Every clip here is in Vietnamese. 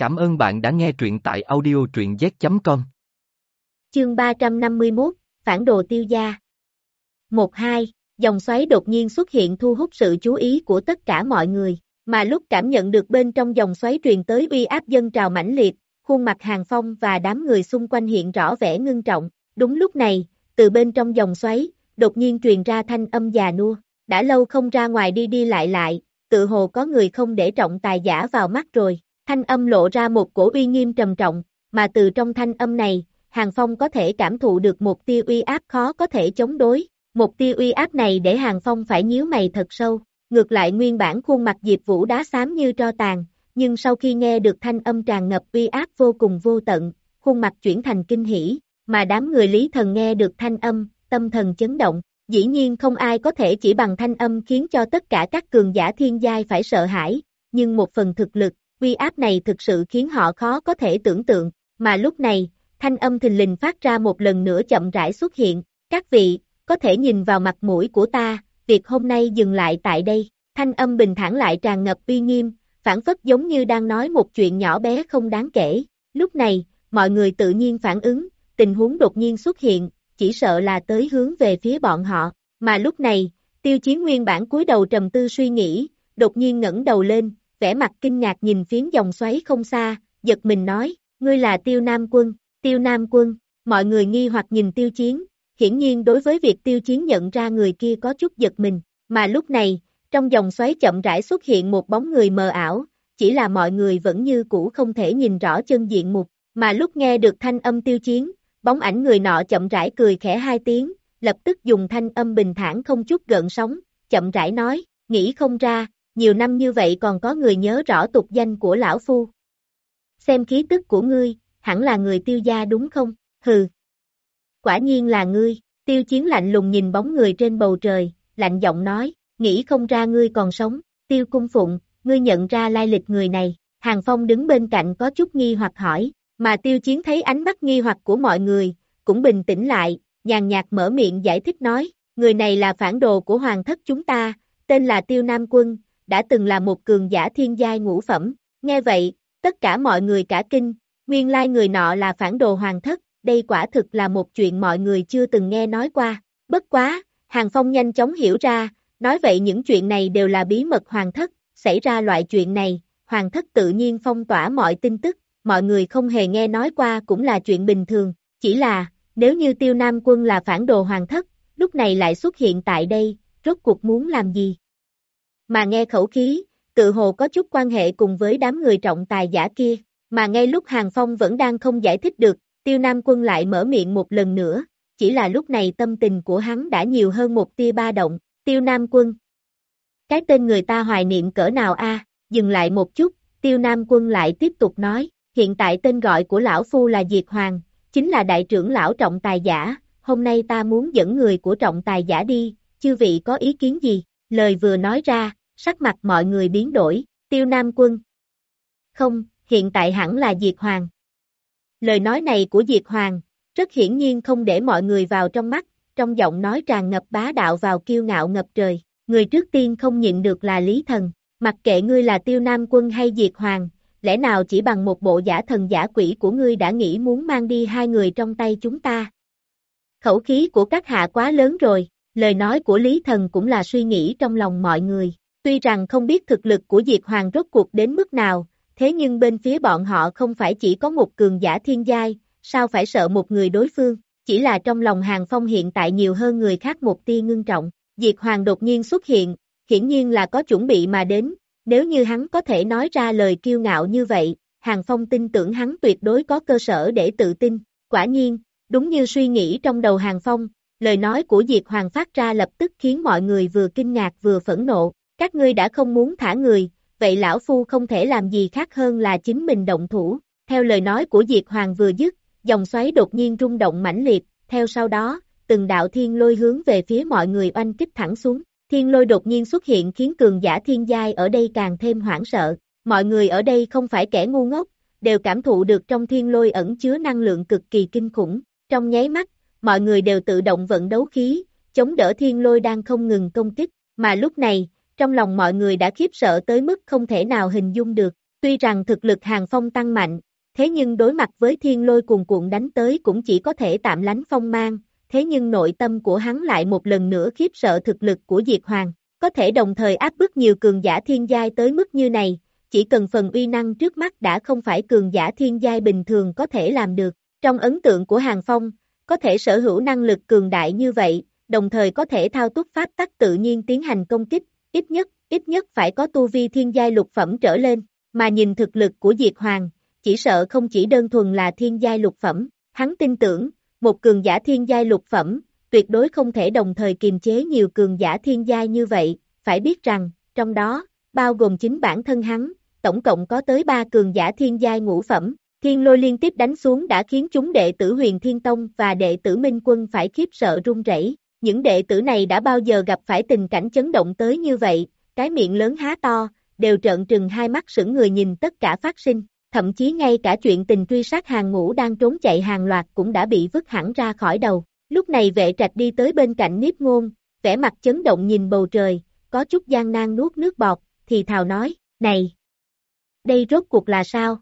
Cảm ơn bạn đã nghe truyện tại audio truyện z.com. Chương 351, Phản đồ tiêu gia. 1-2, dòng xoáy đột nhiên xuất hiện thu hút sự chú ý của tất cả mọi người, mà lúc cảm nhận được bên trong dòng xoáy truyền tới uy áp dân trào mãnh liệt, khuôn mặt hàng phong và đám người xung quanh hiện rõ vẻ ngưng trọng, đúng lúc này, từ bên trong dòng xoáy, đột nhiên truyền ra thanh âm già nua, đã lâu không ra ngoài đi đi lại lại, tự hồ có người không để trọng tài giả vào mắt rồi, thanh âm lộ ra một cổ uy nghiêm trầm trọng, mà từ trong thanh âm này, Hàng Phong có thể cảm thụ được một tia uy áp khó có thể chống đối, một tia uy áp này để Hàng Phong phải nhíu mày thật sâu, ngược lại nguyên bản khuôn mặt Diệp Vũ đá xám như tro tàn, nhưng sau khi nghe được thanh âm tràn ngập uy áp vô cùng vô tận, khuôn mặt chuyển thành kinh hỉ, mà đám người Lý Thần nghe được thanh âm, tâm thần chấn động, dĩ nhiên không ai có thể chỉ bằng thanh âm khiến cho tất cả các cường giả thiên giai phải sợ hãi, nhưng một phần thực lực, uy áp này thực sự khiến họ khó có thể tưởng tượng, mà lúc này, thanh âm thình lình phát ra một lần nữa chậm rãi xuất hiện, các vị, có thể nhìn vào mặt mũi của ta, việc hôm nay dừng lại tại đây, thanh âm bình thản lại tràn ngập uy nghiêm, phản phất giống như đang nói một chuyện nhỏ bé không đáng kể, lúc này, mọi người tự nhiên phản ứng, tình huống đột nhiên xuất hiện, chỉ sợ là tới hướng về phía bọn họ, mà lúc này, tiêu chiến nguyên bản cúi đầu trầm tư suy nghĩ, đột nhiên ngẩng đầu lên, vẻ mặt kinh ngạc nhìn phiến dòng xoáy không xa, giật mình nói, ngươi là tiêu nam quân, tiêu nam quân, mọi người nghi hoặc nhìn tiêu chiến, hiển nhiên đối với việc tiêu chiến nhận ra người kia có chút giật mình, mà lúc này, trong dòng xoáy chậm rãi xuất hiện một bóng người mờ ảo, chỉ là mọi người vẫn như cũ không thể nhìn rõ chân diện mục, mà lúc nghe được thanh âm tiêu chiến, bóng ảnh người nọ chậm rãi cười khẽ hai tiếng, lập tức dùng thanh âm bình thản không chút gợn sóng, chậm rãi nói, nghĩ không ra, nhiều năm như vậy còn có người nhớ rõ tục danh của lão phu. Xem khí tức của ngươi, hẳn là người tiêu gia đúng không? Hừ. Quả nhiên là ngươi, tiêu chiến lạnh lùng nhìn bóng người trên bầu trời, lạnh giọng nói, nghĩ không ra ngươi còn sống, tiêu cung phụng, ngươi nhận ra lai lịch người này, Hàng Phong đứng bên cạnh có chút nghi hoặc hỏi, mà tiêu chiến thấy ánh mắt nghi hoặc của mọi người, cũng bình tĩnh lại, nhàn nhạt mở miệng giải thích nói, người này là phản đồ của hoàng thất chúng ta, tên là Tiêu Nam Quân, đã từng là một cường giả thiên giai ngũ phẩm, nghe vậy, tất cả mọi người cả kinh, nguyên lai người nọ là phản đồ hoàng thất, đây quả thực là một chuyện mọi người chưa từng nghe nói qua, bất quá, Hàng Phong nhanh chóng hiểu ra, nói vậy những chuyện này đều là bí mật hoàng thất, xảy ra loại chuyện này, hoàng thất tự nhiên phong tỏa mọi tin tức, mọi người không hề nghe nói qua cũng là chuyện bình thường, chỉ là, nếu như tiêu nam quân là phản đồ hoàng thất, lúc này lại xuất hiện tại đây, rốt cuộc muốn làm gì? Mà nghe khẩu khí, tự hồ có chút quan hệ cùng với đám người trọng tài giả kia, mà ngay lúc Hàng Phong vẫn đang không giải thích được, tiêu nam quân lại mở miệng một lần nữa, chỉ là lúc này tâm tình của hắn đã nhiều hơn một tia ba động, tiêu nam quân. Cái tên người ta hoài niệm cỡ nào a? dừng lại một chút, tiêu nam quân lại tiếp tục nói, hiện tại tên gọi của lão phu là Diệt Hoàng, chính là đại trưởng lão trọng tài giả, hôm nay ta muốn dẫn người của trọng tài giả đi, chư vị có ý kiến gì? Lời vừa nói ra, sắc mặt mọi người biến đổi, tiêu nam quân. Không, hiện tại hẳn là Diệt Hoàng. Lời nói này của Diệt Hoàng, rất hiển nhiên không để mọi người vào trong mắt, trong giọng nói tràn ngập bá đạo vào kiêu ngạo ngập trời, người trước tiên không nhịn được là Lý Thần, mặc kệ ngươi là tiêu nam quân hay Diệt Hoàng, lẽ nào chỉ bằng một bộ giả thần giả quỷ của ngươi đã nghĩ muốn mang đi hai người trong tay chúng ta? Khẩu khí của các hạ quá lớn rồi, lời nói của Lý Thần cũng là suy nghĩ trong lòng mọi người. Tuy rằng không biết thực lực của Diệt Hoàng rốt cuộc đến mức nào, thế nhưng bên phía bọn họ không phải chỉ có một cường giả thiên giai, sao phải sợ một người đối phương, chỉ là trong lòng Hàng Phong hiện tại nhiều hơn người khác một tia ngưng trọng. Diệt Hoàng đột nhiên xuất hiện, hiển nhiên là có chuẩn bị mà đến, nếu như hắn có thể nói ra lời kiêu ngạo như vậy, Hàng Phong tin tưởng hắn tuyệt đối có cơ sở để tự tin. Quả nhiên, đúng như suy nghĩ trong đầu Hàng Phong, lời nói của Diệt Hoàng phát ra lập tức khiến mọi người vừa kinh ngạc vừa phẫn nộ. Các ngươi đã không muốn thả người, vậy lão phu không thể làm gì khác hơn là chính mình động thủ. Theo lời nói của Diệt Hoàng vừa dứt, dòng xoáy đột nhiên rung động mãnh liệt, theo sau đó, từng đạo thiên lôi hướng về phía mọi người oanh kích thẳng xuống. Thiên lôi đột nhiên xuất hiện khiến cường giả thiên giai ở đây càng thêm hoảng sợ. Mọi người ở đây không phải kẻ ngu ngốc, đều cảm thụ được trong thiên lôi ẩn chứa năng lượng cực kỳ kinh khủng. Trong nháy mắt, mọi người đều tự động vận đấu khí, chống đỡ thiên lôi đang không ngừng công kích. Mà lúc này, trong lòng mọi người đã khiếp sợ tới mức không thể nào hình dung được. Tuy rằng thực lực Hàng Phong tăng mạnh, thế nhưng đối mặt với thiên lôi cuồn cuộn đánh tới cũng chỉ có thể tạm lánh phong mang, thế nhưng nội tâm của hắn lại một lần nữa khiếp sợ thực lực của Diệt Hoàng, có thể đồng thời áp bức nhiều cường giả thiên giai tới mức như này, chỉ cần phần uy năng trước mắt đã không phải cường giả thiên giai bình thường có thể làm được. Trong ấn tượng của Hàng Phong, có thể sở hữu năng lực cường đại như vậy, đồng thời có thể thao túc pháp tắc tự nhiên tiến hành công kích, ít nhất, ít nhất phải có tu vi thiên giai lục phẩm trở lên, mà nhìn thực lực của Diệt Hoàng, chỉ sợ không chỉ đơn thuần là thiên giai lục phẩm, hắn tin tưởng, một cường giả thiên giai lục phẩm, tuyệt đối không thể đồng thời kiềm chế nhiều cường giả thiên giai như vậy, phải biết rằng, trong đó, bao gồm chính bản thân hắn, tổng cộng có tới ba cường giả thiên giai ngũ phẩm, thiên lôi liên tiếp đánh xuống đã khiến chúng đệ tử huyền thiên tông và đệ tử minh quân phải khiếp sợ run rẩy. Những đệ tử này đã bao giờ gặp phải tình cảnh chấn động tới như vậy, cái miệng lớn há to, đều trợn trừng hai mắt sững người nhìn tất cả phát sinh, thậm chí ngay cả chuyện tình truy sát hàng ngũ đang trốn chạy hàng loạt cũng đã bị vứt hẳn ra khỏi đầu. Lúc này vệ trạch đi tới bên cạnh Niếp Ngôn, vẻ mặt chấn động nhìn bầu trời, có chút gian nan nuốt nước bọt, thì thào nói, này, đây rốt cuộc là sao?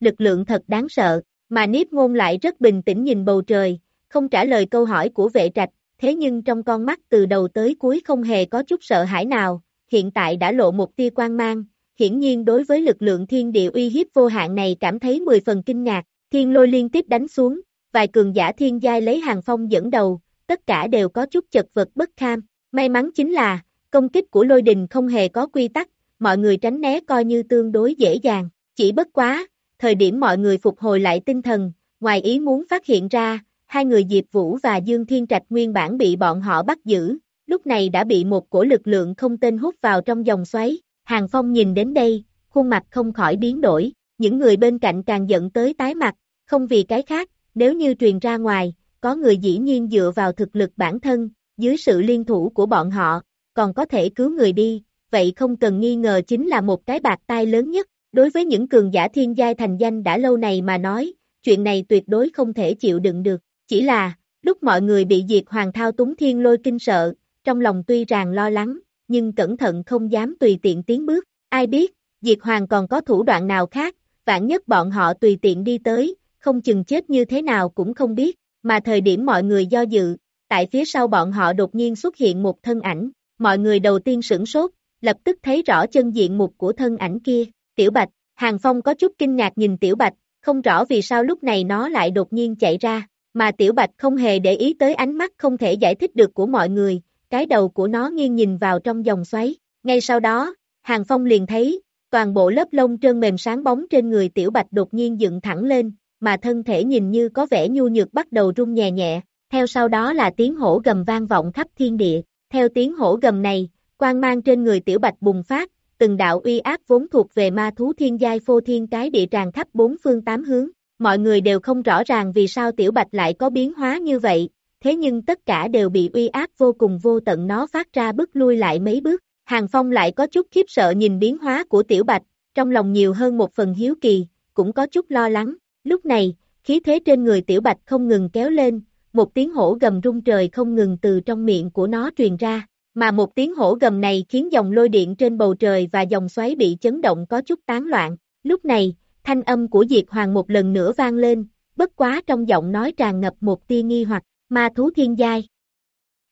Lực lượng thật đáng sợ, mà Niếp Ngôn lại rất bình tĩnh nhìn bầu trời, không trả lời câu hỏi của vệ trạch, thế nhưng trong con mắt từ đầu tới cuối không hề có chút sợ hãi nào, hiện tại đã lộ một tia quan mang, hiển nhiên đối với lực lượng thiên địa uy hiếp vô hạn này cảm thấy 10 phần kinh ngạc, thiên lôi liên tiếp đánh xuống, vài cường giả thiên giai lấy hàng phong dẫn đầu, tất cả đều có chút chật vật bất kham, may mắn chính là, công kích của lôi đình không hề có quy tắc, mọi người tránh né coi như tương đối dễ dàng, chỉ bất quá, thời điểm mọi người phục hồi lại tinh thần, ngoài ý muốn phát hiện ra, hai người Diệp Vũ và Dương Thiên Trạch nguyên bản bị bọn họ bắt giữ, lúc này đã bị một cổ lực lượng không tên hút vào trong dòng xoáy, Hàng Phong nhìn đến đây, khuôn mặt không khỏi biến đổi, những người bên cạnh càng giận tới tái mặt, không vì cái khác, nếu như truyền ra ngoài, có người dĩ nhiên dựa vào thực lực bản thân, dưới sự liên thủ của bọn họ, còn có thể cứu người đi, vậy không cần nghi ngờ chính là một cái bạc tai lớn nhất, đối với những cường giả thiên giai thành danh đã lâu này mà nói, chuyện này tuyệt đối không thể chịu đựng được, chỉ là, lúc mọi người bị diệt hoàng thao túng thiên lôi kinh sợ, trong lòng tuy rằng lo lắng, nhưng cẩn thận không dám tùy tiện tiến bước, ai biết, diệt hoàng còn có thủ đoạn nào khác, vạn nhất bọn họ tùy tiện đi tới, không chừng chết như thế nào cũng không biết, mà thời điểm mọi người do dự, tại phía sau bọn họ đột nhiên xuất hiện một thân ảnh, mọi người đầu tiên sửng sốt, lập tức thấy rõ chân diện mục của thân ảnh kia, Tiểu Bạch, Hàng Phong có chút kinh ngạc nhìn Tiểu Bạch, không rõ vì sao lúc này nó lại đột nhiên chạy ra, mà Tiểu Bạch không hề để ý tới ánh mắt không thể giải thích được của mọi người, cái đầu của nó nghiêng nhìn vào trong dòng xoáy, ngay sau đó, Hàng Phong liền thấy, toàn bộ lớp lông trơn mềm sáng bóng trên người Tiểu Bạch đột nhiên dựng thẳng lên, mà thân thể nhìn như có vẻ nhu nhược bắt đầu rung nhẹ nhẹ, theo sau đó là tiếng hổ gầm vang vọng khắp thiên địa, theo tiếng hổ gầm này, quang mang trên người tiểu bạch bùng phát, từng đạo uy áp vốn thuộc về ma thú thiên giai phô thiên cái địa tràn khắp bốn phương tám hướng, mọi người đều không rõ ràng vì sao tiểu bạch lại có biến hóa như vậy, thế nhưng tất cả đều bị uy áp vô cùng vô tận nó phát ra bước lui lại mấy bước, Hàng Phong lại có chút khiếp sợ nhìn biến hóa của tiểu bạch, trong lòng nhiều hơn một phần hiếu kỳ, cũng có chút lo lắng, lúc này, khí thế trên người tiểu bạch không ngừng kéo lên, một tiếng hổ gầm rung trời không ngừng từ trong miệng của nó truyền ra, mà một tiếng hổ gầm này khiến dòng lôi điện trên bầu trời và dòng xoáy bị chấn động có chút tán loạn. Lúc này, thanh âm của Diệt Hoàng một lần nữa vang lên, bất quá trong giọng nói tràn ngập một tia nghi hoặc, ma thú thiên giai.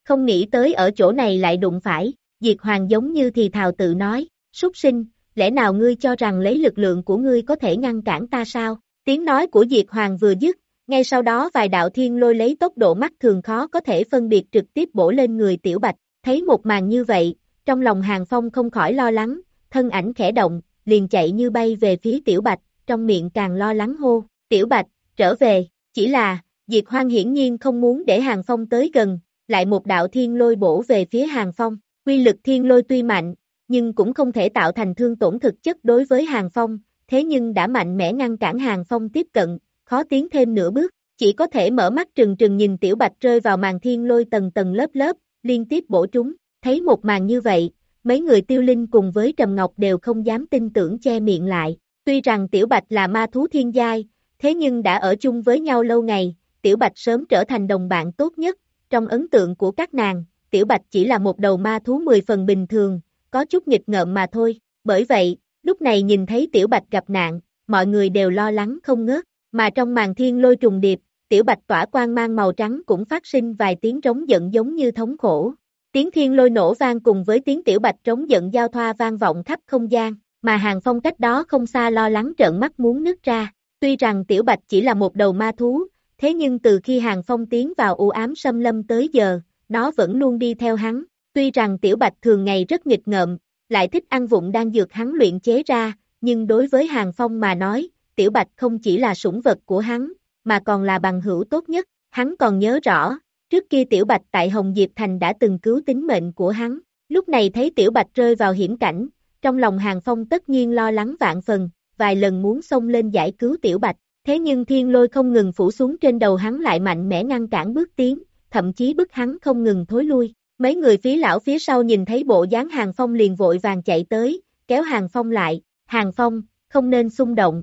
Không nghĩ tới ở chỗ này lại đụng phải, Diệt Hoàng giống như thì thào tự nói, súc sinh, lẽ nào ngươi cho rằng lấy lực lượng của ngươi có thể ngăn cản ta sao? Tiếng nói của Diệt Hoàng vừa dứt, ngay sau đó vài đạo thiên lôi lấy tốc độ mắt thường khó có thể phân biệt trực tiếp bổ lên người Tiểu Bạch, thấy một màn như vậy, trong lòng Hàng Phong không khỏi lo lắng, thân ảnh khẽ động, liền chạy như bay về phía Tiểu Bạch, trong miệng càng lo lắng hô, Tiểu Bạch, trở về, chỉ là, Diệt Hoang hiển nhiên không muốn để Hàng Phong tới gần, lại một đạo thiên lôi bổ về phía Hàng Phong, quy lực thiên lôi tuy mạnh, nhưng cũng không thể tạo thành thương tổn thực chất đối với Hàng Phong, thế nhưng đã mạnh mẽ ngăn cản Hàng Phong tiếp cận, khó tiến thêm nửa bước, chỉ có thể mở mắt trừng trừng nhìn Tiểu Bạch rơi vào màn thiên lôi tầng tầng lớp lớp, liên tiếp bổ trúng, thấy một màn như vậy, mấy người tiêu linh cùng với Trầm Ngọc đều không dám tin tưởng che miệng lại, tuy rằng Tiểu Bạch là ma thú thiên giai, thế nhưng đã ở chung với nhau lâu ngày, Tiểu Bạch sớm trở thành đồng bạn tốt nhất, trong ấn tượng của các nàng, Tiểu Bạch chỉ là một đầu ma thú mười phần bình thường, có chút nghịch ngợm mà thôi, bởi vậy, Lúc này nhìn thấy Tiểu Bạch gặp nạn, mọi người đều lo lắng không ngớt, mà trong màn thiên lôi trùng điệp, Tiểu Bạch tỏa quang mang màu trắng cũng phát sinh vài tiếng trống giận giống như thống khổ. Tiếng thiên lôi nổ vang cùng với tiếng Tiểu Bạch trống giận giao thoa vang vọng khắp không gian, mà Hàng Phong cách đó không xa lo lắng trợn mắt muốn nứt ra. Tuy rằng Tiểu Bạch chỉ là một đầu ma thú, thế nhưng từ khi Hàng Phong tiến vào u ám xâm lâm tới giờ, nó vẫn luôn đi theo hắn. Tuy rằng Tiểu Bạch thường ngày rất nghịch ngợm, lại thích ăn vụng đang dược hắn luyện chế ra, nhưng đối với Hàng Phong mà nói, Tiểu Bạch không chỉ là sủng vật của hắn, mà còn là bằng hữu tốt nhất. Hắn còn nhớ rõ, trước kia Tiểu Bạch tại Hồng Diệp Thành đã từng cứu tính mệnh của hắn. Lúc này thấy Tiểu Bạch rơi vào hiểm cảnh, trong lòng Hàng Phong tất nhiên lo lắng vạn phần, vài lần muốn xông lên giải cứu Tiểu Bạch, thế nhưng thiên lôi không ngừng phủ xuống trên đầu hắn lại mạnh mẽ ngăn cản bước tiến, thậm chí bức hắn không ngừng thối lui. Mấy người phía lão phía sau nhìn thấy bộ dáng Hàng Phong liền vội vàng chạy tới, kéo Hàng Phong lại, Hàng Phong, không nên xung động.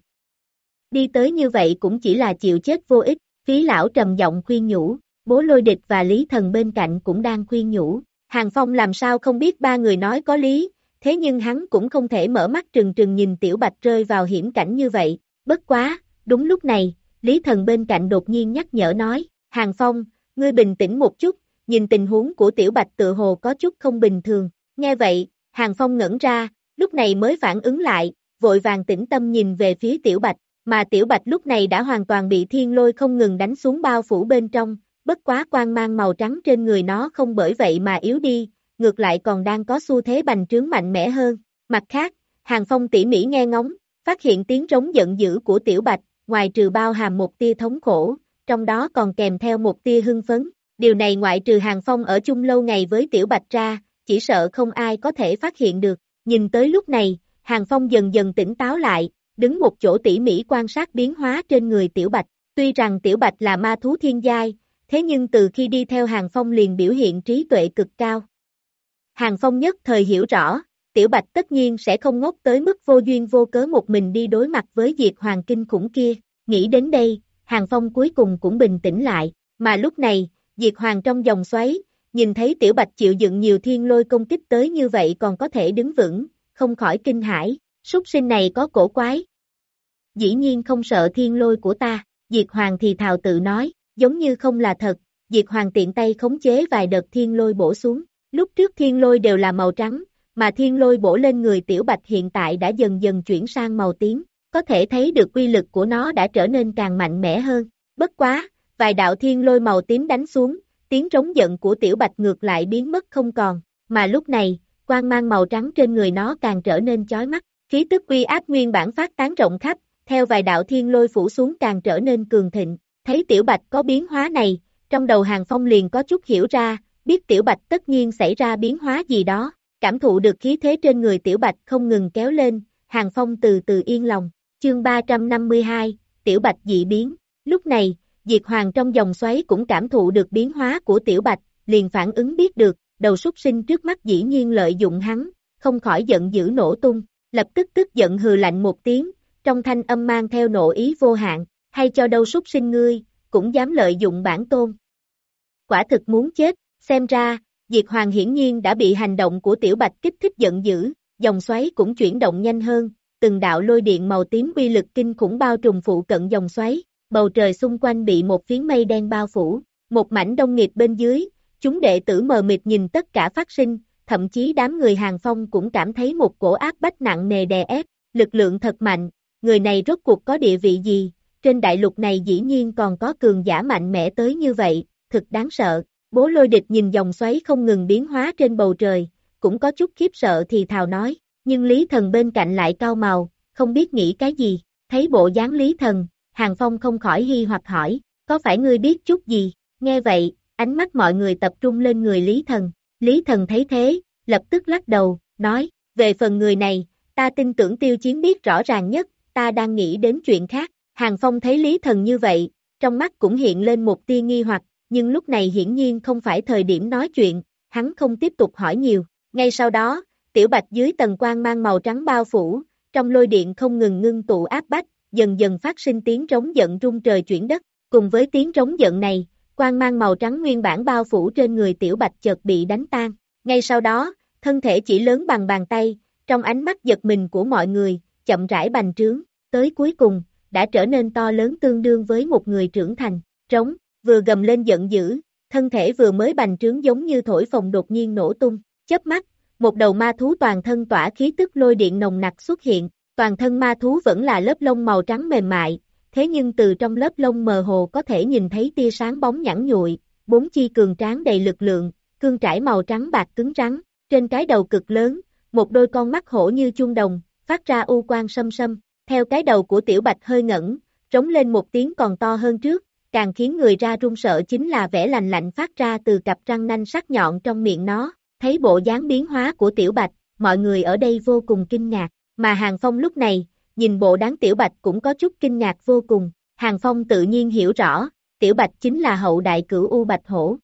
Đi tới như vậy cũng chỉ là chịu chết vô ích, phí lão trầm giọng khuyên nhủ, bố lôi địch và lý thần bên cạnh cũng đang khuyên nhủ. Hàng Phong làm sao không biết ba người nói có lý, thế nhưng hắn cũng không thể mở mắt trừng trừng nhìn Tiểu Bạch rơi vào hiểm cảnh như vậy, bất quá, đúng lúc này, Lý Thần bên cạnh đột nhiên nhắc nhở nói, Hàng Phong, ngươi bình tĩnh một chút, nhìn tình huống của Tiểu Bạch tự hồ có chút không bình thường, nghe vậy, Hàng Phong ngẩn ra, lúc này mới phản ứng lại, vội vàng tĩnh tâm nhìn về phía Tiểu Bạch, mà Tiểu Bạch lúc này đã hoàn toàn bị thiên lôi không ngừng đánh xuống bao phủ bên trong, bất quá quang mang màu trắng trên người nó không bởi vậy mà yếu đi, ngược lại còn đang có xu thế bành trướng mạnh mẽ hơn. Mặt khác, Hàng Phong tỉ mỉ nghe ngóng, phát hiện tiếng trống giận dữ của Tiểu Bạch, ngoài trừ bao hàm một tia thống khổ, trong đó còn kèm theo một tia hưng phấn. Điều này ngoại trừ Hàng Phong ở chung lâu ngày với Tiểu Bạch ra, chỉ sợ không ai có thể phát hiện được. Nhìn tới lúc này, Hàng Phong dần dần tỉnh táo lại, đứng một chỗ tỉ mỉ quan sát biến hóa trên người Tiểu Bạch. Tuy rằng Tiểu Bạch là ma thú thiên giai, thế nhưng từ khi đi theo Hàng Phong liền biểu hiện trí tuệ cực cao. Hàng Phong nhất thời hiểu rõ, Tiểu Bạch tất nhiên sẽ không ngốc tới mức vô duyên vô cớ một mình đi đối mặt với diệt hoàng kinh khủng kia. Nghĩ đến đây, Hàng Phong cuối cùng cũng bình tĩnh lại, mà lúc này, diệt hoàng trong dòng xoáy, nhìn thấy Tiểu Bạch chịu dựng nhiều thiên lôi công kích tới như vậy còn có thể đứng vững, không khỏi kinh hãi, súc sinh này có cổ quái. Dĩ nhiên không sợ thiên lôi của ta, diệt hoàng thì thào tự nói, giống như không là thật, diệt hoàng tiện tay khống chế vài đợt thiên lôi bổ xuống, Lúc trước thiên lôi đều là màu trắng, mà thiên lôi bổ lên người tiểu bạch hiện tại đã dần dần chuyển sang màu tím, có thể thấy được quy lực của nó đã trở nên càng mạnh mẽ hơn. Bất quá, vài đạo thiên lôi màu tím đánh xuống, tiếng trống giận của tiểu bạch ngược lại biến mất không còn, mà lúc này, quang mang màu trắng trên người nó càng trở nên chói mắt, khí tức quy áp nguyên bản phát tán rộng khắp, theo vài đạo thiên lôi phủ xuống càng trở nên cường thịnh, thấy tiểu bạch có biến hóa này, trong đầu hàng phong liền có chút hiểu ra, biết Tiểu Bạch tất nhiên xảy ra biến hóa gì đó, cảm thụ được khí thế trên người Tiểu Bạch không ngừng kéo lên, Hàng Phong từ từ yên lòng, chương 352, Tiểu Bạch dị biến, lúc này, Diệt Hoàng trong dòng xoáy cũng cảm thụ được biến hóa của Tiểu Bạch, liền phản ứng biết được, đầu súc sinh trước mắt dĩ nhiên lợi dụng hắn, không khỏi giận dữ nổ tung, lập tức tức giận hừ lạnh một tiếng, trong thanh âm mang theo nộ ý vô hạn, hay cho đâu súc sinh ngươi, cũng dám lợi dụng bản tôn. Quả thực muốn chết, Xem ra, Diệt Hoàng hiển nhiên đã bị hành động của Tiểu Bạch kích thích giận dữ, dòng xoáy cũng chuyển động nhanh hơn, từng đạo lôi điện màu tím uy lực kinh khủng bao trùm phụ cận dòng xoáy, bầu trời xung quanh bị một phiến mây đen bao phủ, một mảnh đông nghịt bên dưới, chúng đệ tử mờ mịt nhìn tất cả phát sinh, thậm chí đám người hàng phong cũng cảm thấy một cổ áp bách nặng nề đè ép, lực lượng thật mạnh, người này rốt cuộc có địa vị gì, trên đại lục này dĩ nhiên còn có cường giả mạnh mẽ tới như vậy, thực đáng sợ. Bố lôi địch nhìn dòng xoáy không ngừng biến hóa trên bầu trời, cũng có chút khiếp sợ thì thào nói, nhưng Lý Thần bên cạnh lại cao màu, không biết nghĩ cái gì, thấy bộ dáng Lý Thần, Hàng Phong không khỏi hy hoặc hỏi, có phải ngươi biết chút gì, nghe vậy, ánh mắt mọi người tập trung lên người Lý Thần, Lý Thần thấy thế, lập tức lắc đầu, nói, về phần người này, ta tin tưởng tiêu chiến biết rõ ràng nhất, ta đang nghĩ đến chuyện khác, Hàng Phong thấy Lý Thần như vậy, trong mắt cũng hiện lên một tia nghi hoặc, nhưng lúc này hiển nhiên không phải thời điểm nói chuyện, hắn không tiếp tục hỏi nhiều. Ngay sau đó, tiểu bạch dưới tầng quang mang màu trắng bao phủ, trong lôi điện không ngừng ngưng tụ áp bách, dần dần phát sinh tiếng trống giận rung trời chuyển đất. Cùng với tiếng trống giận này, quang mang màu trắng nguyên bản bao phủ trên người tiểu bạch chợt bị đánh tan. Ngay sau đó, thân thể chỉ lớn bằng bàn tay, trong ánh mắt giật mình của mọi người, chậm rãi bành trướng, tới cuối cùng, đã trở nên to lớn tương đương với một người trưởng thành, trống, vừa gầm lên giận dữ, thân thể vừa mới bành trướng giống như thổi phồng đột nhiên nổ tung, chớp mắt, một đầu ma thú toàn thân tỏa khí tức lôi điện nồng nặc xuất hiện, toàn thân ma thú vẫn là lớp lông màu trắng mềm mại, thế nhưng từ trong lớp lông mờ hồ có thể nhìn thấy tia sáng bóng nhẵn nhụi, bốn chi cường tráng đầy lực lượng, cương trải màu trắng bạc cứng rắn, trên cái đầu cực lớn, một đôi con mắt hổ như chuông đồng, phát ra u quang sâm sâm, theo cái đầu của tiểu bạch hơi ngẩn, trống lên một tiếng còn to hơn trước, càng khiến người ra run sợ chính là vẻ lành lạnh phát ra từ cặp răng nanh sắc nhọn trong miệng nó, thấy bộ dáng biến hóa của tiểu bạch, mọi người ở đây vô cùng kinh ngạc, mà Hàng Phong lúc này, nhìn bộ đáng tiểu bạch cũng có chút kinh ngạc vô cùng, Hàng Phong tự nhiên hiểu rõ, tiểu bạch chính là hậu đại cửu U Bạch Hổ.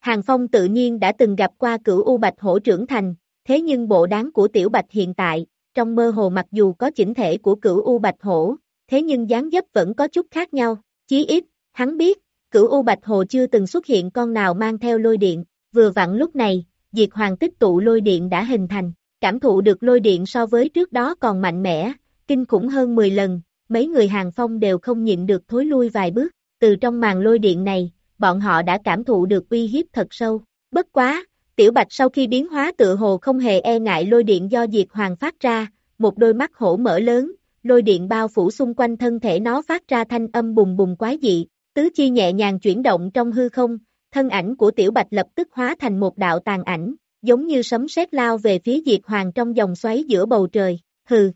Hàng Phong tự nhiên đã từng gặp qua cửu U Bạch Hổ trưởng thành, thế nhưng bộ đáng của tiểu bạch hiện tại, trong mơ hồ mặc dù có chỉnh thể của cửu U Bạch Hổ, thế nhưng dáng dấp vẫn có chút khác nhau, chí ít, hắn biết, cửu U Bạch Hồ chưa từng xuất hiện con nào mang theo lôi điện, vừa vặn lúc này, diệt hoàng tích tụ lôi điện đã hình thành, cảm thụ được lôi điện so với trước đó còn mạnh mẽ, kinh khủng hơn 10 lần, mấy người hàng phong đều không nhịn được thối lui vài bước, từ trong màn lôi điện này, bọn họ đã cảm thụ được uy hiếp thật sâu, bất quá, tiểu bạch sau khi biến hóa tự hồ không hề e ngại lôi điện do diệt hoàng phát ra, một đôi mắt hổ mở lớn, lôi điện bao phủ xung quanh thân thể nó phát ra thanh âm bùng bùng quái dị, tứ chi nhẹ nhàng chuyển động trong hư không, thân ảnh của tiểu bạch lập tức hóa thành một đạo tàn ảnh, giống như sấm sét lao về phía diệt hoàng trong dòng xoáy giữa bầu trời, hừ.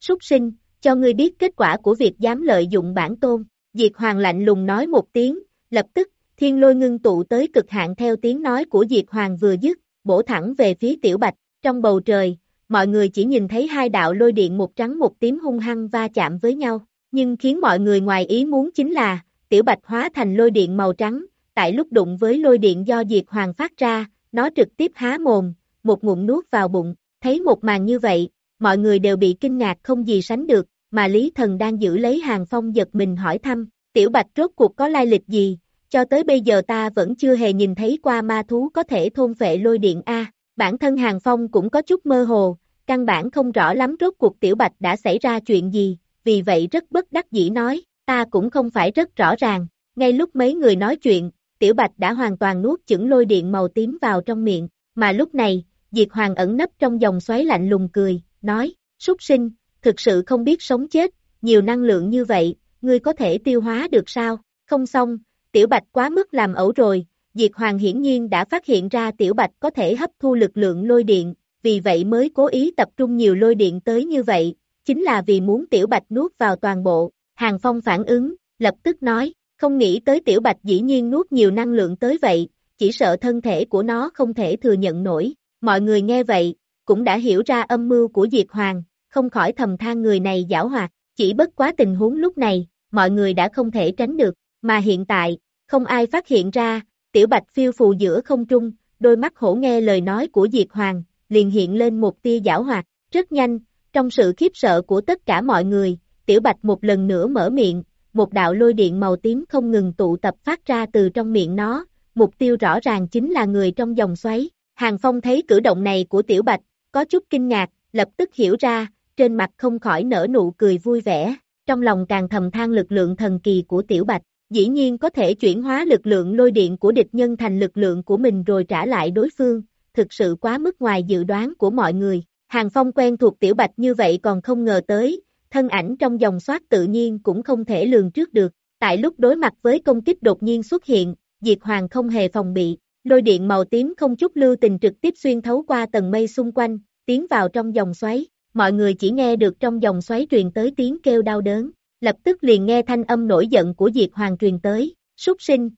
Súc sinh, cho ngươi biết kết quả của việc dám lợi dụng bản tôn, diệt hoàng lạnh lùng nói một tiếng, lập tức, thiên lôi ngưng tụ tới cực hạn theo tiếng nói của diệt hoàng vừa dứt, bổ thẳng về phía tiểu bạch, trong bầu trời, mọi người chỉ nhìn thấy hai đạo lôi điện một trắng một tím hung hăng va chạm với nhau, nhưng khiến mọi người ngoài ý muốn chính là, tiểu bạch hóa thành lôi điện màu trắng, tại lúc đụng với lôi điện do diệt hoàng phát ra, nó trực tiếp há mồm, một ngụm nuốt vào bụng, thấy một màn như vậy, mọi người đều bị kinh ngạc không gì sánh được, mà Lý Thần đang giữ lấy hàng phong giật mình hỏi thăm, tiểu bạch rốt cuộc có lai lịch gì, cho tới bây giờ ta vẫn chưa hề nhìn thấy qua ma thú có thể thôn phệ lôi điện A, bản thân hàng phong cũng có chút mơ hồ, căn bản không rõ lắm rốt cuộc tiểu bạch đã xảy ra chuyện gì, vì vậy rất bất đắc dĩ nói, ta cũng không phải rất rõ ràng, ngay lúc mấy người nói chuyện, tiểu bạch đã hoàn toàn nuốt chửng lôi điện màu tím vào trong miệng, mà lúc này, Diệt Hoàng ẩn nấp trong dòng xoáy lạnh lùng cười, nói, súc sinh, thực sự không biết sống chết, nhiều năng lượng như vậy, ngươi có thể tiêu hóa được sao, không xong, tiểu bạch quá mức làm ẩu rồi, Diệt Hoàng hiển nhiên đã phát hiện ra tiểu bạch có thể hấp thu lực lượng lôi điện, vì vậy mới cố ý tập trung nhiều lôi điện tới như vậy, chính là vì muốn tiểu bạch nuốt vào toàn bộ, Hàng Phong phản ứng, lập tức nói, không nghĩ tới tiểu bạch dĩ nhiên nuốt nhiều năng lượng tới vậy, chỉ sợ thân thể của nó không thể thừa nhận nổi. Mọi người nghe vậy, cũng đã hiểu ra âm mưu của Diệt Hoàng, không khỏi thầm than người này giảo hoạt, chỉ bất quá tình huống lúc này, mọi người đã không thể tránh được, mà hiện tại, không ai phát hiện ra, tiểu bạch phiêu phù giữa không trung, đôi mắt hổ nghe lời nói của Diệt Hoàng, liền hiện lên một tia giảo hoạt, rất nhanh, trong sự khiếp sợ của tất cả mọi người, tiểu bạch một lần nữa mở miệng, một đạo lôi điện màu tím không ngừng tụ tập phát ra từ trong miệng nó, mục tiêu rõ ràng chính là người trong dòng xoáy. Hàng Phong thấy cử động này của Tiểu Bạch, có chút kinh ngạc, lập tức hiểu ra, trên mặt không khỏi nở nụ cười vui vẻ, trong lòng càng thầm than lực lượng thần kỳ của Tiểu Bạch, dĩ nhiên có thể chuyển hóa lực lượng lôi điện của địch nhân thành lực lượng của mình rồi trả lại đối phương, thực sự quá mức ngoài dự đoán của mọi người. Hàng Phong quen thuộc Tiểu Bạch như vậy còn không ngờ tới, thân ảnh trong dòng soát tự nhiên cũng không thể lường trước được, tại lúc đối mặt với công kích đột nhiên xuất hiện, Diệt Hoàng không hề phòng bị, lôi điện màu tím không chút lưu tình trực tiếp xuyên thấu qua tầng mây xung quanh, tiến vào trong dòng xoáy, mọi người chỉ nghe được trong dòng xoáy truyền tới tiếng kêu đau đớn, lập tức liền nghe thanh âm nổi giận của Diệt Hoàng truyền tới, súc sinh.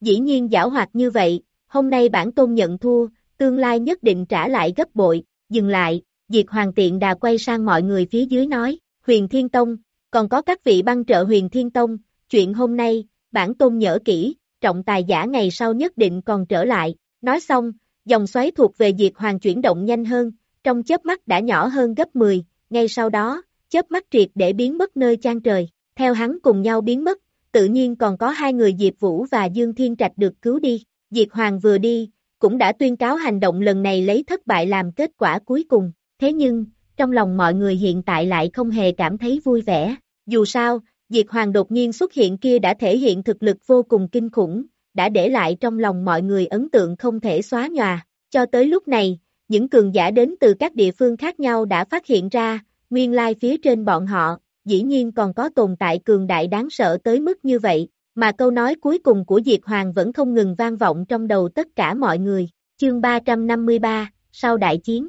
Dĩ nhiên giảo hoạt như vậy, hôm nay bản tôn nhận thua, tương lai nhất định trả lại gấp bội, dừng lại, Diệt Hoàng tiện đà quay sang mọi người phía dưới nói, huyền Thiên Tông, còn có các vị băng trợ huyền Thiên Tông, chuyện hôm nay, bản tôn nhớ kỹ, trọng tài giả ngày sau nhất định còn trở lại, nói xong, dòng xoáy thuộc về Diệt Hoàng chuyển động nhanh hơn, trong chớp mắt đã nhỏ hơn gấp 10, ngay sau đó, chớp mắt triệt để biến mất nơi trang trời, theo hắn cùng nhau biến mất, tự nhiên còn có hai người Diệp Vũ và Dương Thiên Trạch được cứu đi, Diệt Hoàng vừa đi, cũng đã tuyên cáo hành động lần này lấy thất bại làm kết quả cuối cùng, thế nhưng, trong lòng mọi người hiện tại lại không hề cảm thấy vui vẻ, dù sao, Diệt Hoàng đột nhiên xuất hiện kia đã thể hiện thực lực vô cùng kinh khủng, đã để lại trong lòng mọi người ấn tượng không thể xóa nhòa, cho tới lúc này, những cường giả đến từ các địa phương khác nhau đã phát hiện ra, nguyên lai phía trên bọn họ, dĩ nhiên còn có tồn tại cường đại đáng sợ tới mức như vậy, mà câu nói cuối cùng của Diệt Hoàng vẫn không ngừng vang vọng trong đầu tất cả mọi người. Chương 353, sau đại chiến.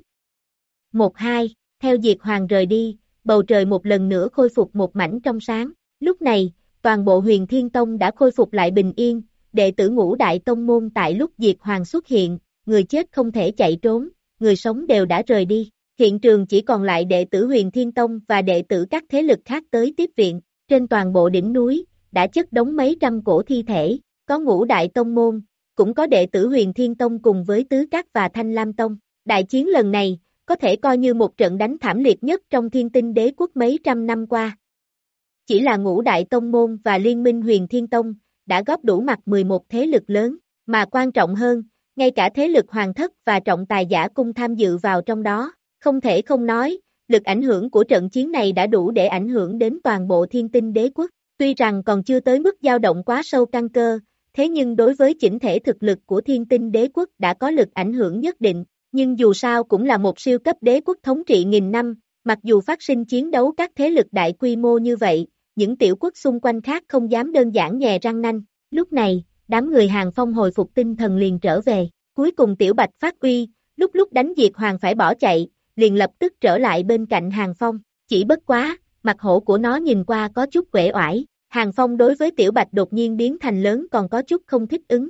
1-2, theo Diệt Hoàng rời đi, bầu trời một lần nữa khôi phục một mảnh trong sáng. Lúc này, toàn bộ huyền Thiên Tông đã khôi phục lại bình yên, đệ tử ngũ đại tông môn tại lúc Diệt Hoàng xuất hiện, người chết không thể chạy trốn, người sống đều đã rời đi. Hiện trường chỉ còn lại đệ tử huyền Thiên Tông và đệ tử các thế lực khác tới tiếp viện. Trên toàn bộ đỉnh núi, đã chất đống mấy trăm cổ thi thể, có ngũ đại tông môn, cũng có đệ tử huyền Thiên Tông cùng với Tứ Các và Thanh Lam Tông. Đại chiến lần này, có thể coi như một trận đánh thảm liệt nhất trong thiên tinh đế quốc mấy trăm năm qua. Chỉ là ngũ đại tông môn và liên minh huyền Thiên Tông, đã góp đủ mặt 11 thế lực lớn, mà quan trọng hơn, ngay cả thế lực hoàng thất và trọng tài giả cung tham dự vào trong đó, không thể không nói, lực ảnh hưởng của trận chiến này đã đủ để ảnh hưởng đến toàn bộ thiên tinh đế quốc. Tuy rằng còn chưa tới mức dao động quá sâu căn cơ, thế nhưng đối với chỉnh thể thực lực của thiên tinh đế quốc đã có lực ảnh hưởng nhất định, nhưng dù sao cũng là một siêu cấp đế quốc thống trị nghìn năm, mặc dù phát sinh chiến đấu các thế lực đại quy mô như vậy, những tiểu quốc xung quanh khác không dám đơn giản nhè răng nanh. Lúc này, đám người hàng phong hồi phục tinh thần liền trở về, cuối cùng tiểu bạch phát uy, lúc lúc đánh diệt hoàng phải bỏ chạy, liền lập tức trở lại bên cạnh hàng phong, chỉ bất quá, mặt hổ của nó nhìn qua có chút quể oải, hàng phong đối với tiểu bạch đột nhiên biến thành lớn còn có chút không thích ứng.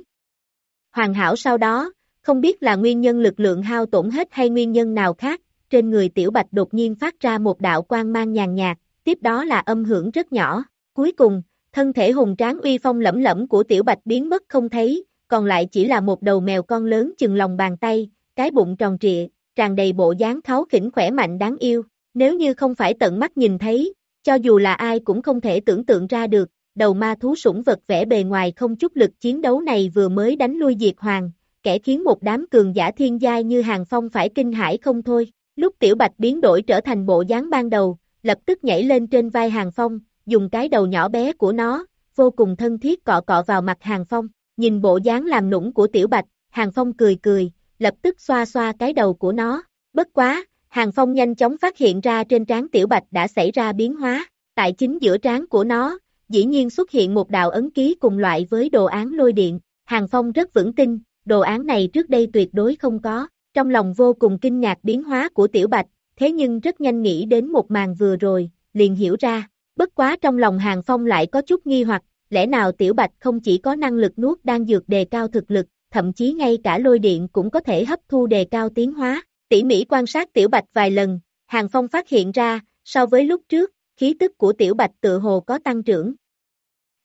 Hoàn hảo sau đó, không biết là nguyên nhân lực lượng hao tổn hết hay nguyên nhân nào khác, trên người tiểu bạch đột nhiên phát ra một đạo quang mang nhàn nhạt, tiếp đó là âm hưởng rất nhỏ, cuối cùng, thân thể hùng tráng uy phong lẫm lẫm của tiểu bạch biến mất không thấy, còn lại chỉ là một đầu mèo con lớn chừng lòng bàn tay, cái bụng tròn trịa, tràn đầy bộ dáng tháo khỉnh khỏe mạnh đáng yêu, nếu như không phải tận mắt nhìn thấy, cho dù là ai cũng không thể tưởng tượng ra được, đầu ma thú sủng vật vẽ bề ngoài không chút lực chiến đấu này vừa mới đánh lui diệt hoàng, kẻ khiến một đám cường giả thiên giai như hàng phong phải kinh hãi không thôi. Lúc tiểu bạch biến đổi trở thành bộ dáng ban đầu, lập tức nhảy lên trên vai hàng phong, dùng cái đầu nhỏ bé của nó, vô cùng thân thiết cọ cọ vào mặt hàng phong, nhìn bộ dáng làm nũng của tiểu bạch, hàng phong cười cười, lập tức xoa xoa cái đầu của nó, bất quá, hàng phong nhanh chóng phát hiện ra trên trán tiểu bạch đã xảy ra biến hóa, tại chính giữa trán của nó, dĩ nhiên xuất hiện một đạo ấn ký cùng loại với đồ án lôi điện, hàng phong rất vững tin, đồ án này trước đây tuyệt đối không có, trong lòng vô cùng kinh ngạc biến hóa của tiểu bạch, thế nhưng rất nhanh nghĩ đến một màn vừa rồi, liền hiểu ra, bất quá trong lòng hàng phong lại có chút nghi hoặc, lẽ nào tiểu bạch không chỉ có năng lực nuốt đang dược đề cao thực lực, thậm chí ngay cả lôi điện cũng có thể hấp thu đề cao tiến hóa, tỉ mỉ quan sát tiểu bạch vài lần, hàng phong phát hiện ra, so với lúc trước, khí tức của tiểu bạch tự hồ có tăng trưởng.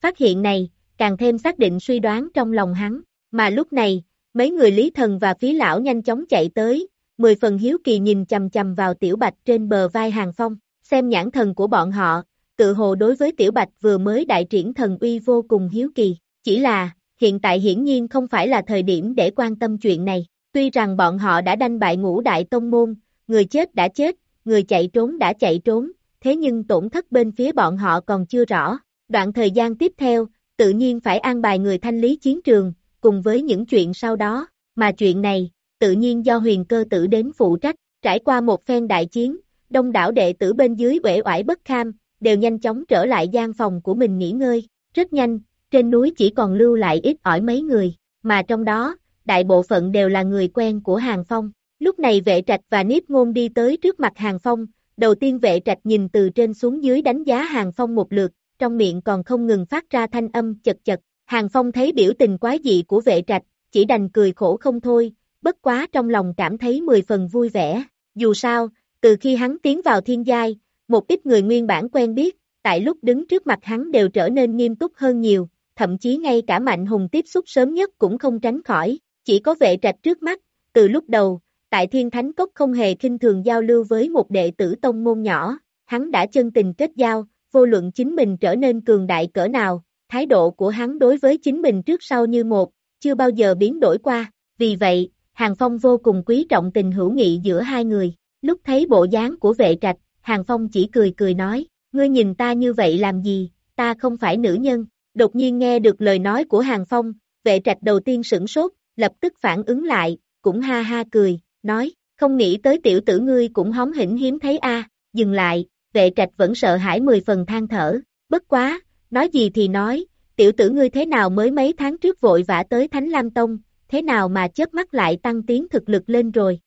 Phát hiện này, càng thêm xác định suy đoán trong lòng hắn, mà lúc này, mấy người lý thần và phí lão nhanh chóng chạy tới, mười phần hiếu kỳ nhìn chầm chầm vào tiểu bạch trên bờ vai hàng phong, xem nhãn thần của bọn họ, tự hồ đối với tiểu bạch vừa mới đại triển thần uy vô cùng hiếu kỳ, chỉ là, hiện tại hiển nhiên không phải là thời điểm để quan tâm chuyện này, tuy rằng bọn họ đã đanh bại ngũ đại tông môn, người chết đã chết, người chạy trốn đã chạy trốn, thế nhưng tổn thất bên phía bọn họ còn chưa rõ, đoạn thời gian tiếp theo, tự nhiên phải an bài người thanh lý chiến trường, cùng với những chuyện sau đó, mà chuyện này, tự nhiên do huyền cơ tử đến phụ trách, trải qua một phen đại chiến, đông đảo đệ tử bên dưới uể oải bất kham, đều nhanh chóng trở lại gian phòng của mình nghỉ ngơi, rất nhanh, trên núi chỉ còn lưu lại ít ỏi mấy người, mà trong đó, đại bộ phận đều là người quen của Hàng Phong. Lúc này vệ trạch và Niếp Ngôn đi tới trước mặt Hàng Phong, đầu tiên vệ trạch nhìn từ trên xuống dưới đánh giá Hàng Phong một lượt, trong miệng còn không ngừng phát ra thanh âm chật chật. Hàng Phong thấy biểu tình quái dị của vệ trạch, chỉ đành cười khổ không thôi, bất quá trong lòng cảm thấy mười phần vui vẻ. Dù sao, từ khi hắn tiến vào thiên giai, một ít người nguyên bản quen biết, tại lúc đứng trước mặt hắn đều trở nên nghiêm túc hơn nhiều, thậm chí ngay cả Mạnh Hùng tiếp xúc sớm nhất cũng không tránh khỏi, chỉ có vệ trạch trước mắt, từ lúc đầu, tại Thiên Thánh Cốc không hề kinh thường giao lưu với một đệ tử tông môn nhỏ, hắn đã chân tình kết giao, vô luận chính mình trở nên cường đại cỡ nào, thái độ của hắn đối với chính mình trước sau như một, chưa bao giờ biến đổi qua, Vì vậy, Hàng Phong vô cùng quý trọng tình hữu nghị giữa hai người. Lúc thấy bộ dáng của vệ trạch, Hàng Phong chỉ cười cười nói, ngươi nhìn ta như vậy làm gì, ta không phải nữ nhân. Đột nhiên nghe được lời nói của Hàng Phong, vệ trạch đầu tiên sửng sốt, lập tức phản ứng lại, cũng ha ha cười, nói, không nghĩ tới tiểu tử ngươi cũng hóng hỉnh hiếm thấy a dừng lại, vệ trạch vẫn sợ hãi mười phần than thở, bất quá, nói gì thì nói, tiểu tử ngươi thế nào mới mấy tháng trước vội vã tới Thánh Lam Tông, thế nào mà chớp mắt lại tăng tiến thực lực lên rồi.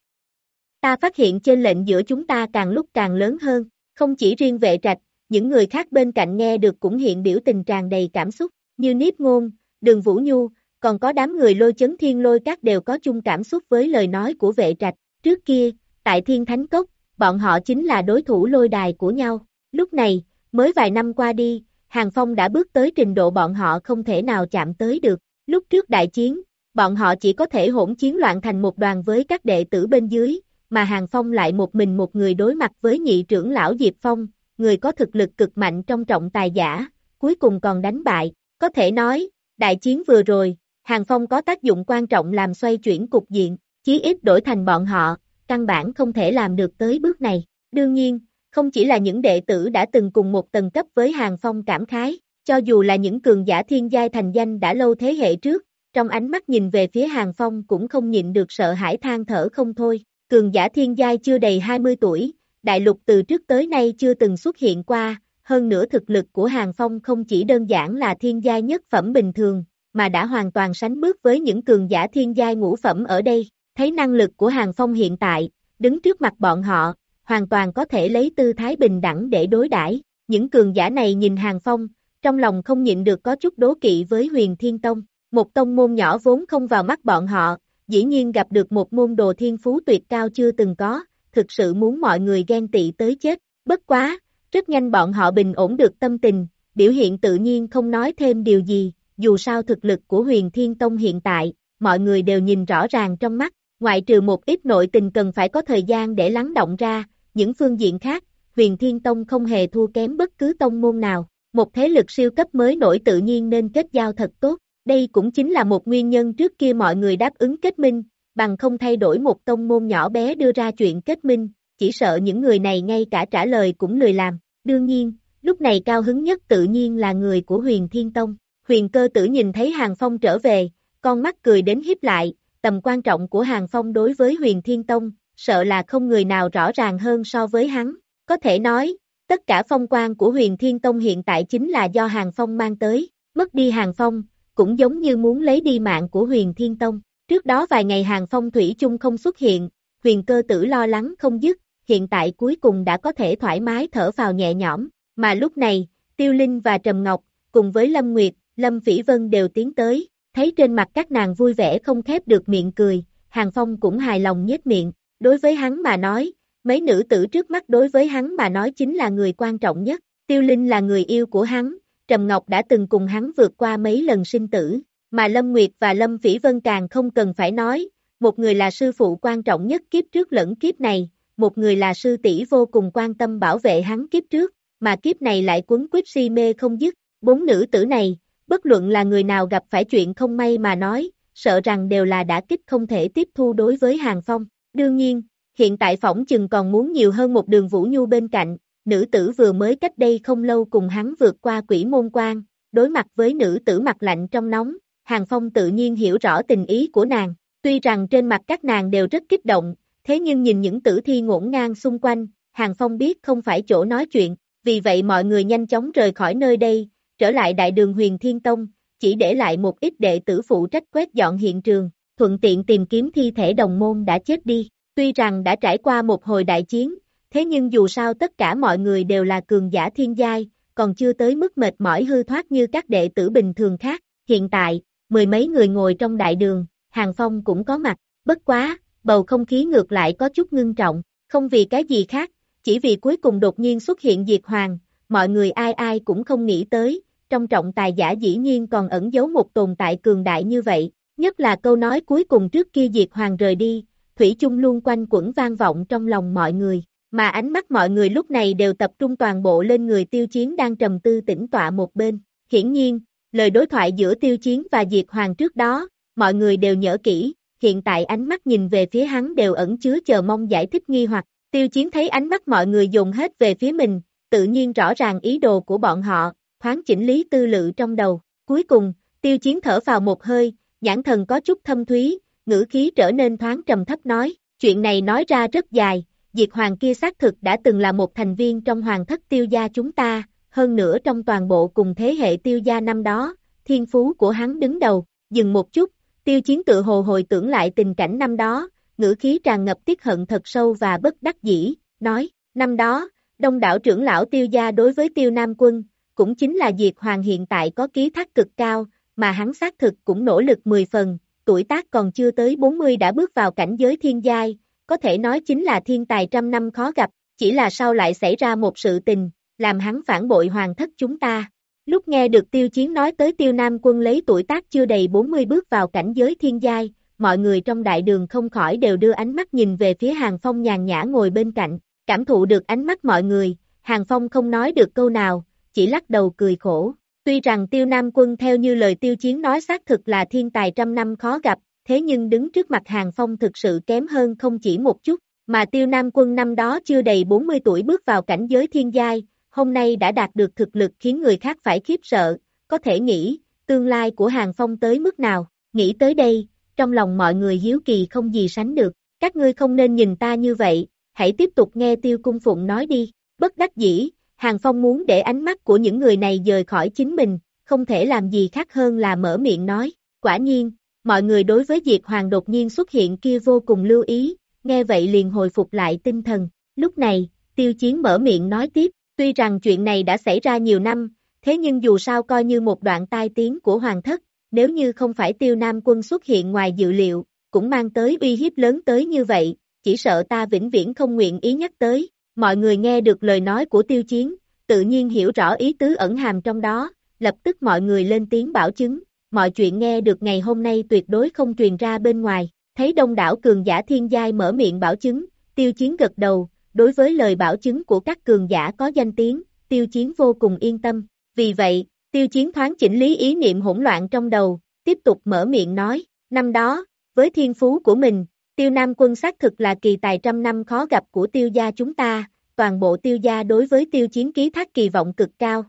Ta phát hiện trên lệnh giữa chúng ta càng lúc càng lớn hơn, không chỉ riêng vệ trạch, những người khác bên cạnh nghe được cũng hiện biểu tình tràn đầy cảm xúc, như Niếp Ngôn, Đường Vũ Nhu, còn có đám người lôi chấn thiên lôi các đều có chung cảm xúc với lời nói của vệ trạch, trước kia, tại Thiên Thánh Cốc, bọn họ chính là đối thủ lôi đài của nhau, lúc này, mới vài năm qua đi, Hàng Phong đã bước tới trình độ bọn họ không thể nào chạm tới được, lúc trước đại chiến, bọn họ chỉ có thể hỗn chiến loạn thành một đoàn với các đệ tử bên dưới, mà Hàng Phong lại một mình một người đối mặt với nhị trưởng lão Diệp Phong, người có thực lực cực mạnh trong trọng tài giả, cuối cùng còn đánh bại, có thể nói, đại chiến vừa rồi, Hàng Phong có tác dụng quan trọng làm xoay chuyển cục diện, chí ít đổi thành bọn họ, căn bản không thể làm được tới bước này. Đương nhiên, không chỉ là những đệ tử đã từng cùng một tầng cấp với Hàng Phong cảm khái, cho dù là những cường giả thiên giai thành danh đã lâu thế hệ trước, trong ánh mắt nhìn về phía Hàng Phong cũng không nhịn được sợ hãi than thở không thôi. Cường giả thiên giai chưa đầy 20 tuổi, đại lục từ trước tới nay chưa từng xuất hiện qua, hơn nữa thực lực của Hàng Phong không chỉ đơn giản là thiên giai nhất phẩm bình thường, mà đã hoàn toàn sánh bước với những cường giả thiên giai ngũ phẩm ở đây, thấy năng lực của Hàng Phong hiện tại, đứng trước mặt bọn họ, hoàn toàn có thể lấy tư thái bình đẳng để đối đãi. Những cường giả này nhìn Hàng Phong, trong lòng không nhịn được có chút đố kỵ với huyền thiên tông, một tông môn nhỏ vốn không vào mắt bọn họ, dĩ nhiên gặp được một môn đồ thiên phú tuyệt cao chưa từng có, thực sự muốn mọi người ghen tị tới chết, bất quá, rất nhanh bọn họ bình ổn được tâm tình, biểu hiện tự nhiên không nói thêm điều gì, dù sao thực lực của huyền thiên tông hiện tại, mọi người đều nhìn rõ ràng trong mắt, ngoại trừ một ít nội tình cần phải có thời gian để lắng động ra, những phương diện khác, huyền thiên tông không hề thua kém bất cứ tông môn nào, một thế lực siêu cấp mới nổi tự nhiên nên kết giao thật tốt, đây cũng chính là một nguyên nhân trước kia mọi người đáp ứng kết minh, bằng không thay đổi một tông môn nhỏ bé đưa ra chuyện kết minh, chỉ sợ những người này ngay cả trả lời cũng lười làm, đương nhiên, lúc này cao hứng nhất tự nhiên là người của huyền thiên tông, huyền cơ tử nhìn thấy hàng phong trở về, con mắt cười đến hiếp lại, tầm quan trọng của hàng phong đối với huyền thiên tông, sợ là không người nào rõ ràng hơn so với hắn, có thể nói, tất cả phong quan của huyền thiên tông hiện tại chính là do hàng phong mang tới, mất đi hàng phong, cũng giống như muốn lấy đi mạng của huyền thiên tông. Trước đó vài ngày hàng phong thủy chung không xuất hiện, huyền cơ tử lo lắng không dứt, hiện tại cuối cùng đã có thể thoải mái thở vào nhẹ nhõm, mà lúc này, Tiêu Linh và Trầm Ngọc, cùng với Lâm Nguyệt, Lâm Phỉ Vân đều tiến tới, thấy trên mặt các nàng vui vẻ không khép được miệng cười, Hàng Phong cũng hài lòng nhếch miệng, đối với hắn mà nói, mấy nữ tử trước mắt đối với hắn mà nói chính là người quan trọng nhất, Tiêu Linh là người yêu của hắn, Trầm Ngọc đã từng cùng hắn vượt qua mấy lần sinh tử, mà Lâm Nguyệt và Lâm Phỉ Vân càng không cần phải nói, một người là sư phụ quan trọng nhất kiếp trước lẫn kiếp này, một người là sư tỷ vô cùng quan tâm bảo vệ hắn kiếp trước, mà kiếp này lại quấn quýt si mê không dứt, bốn nữ tử này, bất luận là người nào gặp phải chuyện không may mà nói, sợ rằng đều là đã kích không thể tiếp thu đối với Hàng Phong, đương nhiên, hiện tại phỏng chừng còn muốn nhiều hơn một đường Vũ Nhu bên cạnh, nữ tử vừa mới cách đây không lâu cùng hắn vượt qua quỷ môn quan, đối mặt với nữ tử mặt lạnh trong nóng, Hàng Phong tự nhiên hiểu rõ tình ý của nàng, tuy rằng trên mặt các nàng đều rất kích động, thế nhưng nhìn những tử thi ngổn ngang xung quanh, Hàng Phong biết không phải chỗ nói chuyện, vì vậy mọi người nhanh chóng rời khỏi nơi đây, trở lại đại đường huyền Thiên Tông, chỉ để lại một ít đệ tử phụ trách quét dọn hiện trường, thuận tiện tìm kiếm thi thể đồng môn đã chết đi, tuy rằng đã trải qua một hồi đại chiến, thế nhưng dù sao tất cả mọi người đều là cường giả thiên giai, còn chưa tới mức mệt mỏi hư thoát như các đệ tử bình thường khác, hiện tại, mười mấy người ngồi trong đại đường, Hàng Phong cũng có mặt, bất quá, bầu không khí ngược lại có chút ngưng trọng, không vì cái gì khác, chỉ vì cuối cùng đột nhiên xuất hiện Diệt Hoàng, mọi người ai ai cũng không nghĩ tới, trong trọng tài giả dĩ nhiên còn ẩn giấu một tồn tại cường đại như vậy, nhất là câu nói cuối cùng trước kia Diệt Hoàng rời đi, Thủy chung luôn quanh quẩn vang vọng trong lòng mọi người, mà ánh mắt mọi người lúc này đều tập trung toàn bộ lên người tiêu chiến đang trầm tư tĩnh tọa một bên, hiển nhiên, lời đối thoại giữa tiêu chiến và Diệt Hoàng trước đó, mọi người đều nhớ kỹ, hiện tại ánh mắt nhìn về phía hắn đều ẩn chứa chờ mong giải thích nghi hoặc, tiêu chiến thấy ánh mắt mọi người dùng hết về phía mình, tự nhiên rõ ràng ý đồ của bọn họ, thoáng chỉnh lý tư lự trong đầu, cuối cùng, tiêu chiến thở vào một hơi, nhãn thần có chút thâm thúy, ngữ khí trở nên thoáng trầm thấp nói, chuyện này nói ra rất dài, Diệt Hoàng kia xác thực đã từng là một thành viên trong hoàng thất tiêu gia chúng ta, hơn nữa trong toàn bộ cùng thế hệ tiêu gia năm đó, thiên phú của hắn đứng đầu, dừng một chút, tiêu chiến tự hồ hồi tưởng lại tình cảnh năm đó, ngữ khí tràn ngập tiếc hận thật sâu và bất đắc dĩ, nói, năm đó, đông đảo trưởng lão tiêu gia đối với tiêu nam quân, cũng chính là Diệt Hoàng hiện tại có ký thác cực cao, mà hắn xác thực cũng nỗ lực 10 phần, tuổi tác còn chưa tới 40 đã bước vào cảnh giới thiên giai, có thể nói chính là thiên tài trăm năm khó gặp, chỉ là sau lại xảy ra một sự tình, làm hắn phản bội hoàng thất chúng ta. Lúc nghe được tiêu chiến nói tới tiêu nam quân lấy tuổi tác chưa đầy 40 bước vào cảnh giới thiên giai, mọi người trong đại đường không khỏi đều đưa ánh mắt nhìn về phía hàng phong nhàn nhã ngồi bên cạnh, cảm thụ được ánh mắt mọi người, hàng phong không nói được câu nào, chỉ lắc đầu cười khổ. Tuy rằng tiêu nam quân theo như lời tiêu chiến nói xác thực là thiên tài trăm năm khó gặp, thế nhưng đứng trước mặt hàng phong thực sự kém hơn không chỉ một chút, mà tiêu nam quân năm đó chưa đầy 40 tuổi bước vào cảnh giới thiên giai, hôm nay đã đạt được thực lực khiến người khác phải khiếp sợ, có thể nghĩ, tương lai của hàng phong tới mức nào, nghĩ tới đây, trong lòng mọi người hiếu kỳ không gì sánh được, các ngươi không nên nhìn ta như vậy, hãy tiếp tục nghe tiêu cung phụng nói đi, bất đắc dĩ, hàng phong muốn để ánh mắt của những người này rời khỏi chính mình, không thể làm gì khác hơn là mở miệng nói, quả nhiên, mọi người đối với Diệt Hoàng đột nhiên xuất hiện kia vô cùng lưu ý, nghe vậy liền hồi phục lại tinh thần, lúc này, tiêu chiến mở miệng nói tiếp, tuy rằng chuyện này đã xảy ra nhiều năm, thế nhưng dù sao coi như một đoạn tai tiếng của Hoàng thất, nếu như không phải tiêu nam quân xuất hiện ngoài dự liệu, cũng mang tới uy hiếp lớn tới như vậy, chỉ sợ ta vĩnh viễn không nguyện ý nhắc tới, mọi người nghe được lời nói của tiêu chiến, tự nhiên hiểu rõ ý tứ ẩn hàm trong đó, lập tức mọi người lên tiếng bảo chứng, mọi chuyện nghe được ngày hôm nay tuyệt đối không truyền ra bên ngoài, thấy đông đảo cường giả thiên giai mở miệng bảo chứng, tiêu chiến gật đầu, đối với lời bảo chứng của các cường giả có danh tiếng, tiêu chiến vô cùng yên tâm, vì vậy, tiêu chiến thoáng chỉnh lý ý niệm hỗn loạn trong đầu, tiếp tục mở miệng nói, năm đó, với thiên phú của mình, tiêu nam quân xác thực là kỳ tài trăm năm khó gặp của tiêu gia chúng ta, toàn bộ tiêu gia đối với tiêu chiến ký thác kỳ vọng cực cao.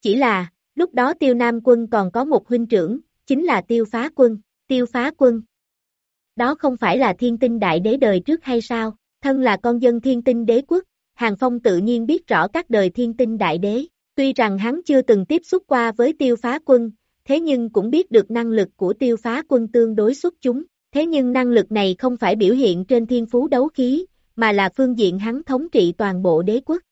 Chỉ là, Lúc đó tiêu nam quân còn có một huynh trưởng, chính là tiêu phá quân, tiêu phá quân. Đó không phải là thiên tinh đại đế đời trước hay sao, thân là con dân thiên tinh đế quốc, Hàng Phong tự nhiên biết rõ các đời thiên tinh đại đế, tuy rằng hắn chưa từng tiếp xúc qua với tiêu phá quân, thế nhưng cũng biết được năng lực của tiêu phá quân tương đối xuất chúng, thế nhưng năng lực này không phải biểu hiện trên thiên phú đấu khí, mà là phương diện hắn thống trị toàn bộ đế quốc.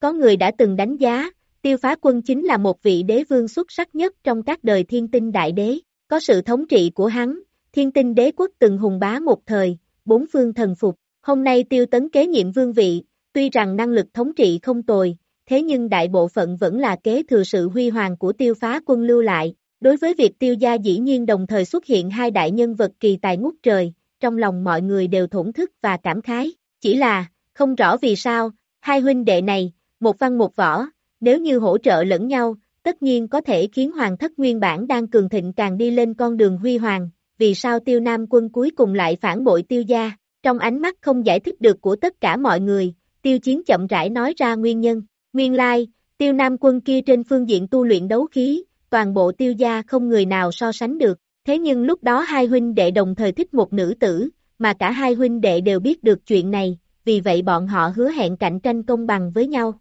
Có người đã từng đánh giá, Tiêu phá quân chính là một vị đế vương xuất sắc nhất trong các đời thiên tinh đại đế, có sự thống trị của hắn, thiên tinh đế quốc từng hùng bá một thời, bốn phương thần phục, hôm nay tiêu tấn kế nhiệm vương vị, tuy rằng năng lực thống trị không tồi, thế nhưng đại bộ phận vẫn là kế thừa sự huy hoàng của tiêu phá quân lưu lại. Đối với việc tiêu gia dĩ nhiên đồng thời xuất hiện hai đại nhân vật kỳ tài ngút trời, trong lòng mọi người đều thổn thức và cảm khái, chỉ là, không rõ vì sao, hai huynh đệ này, một văn một võ, nếu như hỗ trợ lẫn nhau, tất nhiên có thể khiến hoàng thất nguyên bản đang cường thịnh càng đi lên con đường huy hoàng, vì sao tiêu nam quân cuối cùng lại phản bội tiêu gia, trong ánh mắt không giải thích được của tất cả mọi người, tiêu chiến chậm rãi nói ra nguyên nhân, nguyên lai, tiêu nam quân kia trên phương diện tu luyện đấu khí, toàn bộ tiêu gia không người nào so sánh được, thế nhưng lúc đó hai huynh đệ đồng thời thích một nữ tử, mà cả hai huynh đệ đều biết được chuyện này, vì vậy bọn họ hứa hẹn cạnh tranh công bằng với nhau.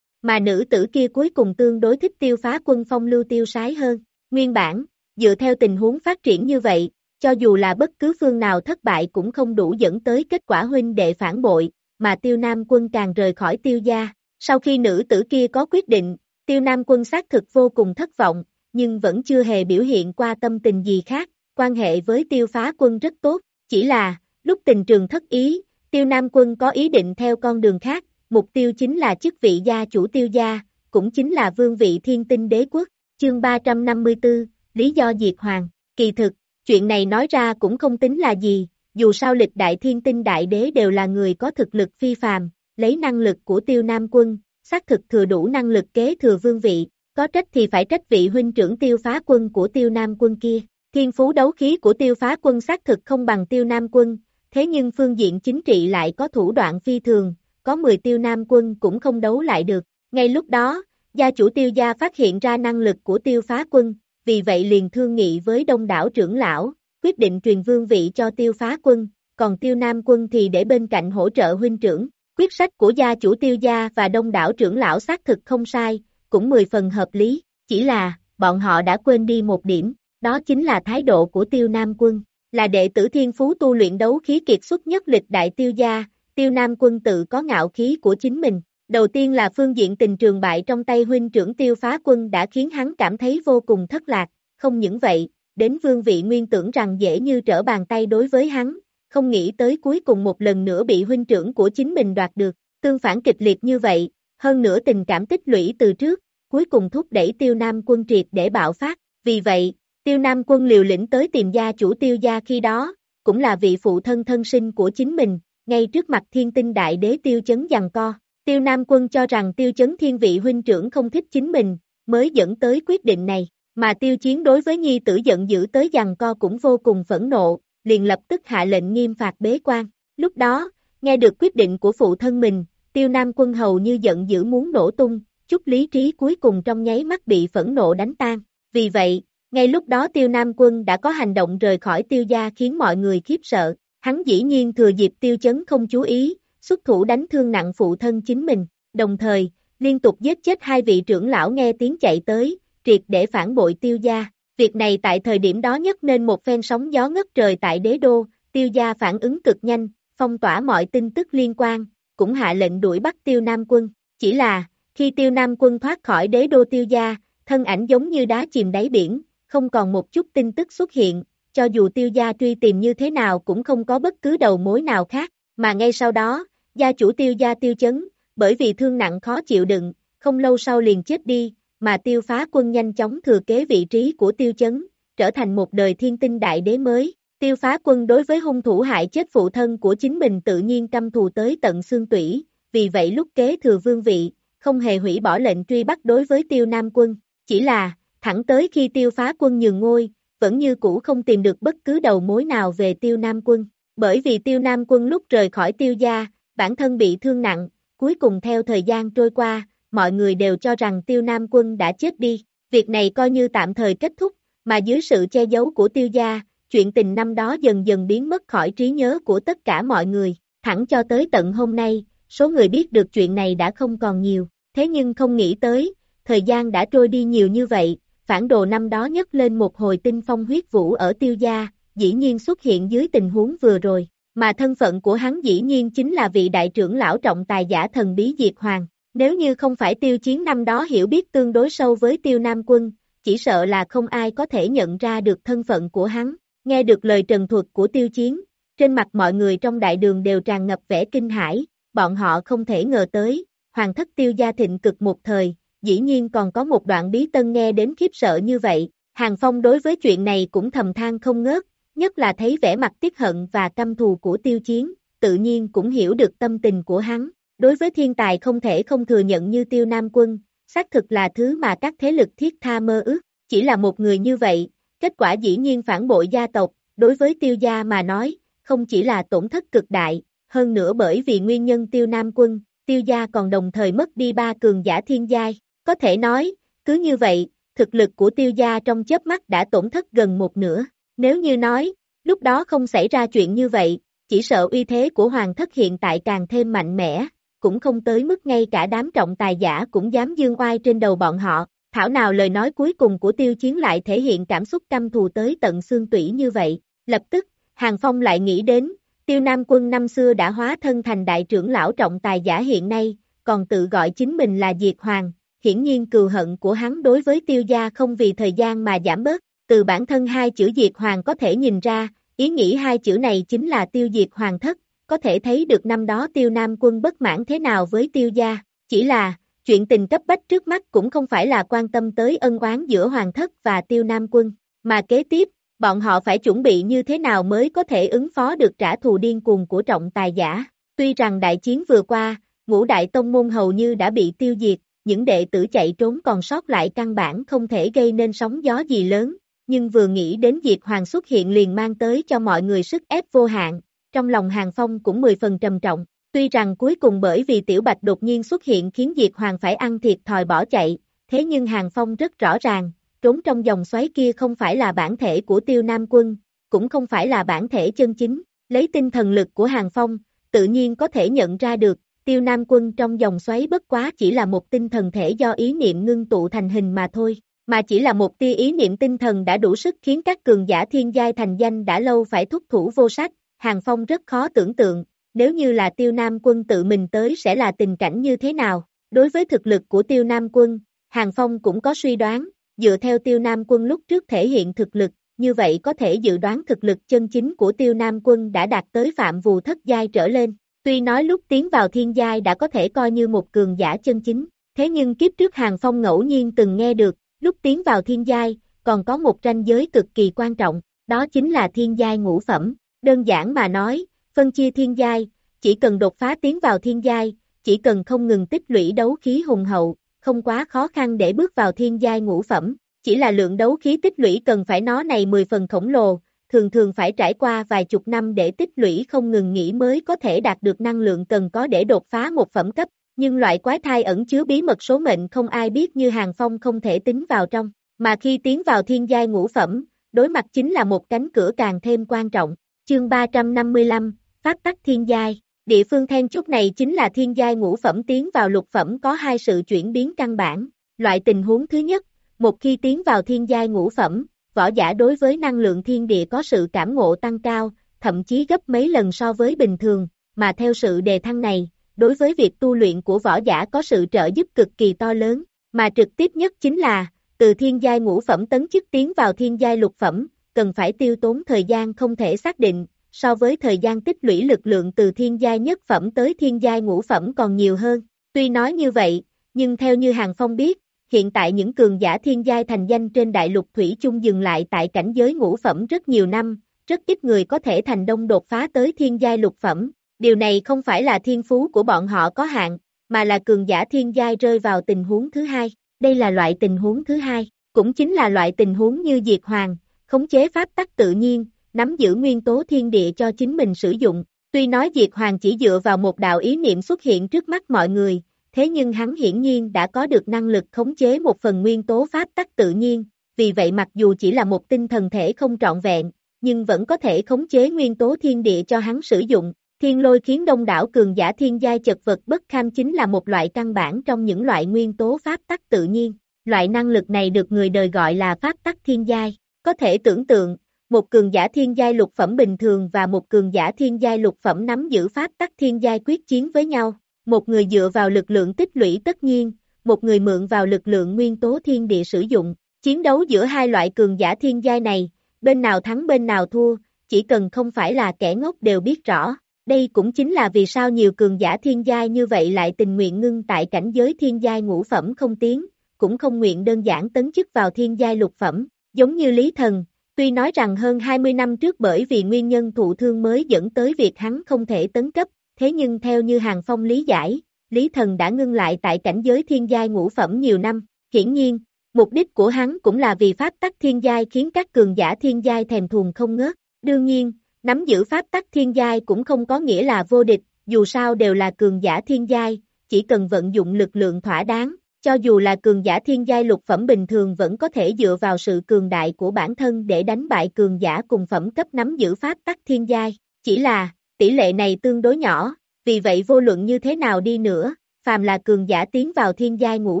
Mà nữ tử kia cuối cùng tương đối thích tiêu phá quân phong lưu tiêu sái hơn. Nguyên bản, dựa theo tình huống phát triển như vậy, cho dù là bất cứ phương nào thất bại cũng không đủ dẫn tới kết quả huynh đệ phản bội, mà tiêu nam quân càng rời khỏi tiêu gia. Sau khi nữ tử kia có quyết định, tiêu nam quân xác thực vô cùng thất vọng, nhưng vẫn chưa hề biểu hiện qua tâm tình gì khác, quan hệ với tiêu phá quân rất tốt, chỉ là, lúc tình trường thất ý, tiêu nam quân có ý định theo con đường khác, mục tiêu chính là chức vị gia chủ tiêu gia, cũng chính là vương vị thiên tinh đế quốc, chương 354, lý do diệt hoàng, kỳ thực, chuyện này nói ra cũng không tính là gì, dù sao lịch đại thiên tinh đại đế đều là người có thực lực phi phàm, lấy năng lực của tiêu nam quân, xác thực thừa đủ năng lực kế thừa vương vị, có trách thì phải trách vị huynh trưởng tiêu phá quân của tiêu nam quân kia, Thiên phú đấu khí của tiêu phá quân xác thực không bằng tiêu nam quân, thế nhưng phương diện chính trị lại có thủ đoạn phi thường, có 10 tiêu nam quân cũng không đấu lại được. Ngay lúc đó, gia chủ tiêu gia phát hiện ra năng lực của tiêu phá quân, vì vậy liền thương nghị với đông đảo trưởng lão, quyết định truyền vương vị cho tiêu phá quân, còn tiêu nam quân thì để bên cạnh hỗ trợ huynh trưởng. Quyết sách của gia chủ tiêu gia và đông đảo trưởng lão xác thực không sai, cũng 10 phần hợp lý, chỉ là, bọn họ đã quên đi một điểm, đó chính là thái độ của tiêu nam quân, là đệ tử thiên phú tu luyện đấu khí kiệt xuất nhất lịch đại tiêu gia, tiêu nam quân tự có ngạo khí của chính mình. Đầu tiên là phương diện tình trường bại trong tay huynh trưởng tiêu phá quân đã khiến hắn cảm thấy vô cùng thất lạc, không những vậy, đến vương vị nguyên tưởng rằng dễ như trở bàn tay đối với hắn, không nghĩ tới cuối cùng một lần nữa bị huynh trưởng của chính mình đoạt được, tương phản kịch liệt như vậy, hơn nữa tình cảm tích lũy từ trước, cuối cùng thúc đẩy tiêu nam quân triệt để bạo phát, vì vậy, tiêu nam quân liều lĩnh tới tìm gia chủ tiêu gia khi đó, cũng là vị phụ thân thân sinh của chính mình, ngay trước mặt thiên tinh đại đế tiêu chấn giằng co. Tiêu Nam Quân cho rằng tiêu chấn thiên vị huynh trưởng không thích chính mình, mới dẫn tới quyết định này, mà tiêu chiến đối với nhi tử giận dữ tới giằng co cũng vô cùng phẫn nộ, liền lập tức hạ lệnh nghiêm phạt bế quan. Lúc đó, nghe được quyết định của phụ thân mình, tiêu Nam Quân hầu như giận dữ muốn nổ tung, chút lý trí cuối cùng trong nháy mắt bị phẫn nộ đánh tan. Vì vậy, ngay lúc đó tiêu Nam Quân đã có hành động rời khỏi tiêu gia khiến mọi người khiếp sợ, hắn dĩ nhiên thừa dịp tiêu chấn không chú ý, xuất thủ đánh thương nặng phụ thân chính mình, đồng thời, liên tục giết chết hai vị trưởng lão nghe tiếng chạy tới, triệt để phản bội tiêu gia. Việc này tại thời điểm đó nhất nên một phen sóng gió ngất trời tại đế đô, tiêu gia phản ứng cực nhanh, phong tỏa mọi tin tức liên quan, cũng hạ lệnh đuổi bắt tiêu nam quân. Chỉ là, khi tiêu nam quân thoát khỏi đế đô tiêu gia, thân ảnh giống như đá chìm đáy biển, không còn một chút tin tức xuất hiện, cho dù tiêu gia truy tìm như thế nào cũng không có bất cứ đầu mối nào khác, mà ngay sau đó, gia chủ tiêu gia tiêu chấn, bởi vì thương nặng khó chịu đựng, không lâu sau liền chết đi, mà tiêu phá quân nhanh chóng thừa kế vị trí của tiêu chấn, trở thành một đời thiên tinh đại đế mới. Tiêu phá quân đối với hung thủ hại chết phụ thân của chính mình tự nhiên căm thù tới tận xương tủy, vì vậy lúc kế thừa vương vị, không hề hủy bỏ lệnh truy bắt đối với tiêu nam quân, chỉ là, thẳng tới khi tiêu phá quân nhường ngôi, vẫn như cũ không tìm được bất cứ đầu mối nào về tiêu nam quân, bởi vì tiêu nam quân lúc rời khỏi tiêu gia, bản thân bị thương nặng, cuối cùng theo thời gian trôi qua, mọi người đều cho rằng tiêu nam quân đã chết đi, việc này coi như tạm thời kết thúc, mà dưới sự che giấu của tiêu gia, chuyện tình năm đó dần dần biến mất khỏi trí nhớ của tất cả mọi người, thẳng cho tới tận hôm nay, số người biết được chuyện này đã không còn nhiều, thế nhưng không nghĩ tới, thời gian đã trôi đi nhiều như vậy, phản đồ năm đó nhấc lên một hồi tinh phong huyết vũ ở tiêu gia, dĩ nhiên xuất hiện dưới tình huống vừa rồi, mà thân phận của hắn dĩ nhiên chính là vị đại trưởng lão trọng tài giả thần bí Diệt Hoàng. Nếu như không phải tiêu chiến năm đó hiểu biết tương đối sâu với tiêu nam quân, chỉ sợ là không ai có thể nhận ra được thân phận của hắn. Nghe được lời trần thuật của tiêu chiến, trên mặt mọi người trong đại đường đều tràn ngập vẻ kinh hãi, bọn họ không thể ngờ tới, hoàng thất tiêu gia thịnh cực một thời, dĩ nhiên còn có một đoạn bí tân nghe đến khiếp sợ như vậy. Hàng Phong đối với chuyện này cũng thầm than không ngớt, nhất là thấy vẻ mặt tiếc hận và căm thù của tiêu chiến, tự nhiên cũng hiểu được tâm tình của hắn. Đối với thiên tài không thể không thừa nhận như tiêu nam quân, xác thực là thứ mà các thế lực thiết tha mơ ước, chỉ là một người như vậy, kết quả dĩ nhiên phản bội gia tộc, đối với tiêu gia mà nói, không chỉ là tổn thất cực đại, hơn nữa bởi vì nguyên nhân tiêu nam quân, tiêu gia còn đồng thời mất đi ba cường giả thiên giai, có thể nói, cứ như vậy, thực lực của tiêu gia trong chớp mắt đã tổn thất gần một nửa. Nếu như nói, lúc đó không xảy ra chuyện như vậy, chỉ sợ uy thế của hoàng thất hiện tại càng thêm mạnh mẽ, cũng không tới mức ngay cả đám trọng tài giả cũng dám dương oai trên đầu bọn họ. Thảo nào lời nói cuối cùng của tiêu chiến lại thể hiện cảm xúc căm thù tới tận xương tủy như vậy. Lập tức, Hàng Phong lại nghĩ đến, tiêu nam quân năm xưa đã hóa thân thành đại trưởng lão trọng tài giả hiện nay, còn tự gọi chính mình là Diệt Hoàng, hiển nhiên cừu hận của hắn đối với tiêu gia không vì thời gian mà giảm bớt, từ bản thân hai chữ diệt hoàng có thể nhìn ra, ý nghĩ hai chữ này chính là tiêu diệt hoàng thất, có thể thấy được năm đó tiêu nam quân bất mãn thế nào với tiêu gia, chỉ là, chuyện tình cấp bách trước mắt cũng không phải là quan tâm tới ân oán giữa hoàng thất và tiêu nam quân, mà kế tiếp, bọn họ phải chuẩn bị như thế nào mới có thể ứng phó được trả thù điên cuồng của trọng tài giả. Tuy rằng đại chiến vừa qua, ngũ đại tông môn hầu như đã bị tiêu diệt, những đệ tử chạy trốn còn sót lại căn bản không thể gây nên sóng gió gì lớn, nhưng vừa nghĩ đến Diệt Hoàng xuất hiện liền mang tới cho mọi người sức ép vô hạn, trong lòng Hàng Phong cũng mười phần trầm trọng, tuy rằng cuối cùng bởi vì Tiểu Bạch đột nhiên xuất hiện khiến Diệt Hoàng phải ăn thiệt thòi bỏ chạy, thế nhưng Hàng Phong rất rõ ràng, trốn trong dòng xoáy kia không phải là bản thể của Tiêu Nam Quân, cũng không phải là bản thể chân chính, lấy tinh thần lực của Hàng Phong, tự nhiên có thể nhận ra được, Tiêu Nam Quân trong dòng xoáy bất quá chỉ là một tinh thần thể do ý niệm ngưng tụ thành hình mà thôi, mà chỉ là một tia ý niệm tinh thần đã đủ sức khiến các cường giả thiên giai thành danh đã lâu phải thúc thủ vô sách, Hàng Phong rất khó tưởng tượng, nếu như là Tiêu Nam Quân tự mình tới sẽ là tình cảnh như thế nào, đối với thực lực của Tiêu Nam Quân, Hàng Phong cũng có suy đoán, dựa theo Tiêu Nam Quân lúc trước thể hiện thực lực, như vậy có thể dự đoán thực lực chân chính của Tiêu Nam Quân đã đạt tới phạm vù thất giai trở lên. Tuy nói lúc tiến vào thiên giai đã có thể coi như một cường giả chân chính, thế nhưng kiếp trước Hàng Phong ngẫu nhiên từng nghe được, lúc tiến vào thiên giai, còn có một ranh giới cực kỳ quan trọng, đó chính là thiên giai ngũ phẩm. Đơn giản mà nói, phân chia thiên giai, chỉ cần đột phá tiến vào thiên giai, chỉ cần không ngừng tích lũy đấu khí hùng hậu, không quá khó khăn để bước vào thiên giai ngũ phẩm, chỉ là lượng đấu khí tích lũy cần phải nó này 10 phần khổng lồ, thường thường phải trải qua vài chục năm để tích lũy không ngừng nghỉ mới có thể đạt được năng lượng cần có để đột phá một phẩm cấp, nhưng loại quái thai ẩn chứa bí mật số mệnh không ai biết như hàng phong không thể tính vào trong, mà khi tiến vào thiên giai ngũ phẩm, đối mặt chính là một cánh cửa càng thêm quan trọng. Chương 355, Pháp tắc thiên giai, địa phương then chốt này chính là thiên giai ngũ phẩm tiến vào lục phẩm có hai sự chuyển biến căn bản, loại tình huống thứ nhất, một khi tiến vào thiên giai ngũ phẩm, võ giả đối với năng lượng thiên địa có sự cảm ngộ tăng cao, thậm chí gấp mấy lần so với bình thường, mà theo sự đề thăng này, đối với việc tu luyện của võ giả có sự trợ giúp cực kỳ to lớn, mà trực tiếp nhất chính là, từ thiên giai ngũ phẩm tấn chức tiến vào thiên giai lục phẩm, cần phải tiêu tốn thời gian không thể xác định, so với thời gian tích lũy lực lượng từ thiên giai nhất phẩm tới thiên giai ngũ phẩm còn nhiều hơn. Tuy nói như vậy, nhưng theo như Hàng Phong biết, hiện tại những cường giả thiên giai thành danh trên đại lục thủy chung dừng lại tại cảnh giới ngũ phẩm rất nhiều năm, rất ít người có thể thành đông đột phá tới thiên giai lục phẩm. Điều này không phải là thiên phú của bọn họ có hạn, mà là cường giả thiên giai rơi vào tình huống thứ hai. Đây là loại tình huống thứ hai, cũng chính là loại tình huống như diệt hoàng, khống chế pháp tắc tự nhiên, nắm giữ nguyên tố thiên địa cho chính mình sử dụng. Tuy nói diệt hoàng chỉ dựa vào một đạo ý niệm xuất hiện trước mắt mọi người, thế nhưng hắn hiển nhiên đã có được năng lực khống chế một phần nguyên tố pháp tắc tự nhiên, vì vậy mặc dù chỉ là một tinh thần thể không trọn vẹn, nhưng vẫn có thể khống chế nguyên tố thiên địa cho hắn sử dụng. Thiên lôi khiến đông đảo cường giả thiên giai chật vật bất kham chính là một loại căn bản trong những loại nguyên tố pháp tắc tự nhiên. Loại năng lực này được người đời gọi là pháp tắc thiên giai. Có thể tưởng tượng, một cường giả thiên giai lục phẩm bình thường và một cường giả thiên giai lục phẩm nắm giữ pháp tắc thiên giai quyết chiến với nhau, một người dựa vào lực lượng tích lũy tất nhiên, một người mượn vào lực lượng nguyên tố thiên địa sử dụng. Chiến đấu giữa hai loại cường giả thiên giai này, bên nào thắng bên nào thua, chỉ cần không phải là kẻ ngốc đều biết rõ. Đây cũng chính là vì sao nhiều cường giả thiên giai như vậy lại tình nguyện ngưng tại cảnh giới thiên giai ngũ phẩm không tiến, cũng không nguyện đơn giản tấn chức vào thiên giai lục phẩm, giống như Lý Thần, tuy nói rằng hơn 20 năm trước bởi vì nguyên nhân thụ thương mới dẫn tới việc hắn không thể tấn cấp, thế nhưng theo như Hàng Phong lý giải, Lý Thần đã ngưng lại tại cảnh giới thiên giai ngũ phẩm nhiều năm, hiển nhiên, mục đích của hắn cũng là vì pháp tắc thiên giai khiến các cường giả thiên giai thèm thuồng không ngớt, đương nhiên, nắm giữ pháp tắc thiên giai cũng không có nghĩa là vô địch, dù sao đều là cường giả thiên giai, chỉ cần vận dụng lực lượng thỏa đáng, cho dù là cường giả thiên giai lục phẩm bình thường vẫn có thể dựa vào sự cường đại của bản thân để đánh bại cường giả cùng phẩm cấp nắm giữ pháp tắc thiên giai, chỉ là, tỷ lệ này tương đối nhỏ, vì vậy vô luận như thế nào đi nữa, phàm là cường giả tiến vào thiên giai ngũ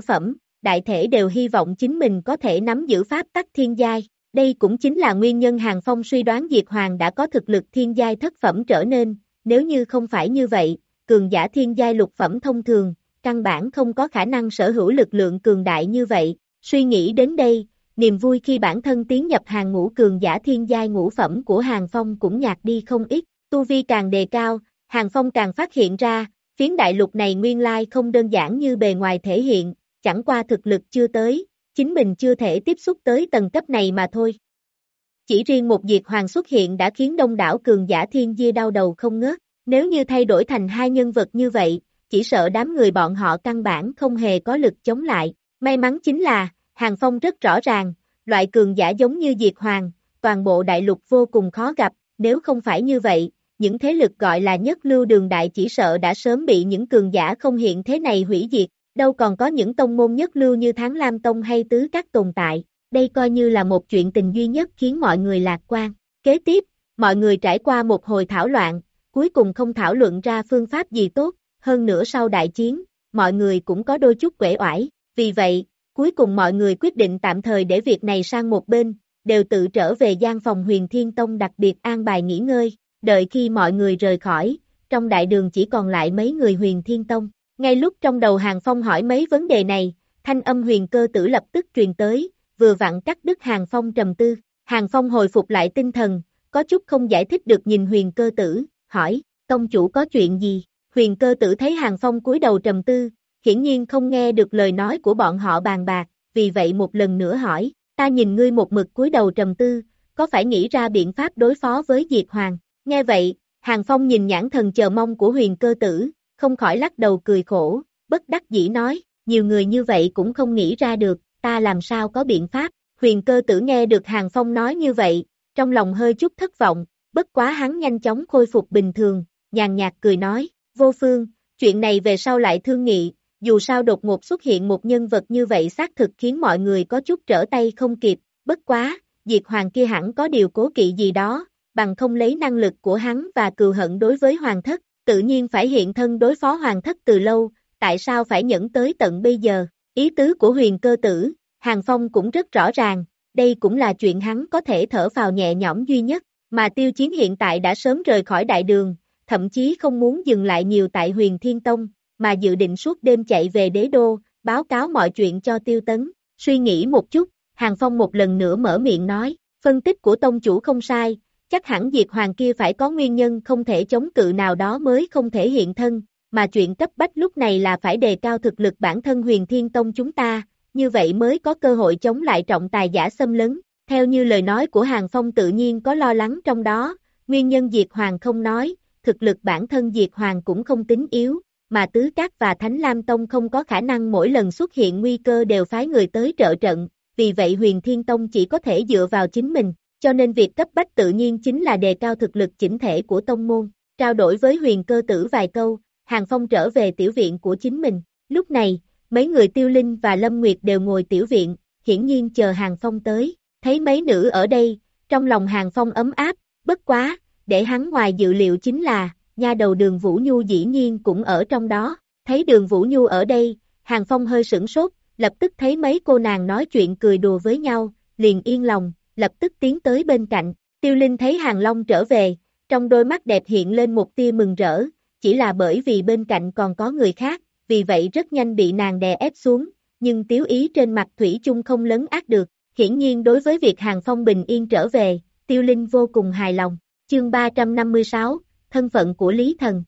phẩm, đại thể đều hy vọng chính mình có thể nắm giữ pháp tắc thiên giai. Đây cũng chính là nguyên nhân Hàng Phong suy đoán Diệt Hoàng đã có thực lực thiên giai thất phẩm trở nên, nếu như không phải như vậy, cường giả thiên giai lục phẩm thông thường, căn bản không có khả năng sở hữu lực lượng cường đại như vậy. Suy nghĩ đến đây, niềm vui khi bản thân tiến nhập hàng ngũ cường giả thiên giai ngũ phẩm của Hàng Phong cũng nhạt đi không ít, tu vi càng đề cao, Hàng Phong càng phát hiện ra, phiến đại lục này nguyên lai không đơn giản như bề ngoài thể hiện, chẳng qua thực lực chưa tới, chính mình chưa thể tiếp xúc tới tầng cấp này mà thôi. Chỉ riêng một diệt hoàng xuất hiện đã khiến đông đảo cường giả thiên di đau đầu không ngớt, nếu như thay đổi thành hai nhân vật như vậy, chỉ sợ đám người bọn họ căn bản không hề có lực chống lại. May mắn chính là, Hàng Phong rất rõ ràng, loại cường giả giống như Diệt Hoàng, toàn bộ đại lục vô cùng khó gặp, nếu không phải như vậy, những thế lực gọi là nhất lưu đường đại chỉ sợ đã sớm bị những cường giả không hiện thế này hủy diệt, đâu còn có những tông môn nhất lưu như Tháng Lam Tông hay Tứ Các tồn tại, đây coi như là một chuyện tình duy nhất khiến mọi người lạc quan. Kế tiếp, mọi người trải qua một hồi thảo loạn, cuối cùng không thảo luận ra phương pháp gì tốt, hơn nữa sau đại chiến, mọi người cũng có đôi chút quể oải, vì vậy, cuối cùng mọi người quyết định tạm thời để việc này sang một bên, đều tự trở về gian phòng huyền thiên tông đặc biệt an bài nghỉ ngơi, đợi khi mọi người rời khỏi, trong đại đường chỉ còn lại mấy người huyền thiên tông. Ngay lúc trong đầu Hàng Phong hỏi mấy vấn đề này, thanh âm huyền cơ tử lập tức truyền tới, vừa vặn cắt đứt Hàng Phong trầm tư. Hàng Phong hồi phục lại tinh thần, có chút không giải thích được nhìn huyền cơ tử, hỏi, tông chủ có chuyện gì? Huyền cơ tử thấy Hàng Phong cúi đầu trầm tư, hiển nhiên không nghe được lời nói của bọn họ bàn bạc, vì vậy một lần nữa hỏi, ta nhìn ngươi một mực cúi đầu trầm tư, có phải nghĩ ra biện pháp đối phó với Diệt Hoàng? Nghe vậy, Hàng Phong nhìn nhãn thần chờ mong của huyền cơ tử, không khỏi lắc đầu cười khổ, bất đắc dĩ nói, nhiều người như vậy cũng không nghĩ ra được, ta làm sao có biện pháp, huyền cơ tử nghe được Hàng Phong nói như vậy, trong lòng hơi chút thất vọng, bất quá hắn nhanh chóng khôi phục bình thường, nhàn nhạt cười nói, vô phương, chuyện này về sau lại thương nghị, dù sao đột ngột xuất hiện một nhân vật như vậy xác thực khiến mọi người có chút trở tay không kịp, bất quá, diệt hoàng kia hẳn có điều cố kỵ gì đó, bằng không lấy năng lực của hắn và cừu hận đối với hoàng thất, tự nhiên phải hiện thân đối phó hoàng thất từ lâu, tại sao phải nhẫn tới tận bây giờ, ý tứ của huyền cơ tử, Hàng Phong cũng rất rõ ràng, đây cũng là chuyện hắn có thể thở vào nhẹ nhõm duy nhất, mà tiêu chiến hiện tại đã sớm rời khỏi đại đường, thậm chí không muốn dừng lại nhiều tại huyền thiên tông, mà dự định suốt đêm chạy về đế đô, báo cáo mọi chuyện cho tiêu tấn, suy nghĩ một chút, Hàng Phong một lần nữa mở miệng nói, phân tích của tông chủ không sai, chắc hẳn diệt hoàng kia phải có nguyên nhân không thể chống cự nào đó mới không thể hiện thân, mà chuyện cấp bách lúc này là phải đề cao thực lực bản thân huyền thiên tông chúng ta, như vậy mới có cơ hội chống lại trọng tài giả xâm lấn. Theo như lời nói của Hàng Phong tự nhiên có lo lắng trong đó, nguyên nhân Diệt Hoàng không nói, thực lực bản thân Diệt Hoàng cũng không tính yếu, mà Tứ Cát và Thánh Lam Tông không có khả năng mỗi lần xuất hiện nguy cơ đều phái người tới trợ trận, vì vậy Huyền Thiên Tông chỉ có thể dựa vào chính mình, cho nên việc cấp bách tự nhiên chính là đề cao thực lực chỉnh thể của tông môn. Trao đổi với huyền cơ tử vài câu, Hàng Phong trở về tiểu viện của chính mình. Lúc này, mấy người tiêu linh và Lâm Nguyệt đều ngồi tiểu viện, hiển nhiên chờ Hàng Phong tới. Thấy mấy nữ ở đây, trong lòng Hàng Phong ấm áp, bất quá, để hắn ngoài dự liệu chính là, nha đầu đường Vũ Nhu dĩ nhiên cũng ở trong đó. Thấy đường Vũ Nhu ở đây, Hàng Phong hơi sửng sốt, lập tức thấy mấy cô nàng nói chuyện cười đùa với nhau, liền yên lòng, lập tức tiến tới bên cạnh. Tiêu Linh thấy Hàng Long trở về, trong đôi mắt đẹp hiện lên một tia mừng rỡ, chỉ là bởi vì bên cạnh còn có người khác, vì vậy rất nhanh bị nàng đè ép xuống, nhưng tiếu ý trên mặt Thủy chung không lấn ác được. Hiển nhiên đối với việc Hàng Phong bình yên trở về, Tiêu Linh vô cùng hài lòng. Chương 356, Thân phận của Lý Thần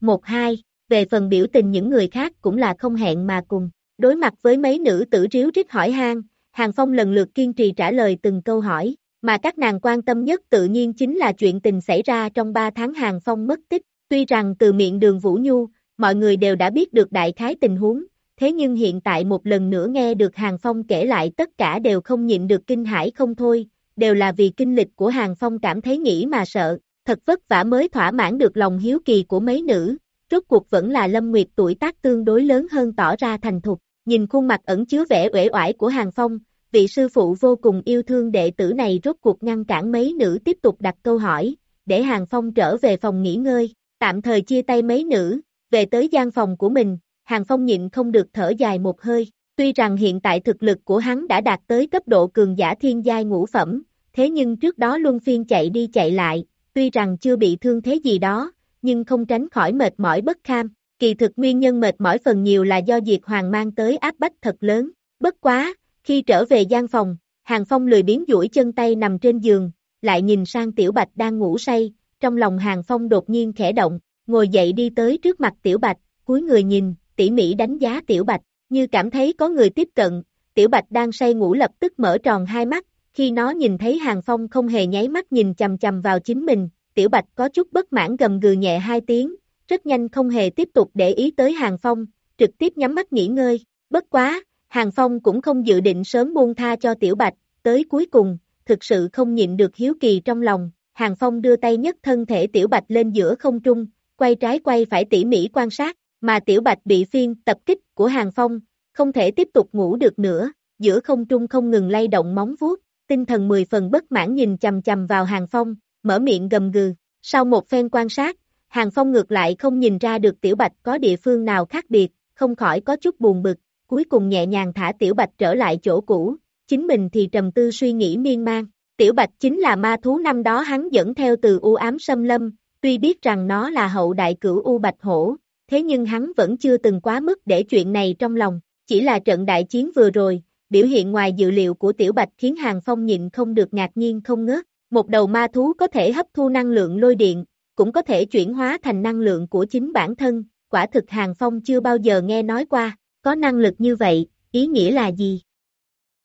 1-2, về phần biểu tình những người khác cũng là không hẹn mà cùng. Đối mặt với mấy nữ tử ríu rít hỏi han, Hàng Phong lần lượt kiên trì trả lời từng câu hỏi, mà các nàng quan tâm nhất tự nhiên chính là chuyện tình xảy ra trong 3 tháng Hàng Phong mất tích. Tuy rằng từ miệng đường Vũ Nhu, mọi người đều đã biết được đại khái tình huống, thế nhưng hiện tại một lần nữa nghe được Hàng Phong kể lại tất cả đều không nhịn được kinh hãi không thôi, đều là vì kinh lịch của Hàng Phong cảm thấy nghĩ mà sợ, thật vất vả mới thỏa mãn được lòng hiếu kỳ của mấy nữ, rốt cuộc vẫn là Lâm Nguyệt tuổi tác tương đối lớn hơn tỏ ra thành thục, nhìn khuôn mặt ẩn chứa vẻ uể oải của Hàng Phong, vị sư phụ vô cùng yêu thương đệ tử này rốt cuộc ngăn cản mấy nữ tiếp tục đặt câu hỏi, để Hàng Phong trở về phòng nghỉ ngơi, tạm thời chia tay mấy nữ, về tới gian phòng của mình, Hàng Phong nhịn không được thở dài một hơi, tuy rằng hiện tại thực lực của hắn đã đạt tới cấp độ cường giả thiên giai ngũ phẩm, thế nhưng trước đó luân phiên chạy đi chạy lại, tuy rằng chưa bị thương thế gì đó, nhưng không tránh khỏi mệt mỏi bất kham, kỳ thực nguyên nhân mệt mỏi phần nhiều là do Diệt Hoàng mang tới áp bách thật lớn, bất quá, khi trở về gian phòng, Hàng Phong lười biến duỗi chân tay nằm trên giường, lại nhìn sang Tiểu Bạch đang ngủ say, trong lòng Hàng Phong đột nhiên khẽ động, ngồi dậy đi tới trước mặt Tiểu Bạch, cúi người nhìn, tỉ mỉ đánh giá Tiểu Bạch, như cảm thấy có người tiếp cận, Tiểu Bạch đang say ngủ lập tức mở tròn hai mắt, khi nó nhìn thấy Hàng Phong không hề nháy mắt nhìn chầm chầm vào chính mình, Tiểu Bạch có chút bất mãn gầm gừ nhẹ hai tiếng, rất nhanh không hề tiếp tục để ý tới Hàng Phong, trực tiếp nhắm mắt nghỉ ngơi, bất quá, Hàng Phong cũng không dự định sớm buông tha cho Tiểu Bạch, tới cuối cùng, thực sự không nhịn được hiếu kỳ trong lòng, Hàng Phong đưa tay nhấc thân thể Tiểu Bạch lên giữa không trung, quay trái quay phải tỉ mỉ quan sát, mà Tiểu Bạch bị phiên tập kích của Hàng Phong, không thể tiếp tục ngủ được nữa, giữa không trung không ngừng lay động móng vuốt, tinh thần mười phần bất mãn nhìn chầm chầm vào Hàng Phong, mở miệng gầm gừ, sau một phen quan sát, Hàng Phong ngược lại không nhìn ra được Tiểu Bạch có địa phương nào khác biệt, không khỏi có chút buồn bực, cuối cùng nhẹ nhàng thả Tiểu Bạch trở lại chỗ cũ, chính mình thì trầm tư suy nghĩ miên man. Tiểu Bạch chính là ma thú năm đó hắn dẫn theo từ u ám xâm lâm, tuy biết rằng nó là hậu đại cửu u bạch hổ, thế nhưng hắn vẫn chưa từng quá mức để chuyện này trong lòng, chỉ là trận đại chiến vừa rồi, biểu hiện ngoài dự liệu của Tiểu Bạch khiến Hàng Phong nhịn không được ngạc nhiên không ngớt, một đầu ma thú có thể hấp thu năng lượng lôi điện, cũng có thể chuyển hóa thành năng lượng của chính bản thân, quả thực Hàng Phong chưa bao giờ nghe nói qua, có năng lực như vậy, ý nghĩa là gì?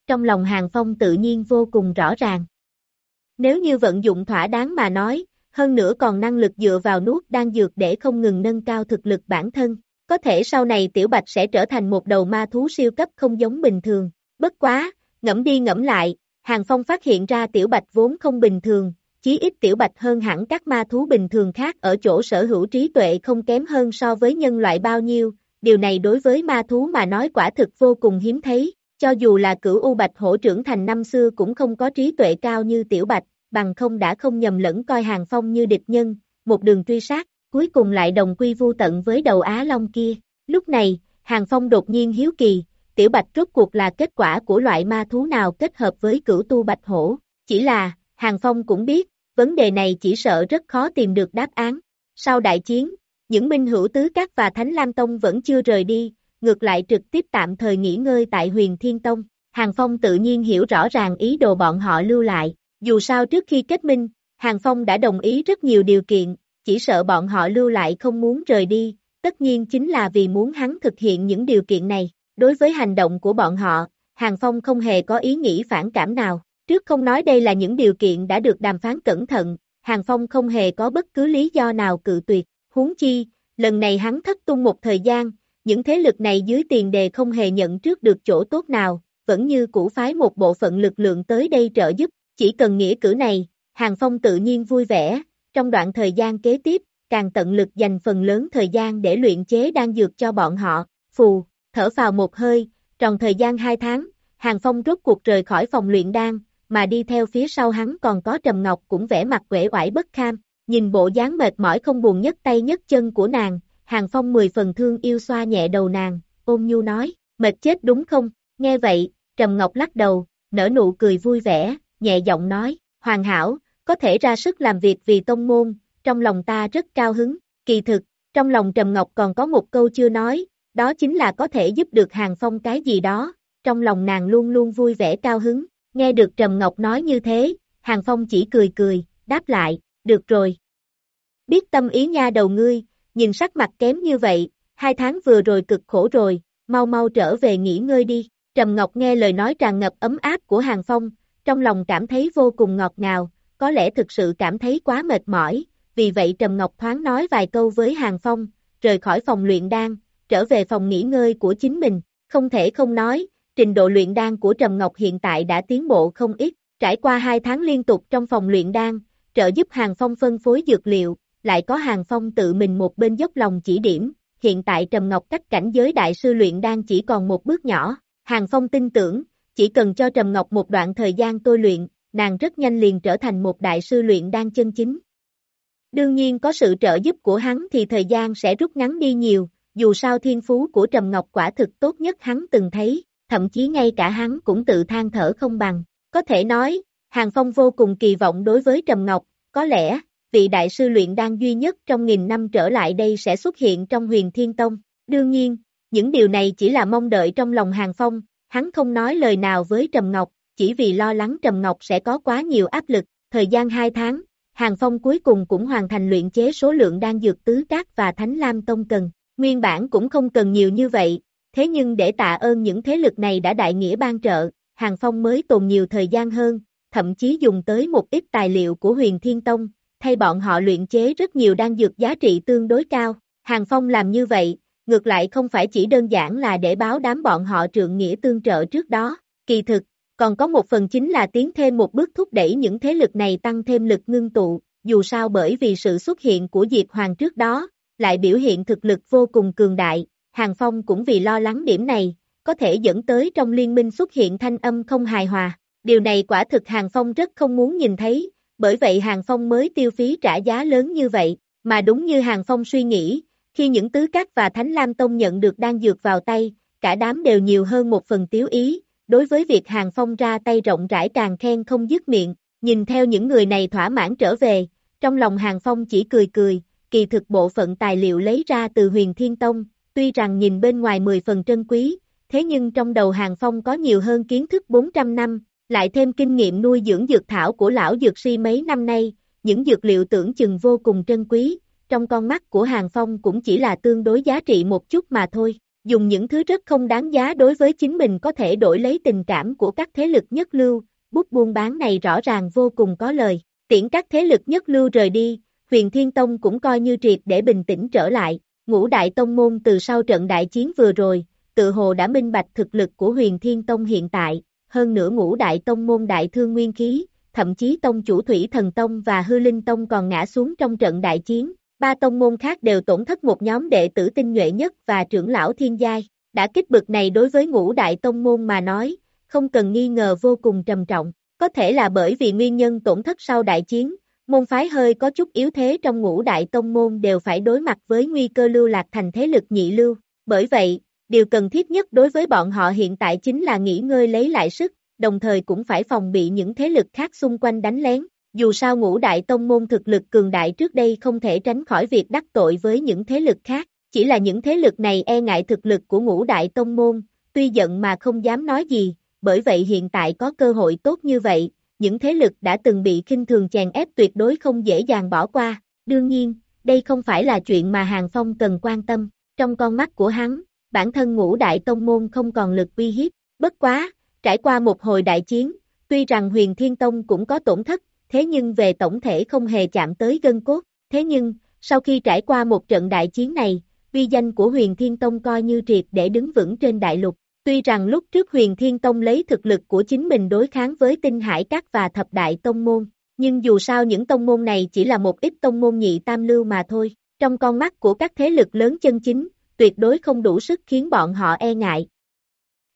Trong lòng Hàng Phong tự nhiên vô cùng rõ ràng. Nếu như vận dụng thỏa đáng mà nói, hơn nữa còn năng lực dựa vào nuốt đan dược để không ngừng nâng cao thực lực bản thân, có thể sau này Tiểu Bạch sẽ trở thành một đầu ma thú siêu cấp không giống bình thường. Bất quá, ngẫm đi ngẫm lại, Hàng Phong phát hiện ra Tiểu Bạch vốn không bình thường, chí ít Tiểu Bạch hơn hẳn các ma thú bình thường khác ở chỗ sở hữu trí tuệ không kém hơn so với nhân loại bao nhiêu, điều này đối với ma thú mà nói quả thực vô cùng hiếm thấy, cho dù là cửu U Bạch hổ trưởng thành năm xưa cũng không có trí tuệ cao như Tiểu Bạch, bằng không đã không nhầm lẫn coi Hàng Phong như địch nhân, một đường truy sát, cuối cùng lại đồng quy vu tận với đầu Á Long kia. Lúc này, Hàng Phong đột nhiên hiếu kỳ, Tiểu Bạch rốt cuộc là kết quả của loại ma thú nào kết hợp với cửu tu Bạch Hổ, chỉ là, Hàng Phong cũng biết, vấn đề này chỉ sợ rất khó tìm được đáp án. Sau đại chiến, những minh hữu tứ các và Thánh Lam Tông vẫn chưa rời đi, ngược lại trực tiếp tạm thời nghỉ ngơi tại huyền Thiên Tông. Hàng Phong tự nhiên hiểu rõ ràng ý đồ bọn họ lưu lại, dù sao trước khi kết minh, Hàng Phong đã đồng ý rất nhiều điều kiện, chỉ sợ bọn họ lưu lại không muốn rời đi, tất nhiên chính là vì muốn hắn thực hiện những điều kiện này. Đối với hành động của bọn họ, Hàng Phong không hề có ý nghĩ phản cảm nào. Trước không nói đây là những điều kiện đã được đàm phán cẩn thận, Hàng Phong không hề có bất cứ lý do nào cự tuyệt. Huống chi, lần này hắn thất tung một thời gian, những thế lực này dưới tiền đề không hề nhận trước được chỗ tốt nào, vẫn như cũ phái một bộ phận lực lượng tới đây trợ giúp, chỉ cần nghĩa cử này, Hàng Phong tự nhiên vui vẻ, trong đoạn thời gian kế tiếp, càng tận lực dành phần lớn thời gian để luyện chế đan dược cho bọn họ, phù, thở vào một hơi, tròn thời gian 2 tháng, Hàng Phong rốt cuộc rời khỏi phòng luyện đan, mà đi theo phía sau hắn còn có Trầm Ngọc cũng vẻ mặt quể oải bất kham, nhìn bộ dáng mệt mỏi không buồn nhất tay nhất chân của nàng, Hàng Phong mười phần thương yêu xoa nhẹ đầu nàng, ôm nhu nói, mệt chết đúng không, nghe vậy, Trầm Ngọc lắc đầu, nở nụ cười vui vẻ, nhẹ giọng nói, hoàn hảo, có thể ra sức làm việc vì tông môn, trong lòng ta rất cao hứng, kỳ thực, trong lòng Trầm Ngọc còn có một câu chưa nói, đó chính là có thể giúp được Hàng Phong cái gì đó, trong lòng nàng luôn luôn vui vẻ cao hứng, nghe được Trầm Ngọc nói như thế, Hàng Phong chỉ cười cười, đáp lại, được rồi. Biết tâm ý nha đầu ngươi, nhìn sắc mặt kém như vậy, hai tháng vừa rồi cực khổ rồi, mau mau trở về nghỉ ngơi đi. Trầm Ngọc nghe lời nói tràn ngập ấm áp của Hàng Phong, trong lòng cảm thấy vô cùng ngọt ngào, có lẽ thực sự cảm thấy quá mệt mỏi, vì vậy Trầm Ngọc thoáng nói vài câu với Hàng Phong, rời khỏi phòng luyện đan, trở về phòng nghỉ ngơi của chính mình, không thể không nói, trình độ luyện đan của Trầm Ngọc hiện tại đã tiến bộ không ít, trải qua hai tháng liên tục trong phòng luyện đan, trợ giúp Hàng Phong phân phối dược liệu, lại có Hàng Phong tự mình một bên dốc lòng chỉ điểm, hiện tại Trầm Ngọc cách cảnh giới đại sư luyện đan chỉ còn một bước nhỏ, Hàng Phong tin tưởng, chỉ cần cho Trầm Ngọc một đoạn thời gian tôi luyện, nàng rất nhanh liền trở thành một đại sư luyện đan chân chính. Đương nhiên có sự trợ giúp của hắn thì thời gian sẽ rút ngắn đi nhiều, dù sao thiên phú của Trầm Ngọc quả thực tốt nhất hắn từng thấy, thậm chí ngay cả hắn cũng tự than thở không bằng. Có thể nói, Hàng Phong vô cùng kỳ vọng đối với Trầm Ngọc, có lẽ, vị đại sư luyện đan duy nhất trong nghìn năm trở lại đây sẽ xuất hiện trong huyền thiên tông. Đương nhiên, những điều này chỉ là mong đợi trong lòng Hàng Phong, hắn không nói lời nào với Trầm Ngọc, chỉ vì lo lắng Trầm Ngọc sẽ có quá nhiều áp lực. Thời gian 2 tháng, Hàng Phong cuối cùng cũng hoàn thành luyện chế số lượng đan dược tứ cát và Thánh Lam Tông cần. Nguyên bản cũng không cần nhiều như vậy, thế nhưng để tạ ơn những thế lực này đã đại nghĩa ban trợ, Hàng Phong mới tồn nhiều thời gian hơn, thậm chí dùng tới một ít tài liệu của huyền Thiên Tông, thay bọn họ luyện chế rất nhiều đan dược giá trị tương đối cao. Hàng Phong làm như vậy, ngược lại không phải chỉ đơn giản là để báo đám bọn họ trượng nghĩa tương trợ trước đó, kỳ thực, còn có một phần chính là tiến thêm một bước thúc đẩy những thế lực này tăng thêm lực ngưng tụ, dù sao bởi vì sự xuất hiện của Diệt Hoàng trước đó, lại biểu hiện thực lực vô cùng cường đại, Hàng Phong cũng vì lo lắng điểm này, có thể dẫn tới trong liên minh xuất hiện thanh âm không hài hòa. Điều này quả thực Hàng Phong rất không muốn nhìn thấy, bởi vậy Hàng Phong mới tiêu phí trả giá lớn như vậy, mà đúng như Hàng Phong suy nghĩ, khi những tứ các và Thánh Lam Tông nhận được đan dược vào tay, cả đám đều nhiều hơn một phần tiếu ý, đối với việc Hàng Phong ra tay rộng rãi càng khen không dứt miệng, nhìn theo những người này thỏa mãn trở về, trong lòng Hàng Phong chỉ cười cười, kỳ thực bộ phận tài liệu lấy ra từ huyền Thiên Tông, tuy rằng nhìn bên ngoài 10 phần trân quý, thế nhưng trong đầu Hàng Phong có nhiều hơn kiến thức 400 năm, lại thêm kinh nghiệm nuôi dưỡng dược thảo của lão dược si mấy năm nay, những dược liệu tưởng chừng vô cùng trân quý, trong con mắt của Hàng Phong cũng chỉ là tương đối giá trị một chút mà thôi, dùng những thứ rất không đáng giá đối với chính mình có thể đổi lấy tình cảm của các thế lực nhất lưu, bút buôn bán này rõ ràng vô cùng có lời, tiễn các thế lực nhất lưu rời đi, huyền Thiên Tông cũng coi như triệt để bình tĩnh trở lại, ngũ đại tông môn từ sau trận đại chiến vừa rồi, tự hồ đã minh bạch thực lực của huyền Thiên Tông hiện tại, hơn nữa ngũ đại tông môn đại thương nguyên khí, thậm chí tông chủ thủy thần tông và hư linh tông còn ngã xuống trong trận đại chiến, ba tông môn khác đều tổn thất một nhóm đệ tử tinh nhuệ nhất và trưởng lão thiên giai, đã kích bực này đối với ngũ đại tông môn mà nói, không cần nghi ngờ vô cùng trầm trọng, có thể là bởi vì nguyên nhân tổn thất sau đại chiến, môn phái hơi có chút yếu thế trong ngũ đại tông môn đều phải đối mặt với nguy cơ lưu lạc thành thế lực nhị lưu, bởi vậy, điều cần thiết nhất đối với bọn họ hiện tại chính là nghỉ ngơi lấy lại sức, đồng thời cũng phải phòng bị những thế lực khác xung quanh đánh lén. Dù sao ngũ đại tông môn thực lực cường đại trước đây không thể tránh khỏi việc đắc tội với những thế lực khác, chỉ là những thế lực này e ngại thực lực của ngũ đại tông môn, tuy giận mà không dám nói gì, bởi vậy hiện tại có cơ hội tốt như vậy, những thế lực đã từng bị khinh thường chèn ép tuyệt đối không dễ dàng bỏ qua, đương nhiên, đây không phải là chuyện mà Hàng Phong cần quan tâm, trong con mắt của hắn, bản thân ngũ đại tông môn không còn lực uy hiếp, bất quá, trải qua một hồi đại chiến, tuy rằng huyền thiên tông cũng có tổn thất, thế nhưng về tổng thể không hề chạm tới gân cốt, thế nhưng, sau khi trải qua một trận đại chiến này, vi danh của huyền thiên tông coi như triệt để đứng vững trên đại lục, tuy rằng lúc trước huyền thiên tông lấy thực lực của chính mình đối kháng với tinh hải các và thập đại tông môn, nhưng dù sao những tông môn này chỉ là một ít tông môn nhị tam lưu mà thôi, trong con mắt của các thế lực lớn chân chính, tuyệt đối không đủ sức khiến bọn họ e ngại.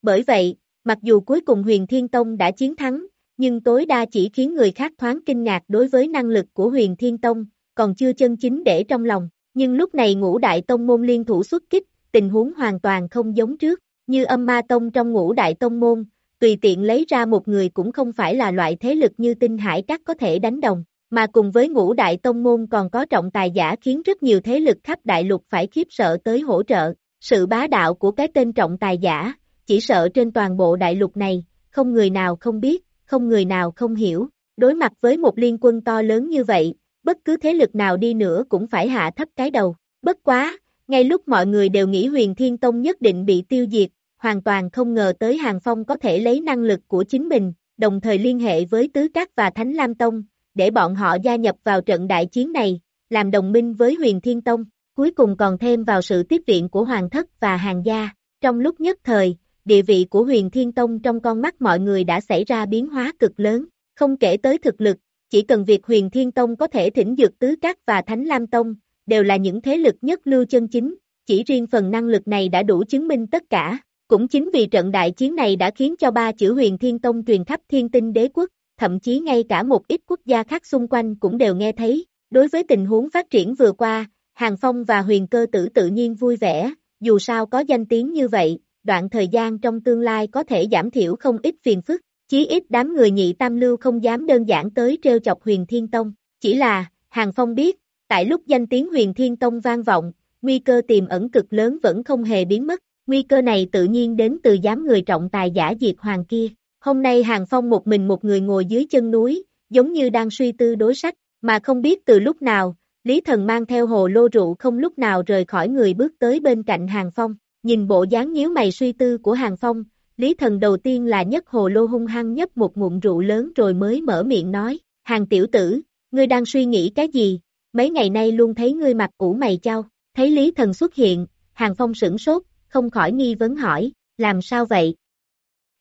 Bởi vậy, mặc dù cuối cùng huyền thiên tông đã chiến thắng, nhưng tối đa chỉ khiến người khác thoáng kinh ngạc đối với năng lực của huyền thiên tông, còn chưa chân chính để trong lòng. Nhưng lúc này ngũ đại tông môn liên thủ xuất kích, tình huống hoàn toàn không giống trước, như âm ma tông trong ngũ đại tông môn, tùy tiện lấy ra một người cũng không phải là loại thế lực như tinh hải các có thể đánh đồng, mà cùng với ngũ đại tông môn còn có trọng tài giả khiến rất nhiều thế lực khắp đại lục phải khiếp sợ tới hỗ trợ, sự bá đạo của cái tên trọng tài giả, chỉ sợ trên toàn bộ đại lục này, không người nào không biết, không người nào không hiểu, đối mặt với một liên quân to lớn như vậy, bất cứ thế lực nào đi nữa cũng phải hạ thấp cái đầu, bất quá, ngay lúc mọi người đều nghĩ huyền thiên tông nhất định bị tiêu diệt, hoàn toàn không ngờ tới Hàng Phong có thể lấy năng lực của chính mình, đồng thời liên hệ với Tứ cát và Thánh Lam Tông, để bọn họ gia nhập vào trận đại chiến này, làm đồng minh với huyền thiên tông, cuối cùng còn thêm vào sự tiếp viện của Hoàng Thất và Hàng Gia, trong lúc nhất thời, địa vị của huyền thiên tông trong con mắt mọi người đã xảy ra biến hóa cực lớn, không kể tới thực lực, chỉ cần việc huyền thiên tông có thể thỉnh dược tứ các và thánh lam tông, đều là những thế lực nhất lưu chân chính, chỉ riêng phần năng lực này đã đủ chứng minh tất cả, cũng chính vì trận đại chiến này đã khiến cho ba chữ huyền thiên tông truyền khắp thiên tinh đế quốc, thậm chí ngay cả một ít quốc gia khác xung quanh cũng đều nghe thấy, đối với tình huống phát triển vừa qua, Hàng Phong và huyền cơ tử tự nhiên vui vẻ, dù sao có danh tiếng như vậy, đoạn thời gian trong tương lai có thể giảm thiểu không ít phiền phức, chí ít đám người nhị tam lưu không dám đơn giản tới treo chọc huyền thiên tông, chỉ là, Hàng Phong biết, tại lúc danh tiếng huyền thiên tông vang vọng, nguy cơ tiềm ẩn cực lớn vẫn không hề biến mất, nguy cơ này tự nhiên đến từ giám người trọng tài giả diệt hoàng kia. Hôm nay Hàng Phong một mình một người ngồi dưới chân núi, giống như đang suy tư đối sách, mà không biết từ lúc nào, Lý Thần mang theo hồ lô rượu không lúc nào rời khỏi người bước tới bên cạnh Hàng Phong. Nhìn bộ dáng nhíu mày suy tư của Hàng Phong, Lý Thần đầu tiên là nhất hồ lô hung hăng nhấp một ngụm rượu lớn rồi mới mở miệng nói, Hàng tiểu tử, ngươi đang suy nghĩ cái gì, mấy ngày nay luôn thấy ngươi mặt ủ mày chau, thấy Lý Thần xuất hiện, Hàng Phong sửng sốt, không khỏi nghi vấn hỏi, làm sao vậy?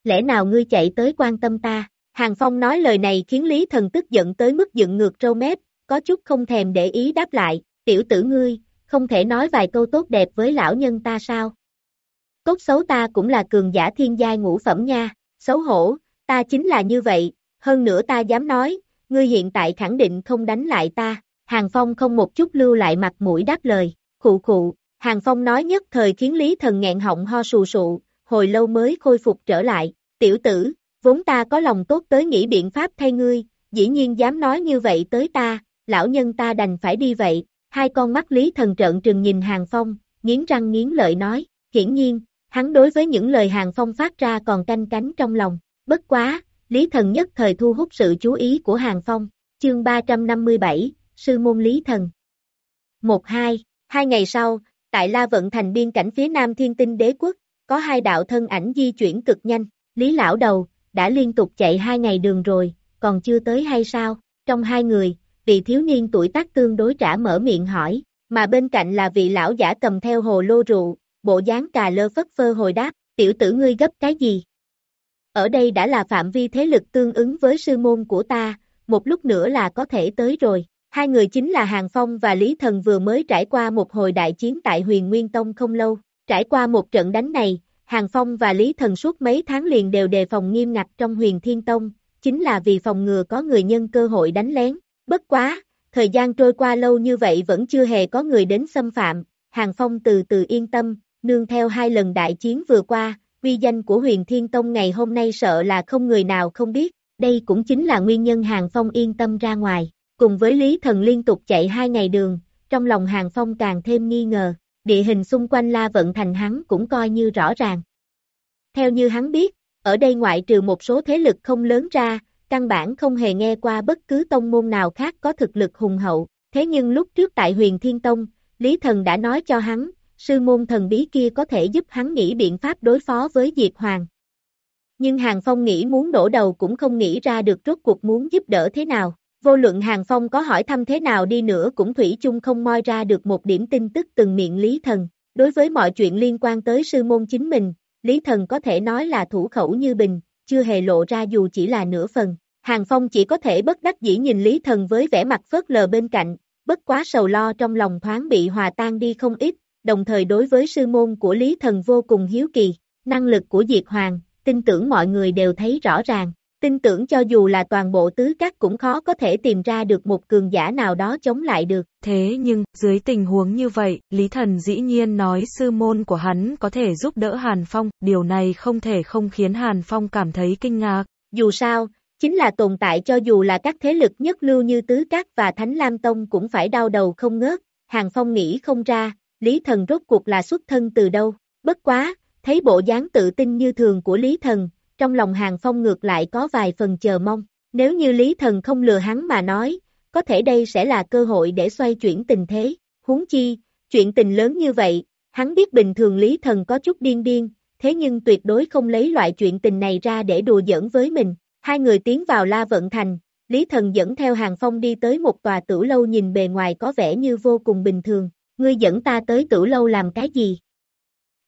Lẽ nào ngươi chạy tới quan tâm ta? Hàng Phong nói lời này khiến Lý Thần tức giận tới mức dựng ngược trâu mép, có chút không thèm để ý đáp lại, tiểu tử ngươi, không thể nói vài câu tốt đẹp với lão nhân ta sao? Cốt xấu ta cũng là cường giả thiên giai ngũ phẩm nha, xấu hổ, ta chính là như vậy, hơn nữa ta dám nói, ngươi hiện tại khẳng định không đánh lại ta, Hàng Phong không một chút lưu lại mặt mũi đáp lời, khụ khụ, Hàng Phong nói nhất thời khiến Lý Thần nghẹn họng ho sù sụ, hồi lâu mới khôi phục trở lại, tiểu tử, vốn ta có lòng tốt tới nghĩ biện pháp thay ngươi, dĩ nhiên dám nói như vậy tới ta, lão nhân ta đành phải đi vậy, hai con mắt Lý Thần trợn trừng nhìn Hàng Phong, nghiến răng nghiến lợi nói, hiển nhiên, hắn đối với những lời Hàng Phong phát ra còn canh cánh trong lòng, bất quá, Lý Thần nhất thời thu hút sự chú ý của Hàng Phong, chương 357, Sư môn Lý Thần. 1-2, hai ngày sau, tại La Vận Thành biên cảnh phía nam thiên tinh đế quốc, có hai đạo thân ảnh di chuyển cực nhanh, Lý Lão Đầu, đã liên tục chạy hai ngày đường rồi, còn chưa tới hay sao, trong hai người, vị thiếu niên tuổi tác tương đối trả mở miệng hỏi, mà bên cạnh là vị lão giả cầm theo hồ lô rượu, bộ dáng cà lơ phất phơ hồi đáp, tiểu tử ngươi gấp cái gì? Ở đây đã là phạm vi thế lực tương ứng với sư môn của ta, một lúc nữa là có thể tới rồi. Hai người chính là Hàng Phong và Lý Thần vừa mới trải qua một hồi đại chiến tại huyền Nguyên Tông không lâu. Trải qua một trận đánh này, Hàng Phong và Lý Thần suốt mấy tháng liền đều đề phòng nghiêm ngặt trong huyền Thiên Tông, chính là vì phòng ngừa có người nhân cơ hội đánh lén. Bất quá, thời gian trôi qua lâu như vậy vẫn chưa hề có người đến xâm phạm, Hàng Phong từ từ yên tâm, nương theo hai lần đại chiến vừa qua, uy danh của huyền Thiên Tông ngày hôm nay sợ là không người nào không biết, đây cũng chính là nguyên nhân Hàng Phong yên tâm ra ngoài. Cùng với Lý Thần liên tục chạy hai ngày đường, trong lòng Hàng Phong càng thêm nghi ngờ, địa hình xung quanh La Vận Thành hắn cũng coi như rõ ràng. Theo như hắn biết, ở đây ngoại trừ một số thế lực không lớn ra, căn bản không hề nghe qua bất cứ tông môn nào khác có thực lực hùng hậu, thế nhưng lúc trước tại huyền Thiên Tông, Lý Thần đã nói cho hắn, sư môn thần bí kia có thể giúp hắn nghĩ biện pháp đối phó với Diệt Hoàng. Nhưng Hàng Phong nghĩ muốn đổ đầu cũng không nghĩ ra được rốt cuộc muốn giúp đỡ thế nào. Vô luận Hàng Phong có hỏi thăm thế nào đi nữa cũng thủy chung không moi ra được một điểm tin tức từng miệng Lý Thần. Đối với mọi chuyện liên quan tới sư môn chính mình, Lý Thần có thể nói là thủ khẩu như bình, chưa hề lộ ra dù chỉ là nửa phần. Hàng Phong chỉ có thể bất đắc dĩ nhìn Lý Thần với vẻ mặt phớt lờ bên cạnh, bất quá sầu lo trong lòng thoáng bị hòa tan đi không ít, đồng thời đối với sư môn của Lý Thần vô cùng hiếu kỳ, năng lực của Diệt Hoàng, tin tưởng mọi người đều thấy rõ ràng, tin tưởng cho dù là toàn bộ tứ các cũng khó có thể tìm ra được một cường giả nào đó chống lại được. Thế nhưng, dưới tình huống như vậy, Lý Thần dĩ nhiên nói sư môn của hắn có thể giúp đỡ Hàn Phong, điều này không thể không khiến Hàn Phong cảm thấy kinh ngạc. Dù sao, chính là tồn tại cho dù là các thế lực nhất lưu như Tứ Các và Thánh Lam Tông cũng phải đau đầu không ngớt, Hàng Phong nghĩ không ra, Lý Thần rốt cuộc là xuất thân từ đâu, bất quá, thấy bộ dáng tự tin như thường của Lý Thần, trong lòng Hàng Phong ngược lại có vài phần chờ mong, nếu như Lý Thần không lừa hắn mà nói, có thể đây sẽ là cơ hội để xoay chuyển tình thế, huống chi, chuyện tình lớn như vậy, hắn biết bình thường Lý Thần có chút điên điên, thế nhưng tuyệt đối không lấy loại chuyện tình này ra để đùa giỡn với mình, hai người tiến vào La Vận Thành, Lý Thần dẫn theo Hàng Phong đi tới một tòa tử lâu nhìn bề ngoài có vẻ như vô cùng bình thường, ngươi dẫn ta tới tử lâu làm cái gì?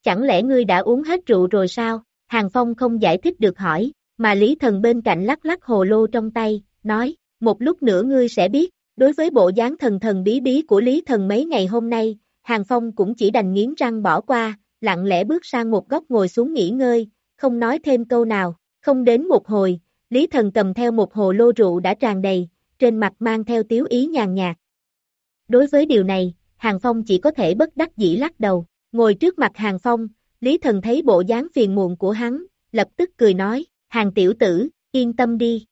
Chẳng lẽ ngươi đã uống hết rượu rồi sao? Hàng Phong không giải thích được hỏi, mà Lý Thần bên cạnh lắc lắc hồ lô trong tay, nói, một lúc nữa ngươi sẽ biết, đối với bộ dáng thần thần bí bí của Lý Thần mấy ngày hôm nay, Hàng Phong cũng chỉ đành nghiến răng bỏ qua, lặng lẽ bước sang một góc ngồi xuống nghỉ ngơi, không nói thêm câu nào, không đến một hồi, Lý Thần cầm theo một hồ lô rượu đã tràn đầy, trên mặt mang theo tiếu ý nhàn nhạt. Đối với điều này, Hàng Phong chỉ có thể bất đắc dĩ lắc đầu, ngồi trước mặt Hàng Phong, Lý Thần thấy bộ dáng phiền muộn của hắn, lập tức cười nói, Hàng tiểu tử, yên tâm đi.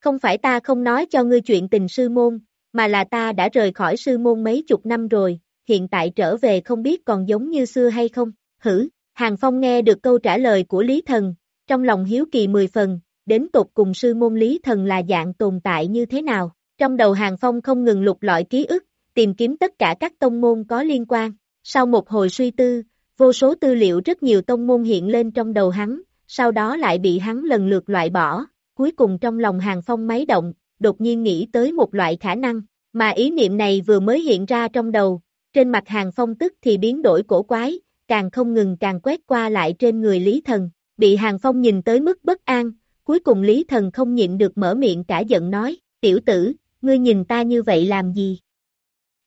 Không phải ta không nói cho ngươi chuyện tình sư môn, mà là ta đã rời khỏi sư môn mấy chục năm rồi, hiện tại trở về không biết còn giống như xưa hay không, hử, Hàng Phong nghe được câu trả lời của Lý Thần, trong lòng hiếu kỳ mười phần, đến tột cùng sư môn Lý Thần là dạng tồn tại như thế nào, trong đầu Hàng Phong không ngừng lục lọi ký ức, tìm kiếm tất cả các tông môn có liên quan, sau một hồi suy tư, vô số tư liệu rất nhiều tông môn hiện lên trong đầu hắn, sau đó lại bị hắn lần lượt loại bỏ, cuối cùng trong lòng hàng phong máy động, đột nhiên nghĩ tới một loại khả năng, mà ý niệm này vừa mới hiện ra trong đầu, trên mặt hàng phong tức thì biến đổi cổ quái, càng không ngừng càng quét qua lại trên người Lý Thần, bị hàng phong nhìn tới mức bất an, cuối cùng Lý Thần không nhịn được mở miệng cả giận nói, tiểu tử, ngươi nhìn ta như vậy làm gì?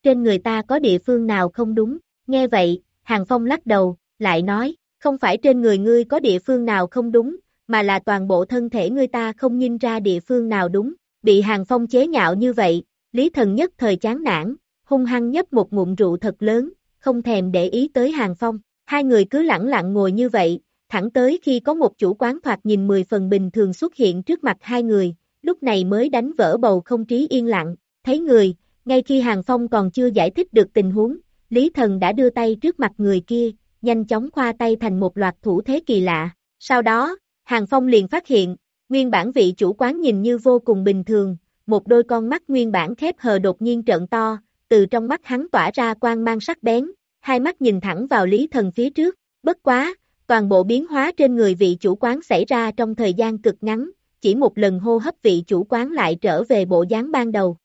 Trên người ta có địa phương nào không đúng, nghe vậy, hàng phong lắc đầu, lại nói, không phải trên người ngươi có địa phương nào không đúng, mà là toàn bộ thân thể ngươi ta không nhìn ra địa phương nào đúng, bị hàng phong chế nhạo như vậy, Lý Thần nhất thời chán nản, hung hăng nhấp một ngụm rượu thật lớn, không thèm để ý tới hàng phong, hai người cứ lẳng lặng ngồi như vậy, thẳng tới khi có một chủ quán thoạt nhìn 10 phần bình thường xuất hiện trước mặt hai người, lúc này mới đánh vỡ bầu không trí yên lặng, thấy người, ngay khi Hàng Phong còn chưa giải thích được tình huống, Lý Thần đã đưa tay trước mặt người kia, nhanh chóng khoa tay thành một loạt thủ thế kỳ lạ. Sau đó, Hàng Phong liền phát hiện, nguyên bản vị chủ quán nhìn như vô cùng bình thường, một đôi con mắt nguyên bản khép hờ đột nhiên trợn to, từ trong mắt hắn tỏa ra quang mang sắc bén, hai mắt nhìn thẳng vào Lý Thần phía trước, bất quá, toàn bộ biến hóa trên người vị chủ quán xảy ra trong thời gian cực ngắn, chỉ một lần hô hấp vị chủ quán lại trở về bộ dáng ban đầu.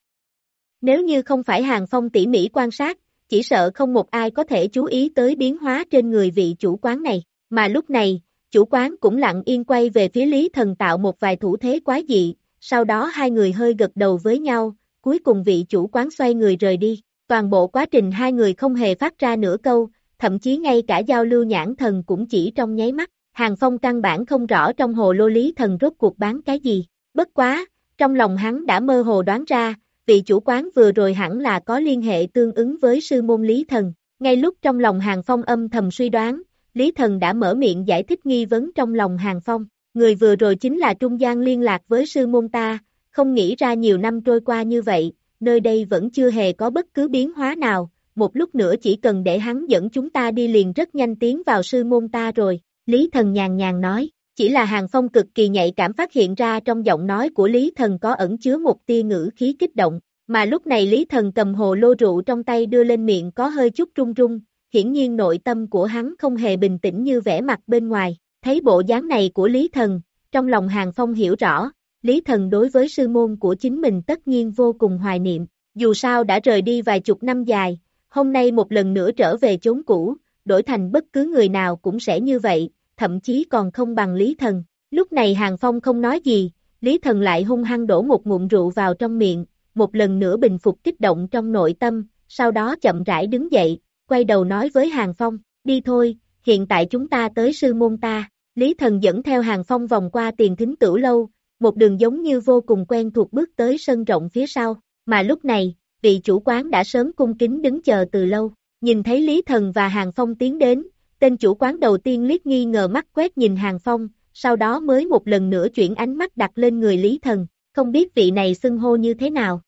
Nếu như không phải Hàng Phong tỉ mỉ quan sát, chỉ sợ không một ai có thể chú ý tới biến hóa trên người vị chủ quán này, mà lúc này, chủ quán cũng lặng yên quay về phía Lý Thần tạo một vài thủ thế quái dị, sau đó hai người hơi gật đầu với nhau, cuối cùng vị chủ quán xoay người rời đi, toàn bộ quá trình hai người không hề phát ra nửa câu, thậm chí ngay cả giao lưu nhãn thần cũng chỉ trong nháy mắt, Hàng Phong căn bản không rõ trong hồ lô lý thần rốt cuộc bán cái gì, bất quá, trong lòng hắn đã mơ hồ đoán ra, vị chủ quán vừa rồi hẳn là có liên hệ tương ứng với sư môn lý thần, ngay lúc trong lòng Hàng Phong âm thầm suy đoán, Lý Thần đã mở miệng giải thích nghi vấn trong lòng Hàng Phong, người vừa rồi chính là trung gian liên lạc với sư môn ta, không nghĩ ra nhiều năm trôi qua như vậy, nơi đây vẫn chưa hề có bất cứ biến hóa nào, một lúc nữa chỉ cần để hắn dẫn chúng ta đi liền rất nhanh tiến vào sư môn ta rồi, Lý Thần nhàn nhàn nói, chỉ là Hàng Phong cực kỳ nhạy cảm phát hiện ra trong giọng nói của Lý Thần có ẩn chứa một tia ngữ khí kích động, mà lúc này Lý Thần cầm hồ lô rượu trong tay đưa lên miệng có hơi chút run run, hiển nhiên nội tâm của hắn không hề bình tĩnh như vẻ mặt bên ngoài, thấy bộ dáng này của Lý Thần, trong lòng Hàng Phong hiểu rõ, Lý Thần đối với sư môn của chính mình tất nhiên vô cùng hoài niệm, dù sao đã rời đi vài chục năm dài, hôm nay một lần nữa trở về chốn cũ, đổi thành bất cứ người nào cũng sẽ như vậy, thậm chí còn không bằng Lý Thần. Lúc này Hàng Phong không nói gì, Lý Thần lại hung hăng đổ một ngụm rượu vào trong miệng, một lần nữa bình phục kích động trong nội tâm, sau đó chậm rãi đứng dậy, quay đầu nói với Hàng Phong, đi thôi, hiện tại chúng ta tới sư môn ta. Lý Thần dẫn theo Hàng Phong vòng qua tiền thính tử lâu, một đường giống như vô cùng quen thuộc bước tới sân rộng phía sau, mà lúc này, vị chủ quán đã sớm cung kính đứng chờ từ lâu, nhìn thấy Lý Thần và Hàng Phong tiến đến, tên chủ quán đầu tiên liếc nghi ngờ mắt quét nhìn Hàng Phong, sau đó mới một lần nữa chuyển ánh mắt đặt lên người Lý Thần, không biết vị này xưng hô như thế nào.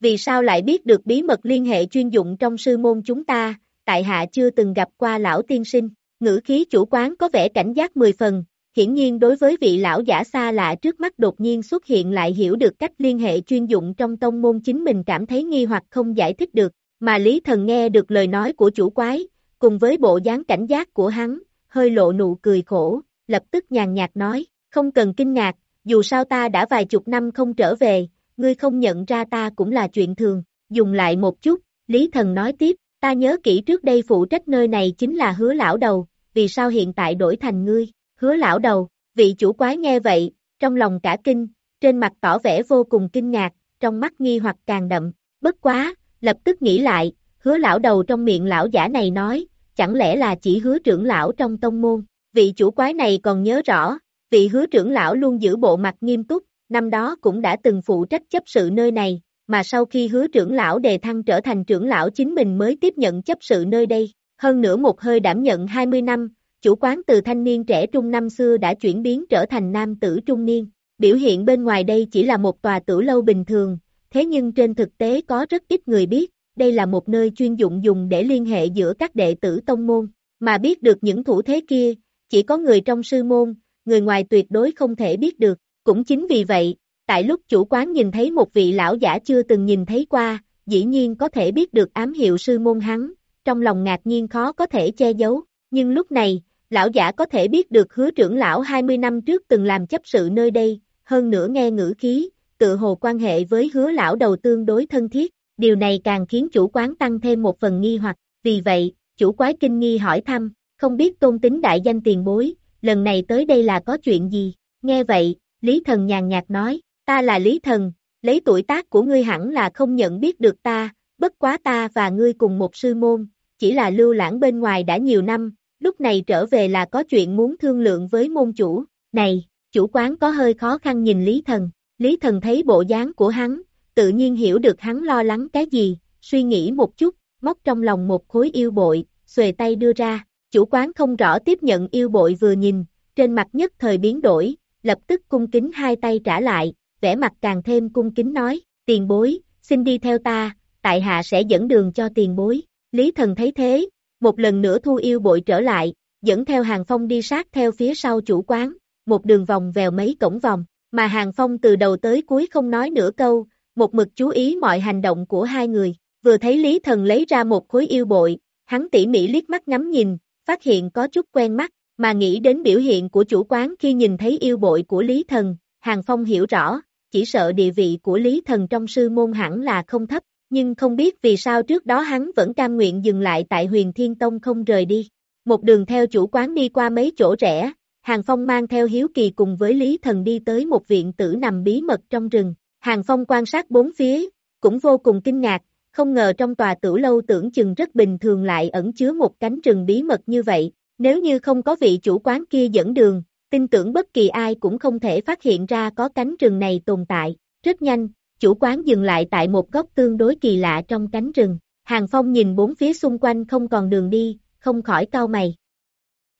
Vì sao lại biết được bí mật liên hệ chuyên dụng trong sư môn chúng ta, tại hạ chưa từng gặp qua lão tiên sinh, ngữ khí chủ quán có vẻ cảnh giác mười phần, hiển nhiên đối với vị lão giả xa lạ trước mắt đột nhiên xuất hiện lại hiểu được cách liên hệ chuyên dụng trong tông môn chính mình cảm thấy nghi hoặc không giải thích được, mà Lý Thần nghe được lời nói của chủ quái, cùng với bộ dáng cảnh giác của hắn, hơi lộ nụ cười khổ, lập tức nhàn nhạt nói, không cần kinh ngạc, dù sao ta đã vài chục năm không trở về, ngươi không nhận ra ta cũng là chuyện thường, dùng lại một chút, Lý Thần nói tiếp, ta nhớ kỹ trước đây phụ trách nơi này chính là hứa lão đầu, vì sao hiện tại đổi thành ngươi, hứa lão đầu, vị chủ quái nghe vậy, trong lòng cả kinh, trên mặt tỏ vẻ vô cùng kinh ngạc, trong mắt nghi hoặc càng đậm, bất quá, lập tức nghĩ lại, hứa lão đầu trong miệng lão giả này nói, chẳng lẽ là chỉ hứa trưởng lão trong tông môn, vị chủ quái này còn nhớ rõ, vị hứa trưởng lão luôn giữ bộ mặt nghiêm túc, năm đó cũng đã từng phụ trách chấp sự nơi này, mà sau khi hứa trưởng lão đề thăng trở thành trưởng lão chính mình mới tiếp nhận chấp sự nơi đây, hơn nữa một hơi đảm nhận 20 năm, chủ quán từ thanh niên trẻ trung năm xưa đã chuyển biến trở thành nam tử trung niên, biểu hiện bên ngoài đây chỉ là một tòa tử lâu bình thường, thế nhưng trên thực tế có rất ít người biết, đây là một nơi chuyên dụng dùng để liên hệ giữa các đệ tử tông môn, mà biết được những thủ thế kia, chỉ có người trong sư môn, người ngoài tuyệt đối không thể biết được, cũng chính vì vậy, tại lúc chủ quán nhìn thấy một vị lão giả chưa từng nhìn thấy qua, dĩ nhiên có thể biết được ám hiệu sư môn hắn, trong lòng ngạc nhiên khó có thể che giấu, nhưng lúc này, lão giả có thể biết được hứa trưởng lão 20 năm trước từng làm chấp sự nơi đây, hơn nữa nghe ngữ khí, tự hồ quan hệ với hứa lão đầu tương đối thân thiết, điều này càng khiến chủ quán tăng thêm một phần nghi hoặc, vì vậy, chủ quái kinh nghi hỏi thăm, không biết tôn tính đại danh tiền bối, lần này tới đây là có chuyện gì, nghe vậy, Lý Thần nhàn nhạt nói, ta là Lý Thần, lấy tuổi tác của ngươi hẳn là không nhận biết được ta, bất quá ta và ngươi cùng một sư môn, chỉ là lưu lãng bên ngoài đã nhiều năm, lúc này trở về là có chuyện muốn thương lượng với môn chủ, này, chủ quán có hơi khó khăn nhìn Lý Thần, Lý Thần thấy bộ dáng của hắn, tự nhiên hiểu được hắn lo lắng cái gì, suy nghĩ một chút, móc trong lòng một khối yêu bội, xuề tay đưa ra, chủ quán không rõ tiếp nhận yêu bội vừa nhìn, trên mặt nhất thời biến đổi, lập tức cung kính hai tay trả lại, vẻ mặt càng thêm cung kính nói, tiền bối, xin đi theo ta, tại hạ sẽ dẫn đường cho tiền bối. Lý thần thấy thế, một lần nữa thu yêu bội trở lại, dẫn theo hàng phong đi sát theo phía sau chủ quán, một đường vòng vèo mấy cổng vòng, mà hàng phong từ đầu tới cuối không nói nửa câu, một mực chú ý mọi hành động của hai người, vừa thấy Lý thần lấy ra một khối yêu bội, hắn tỉ mỉ liếc mắt ngắm nhìn, phát hiện có chút quen mắt, mà nghĩ đến biểu hiện của chủ quán khi nhìn thấy yêu bội của Lý thần, hàng phong hiểu rõ, chỉ sợ địa vị của Lý thần trong sư môn hẳn là không thấp, nhưng không biết vì sao trước đó hắn vẫn cam nguyện dừng lại tại huyền thiên tông không rời đi. Một đường theo chủ quán đi qua mấy chỗ rẻ, Hàng Phong mang theo hiếu kỳ cùng với Lý Thần đi tới một viện tử nằm bí mật trong rừng. Hàng Phong quan sát bốn phía, cũng vô cùng kinh ngạc, không ngờ trong tòa tử lâu tưởng chừng rất bình thường lại ẩn chứa một cánh rừng bí mật như vậy. Nếu như không có vị chủ quán kia dẫn đường, tin tưởng bất kỳ ai cũng không thể phát hiện ra có cánh rừng này tồn tại. Rất nhanh, chủ quán dừng lại tại một góc tương đối kỳ lạ trong cánh rừng. Hàng Phong nhìn bốn phía xung quanh không còn đường đi, không khỏi cau mày.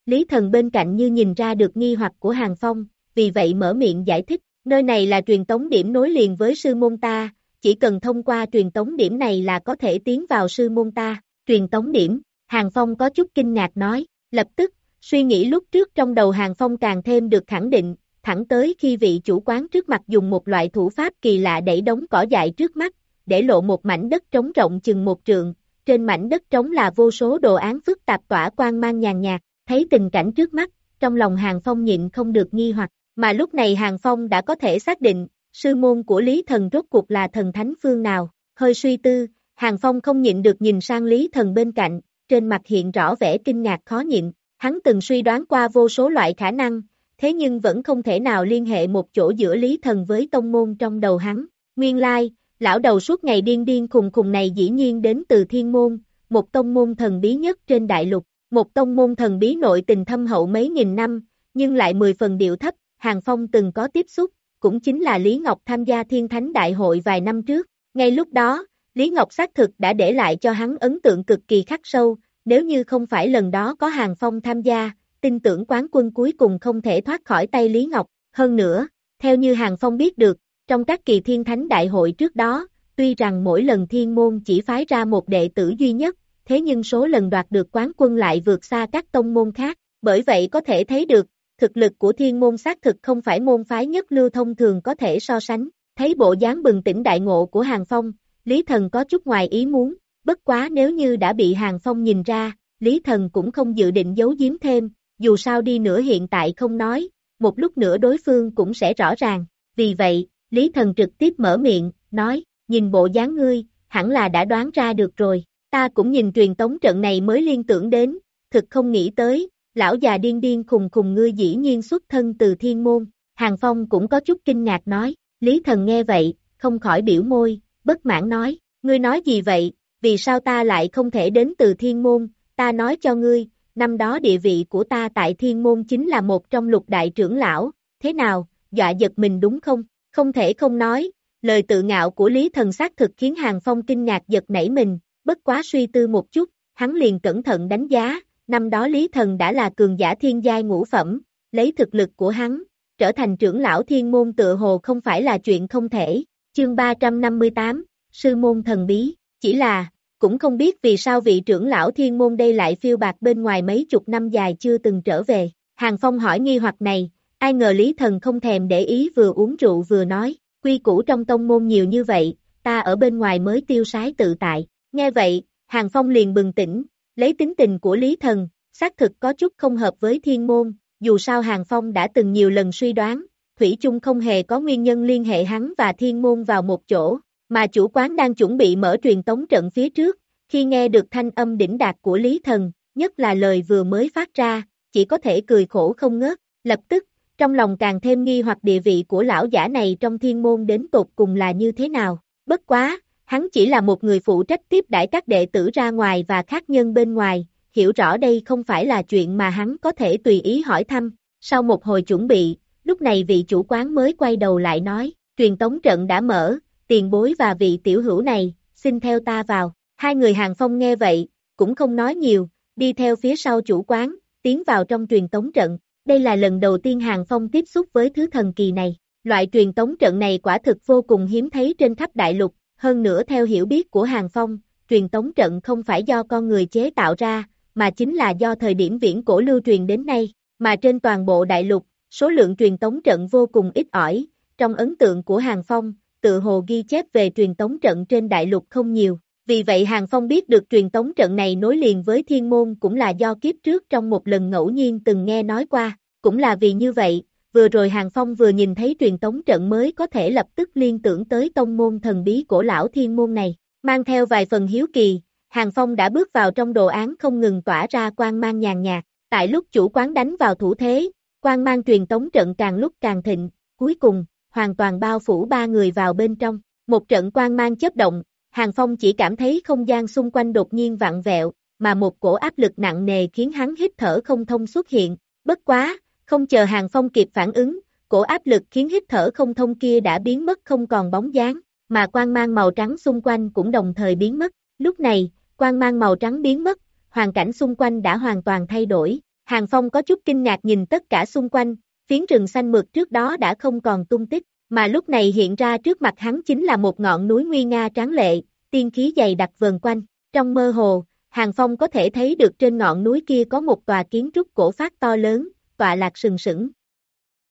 Lý thần bên cạnh như nhìn ra được nghi hoặc của Hàng Phong, vì vậy mở miệng giải thích, nơi này là truyền tống điểm nối liền với sư môn ta, chỉ cần thông qua truyền tống điểm này là có thể tiến vào sư môn ta. Truyền tống điểm, Hàng Phong có chút kinh ngạc nói, lập tức, suy nghĩ lúc trước trong đầu Hàng Phong càng thêm được khẳng định, thẳng tới khi vị chủ quán trước mặt dùng một loại thủ pháp kỳ lạ đẩy đống cỏ dại trước mắt, để lộ một mảnh đất trống rộng chừng một trượng, trên mảnh đất trống là vô số đồ án phức tạp tỏa quang mang nhàn nhạt, thấy tình cảnh trước mắt, trong lòng Hàng Phong nhịn không được nghi hoặc, mà lúc này Hàng Phong đã có thể xác định, sư môn của Lý Thần rốt cuộc là thần thánh phương nào, hơi suy tư, Hàng Phong không nhịn được nhìn sang Lý Thần bên cạnh, trên mặt hiện rõ vẻ kinh ngạc khó nhịn, hắn từng suy đoán qua vô số loại khả năng, thế nhưng vẫn không thể nào liên hệ một chỗ giữa Lý Thần với tông môn trong đầu hắn. Nguyên lai, lão đầu suốt ngày điên điên khùng khùng này dĩ nhiên đến từ thiên môn, một tông môn thần bí nhất trên đại lục, một tông môn thần bí nội tình thâm hậu mấy nghìn năm, nhưng lại mười phần điệu thấp, Hàng Phong từng có tiếp xúc, cũng chính là Lý Ngọc tham gia thiên thánh đại hội vài năm trước. Ngay lúc đó, Lý Ngọc xác thực đã để lại cho hắn ấn tượng cực kỳ khắc sâu, nếu như không phải lần đó có Hàng Phong tham gia, tin tưởng quán quân cuối cùng không thể thoát khỏi tay Lý Ngọc. Hơn nữa, theo như Hàng Phong biết được, trong các kỳ thiên thánh đại hội trước đó, tuy rằng mỗi lần thiên môn chỉ phái ra một đệ tử duy nhất, thế nhưng số lần đoạt được quán quân lại vượt xa các tông môn khác, bởi vậy có thể thấy được, thực lực của thiên môn xác thực không phải môn phái nhất lưu thông thường có thể so sánh, thấy bộ dáng bừng tỉnh đại ngộ của Hàng Phong, Lý Thần có chút ngoài ý muốn, bất quá nếu như đã bị Hàng Phong nhìn ra, Lý Thần cũng không dự định giấu giếm thêm, dù sao đi nữa hiện tại không nói, một lúc nữa đối phương cũng sẽ rõ ràng, vì vậy, Lý Thần trực tiếp mở miệng, nói, nhìn bộ dáng ngươi, hẳn là đã đoán ra được rồi, ta cũng nhìn truyền tống trận này mới liên tưởng đến, thực không nghĩ tới, lão già điên điên khùng khùng ngươi dĩ nhiên xuất thân từ thiên môn, Hàng Phong cũng có chút kinh ngạc nói, Lý Thần nghe vậy, không khỏi biểu môi, bất mãn nói, ngươi nói gì vậy, vì sao ta lại không thể đến từ thiên môn, ta nói cho ngươi, năm đó địa vị của ta tại thiên môn chính là một trong lục đại trưởng lão, thế nào, dọa giật mình đúng không, không thể không nói, lời tự ngạo của Lý Thần xác thực khiến Hàng Phong kinh ngạc giật nảy mình, bất quá suy tư một chút, hắn liền cẩn thận đánh giá, năm đó Lý Thần đã là cường giả thiên giai ngũ phẩm, lấy thực lực của hắn, trở thành trưởng lão thiên môn tựa hồ không phải là chuyện không thể, chương 358, sư môn thần bí, chỉ là, cũng không biết vì sao vị trưởng lão thiên môn đây lại phiêu bạc bên ngoài mấy chục năm dài chưa từng trở về. Hàng Phong hỏi nghi hoặc này, ai ngờ Lý Thần không thèm để ý vừa uống rượu vừa nói, quy củ trong tông môn nhiều như vậy, ta ở bên ngoài mới tiêu sái tự tại. Nghe vậy, Hàng Phong liền bừng tỉnh, lấy tính tình của Lý Thần, xác thực có chút không hợp với thiên môn, dù sao Hàng Phong đã từng nhiều lần suy đoán, Thủy chung không hề có nguyên nhân liên hệ hắn và thiên môn vào một chỗ, mà chủ quán đang chuẩn bị mở truyền tống trận phía trước, khi nghe được thanh âm đỉnh đạt của Lý Thần, nhất là lời vừa mới phát ra, chỉ có thể cười khổ không ngớt, lập tức, trong lòng càng thêm nghi hoặc địa vị của lão giả này trong thiên môn đến tột cùng là như thế nào, bất quá, hắn chỉ là một người phụ trách tiếp đãi các đệ tử ra ngoài và khác nhân bên ngoài, hiểu rõ đây không phải là chuyện mà hắn có thể tùy ý hỏi thăm, sau một hồi chuẩn bị, lúc này vị chủ quán mới quay đầu lại nói, truyền tống trận đã mở, tiền bối và vị tiểu hữu này, xin theo ta vào, hai người hàng phong nghe vậy, cũng không nói nhiều, đi theo phía sau chủ quán, tiến vào trong truyền tống trận, đây là lần đầu tiên hàng phong tiếp xúc với thứ thần kỳ này, loại truyền tống trận này quả thực vô cùng hiếm thấy trên khắp đại lục, hơn nữa theo hiểu biết của hàng phong, truyền tống trận không phải do con người chế tạo ra, mà chính là do thời điểm viễn cổ lưu truyền đến nay, mà trên toàn bộ đại lục, số lượng truyền tống trận vô cùng ít ỏi, trong ấn tượng của Hàng Phong, tự hồ ghi chép về truyền tống trận trên đại lục không nhiều. Vì vậy Hàng Phong biết được truyền tống trận này nối liền với thiên môn cũng là do kiếp trước trong một lần ngẫu nhiên từng nghe nói qua, cũng là vì như vậy, vừa rồi Hàng Phong vừa nhìn thấy truyền tống trận mới có thể lập tức liên tưởng tới tông môn thần bí cổ lão thiên môn này, mang theo vài phần hiếu kỳ, Hàng Phong đã bước vào trong đồ án không ngừng tỏa ra quang mang nhàn nhạt, tại lúc chủ quán đánh vào thủ thế, quang mang truyền tống trận càng lúc càng thịnh, cuối cùng, hoàn toàn bao phủ ba người vào bên trong, một trận quang mang chớp động, Hàng Phong chỉ cảm thấy không gian xung quanh đột nhiên vặn vẹo, mà một cổ áp lực nặng nề khiến hắn hít thở không thông xuất hiện, bất quá, không chờ Hàng Phong kịp phản ứng, cổ áp lực khiến hít thở không thông kia đã biến mất không còn bóng dáng, mà quang mang màu trắng xung quanh cũng đồng thời biến mất, lúc này, quang mang màu trắng biến mất, hoàn cảnh xung quanh đã hoàn toàn thay đổi, Hàng Phong có chút kinh ngạc nhìn tất cả xung quanh, phiến rừng xanh mượt trước đó đã không còn tung tích, mà lúc này hiện ra trước mặt hắn chính là một ngọn núi nguy nga tráng lệ, tiên khí dày đặc vần quanh, trong mơ hồ, Hàng Phong có thể thấy được trên ngọn núi kia có một tòa kiến trúc cổ phát to lớn, tọa lạc sừng sững.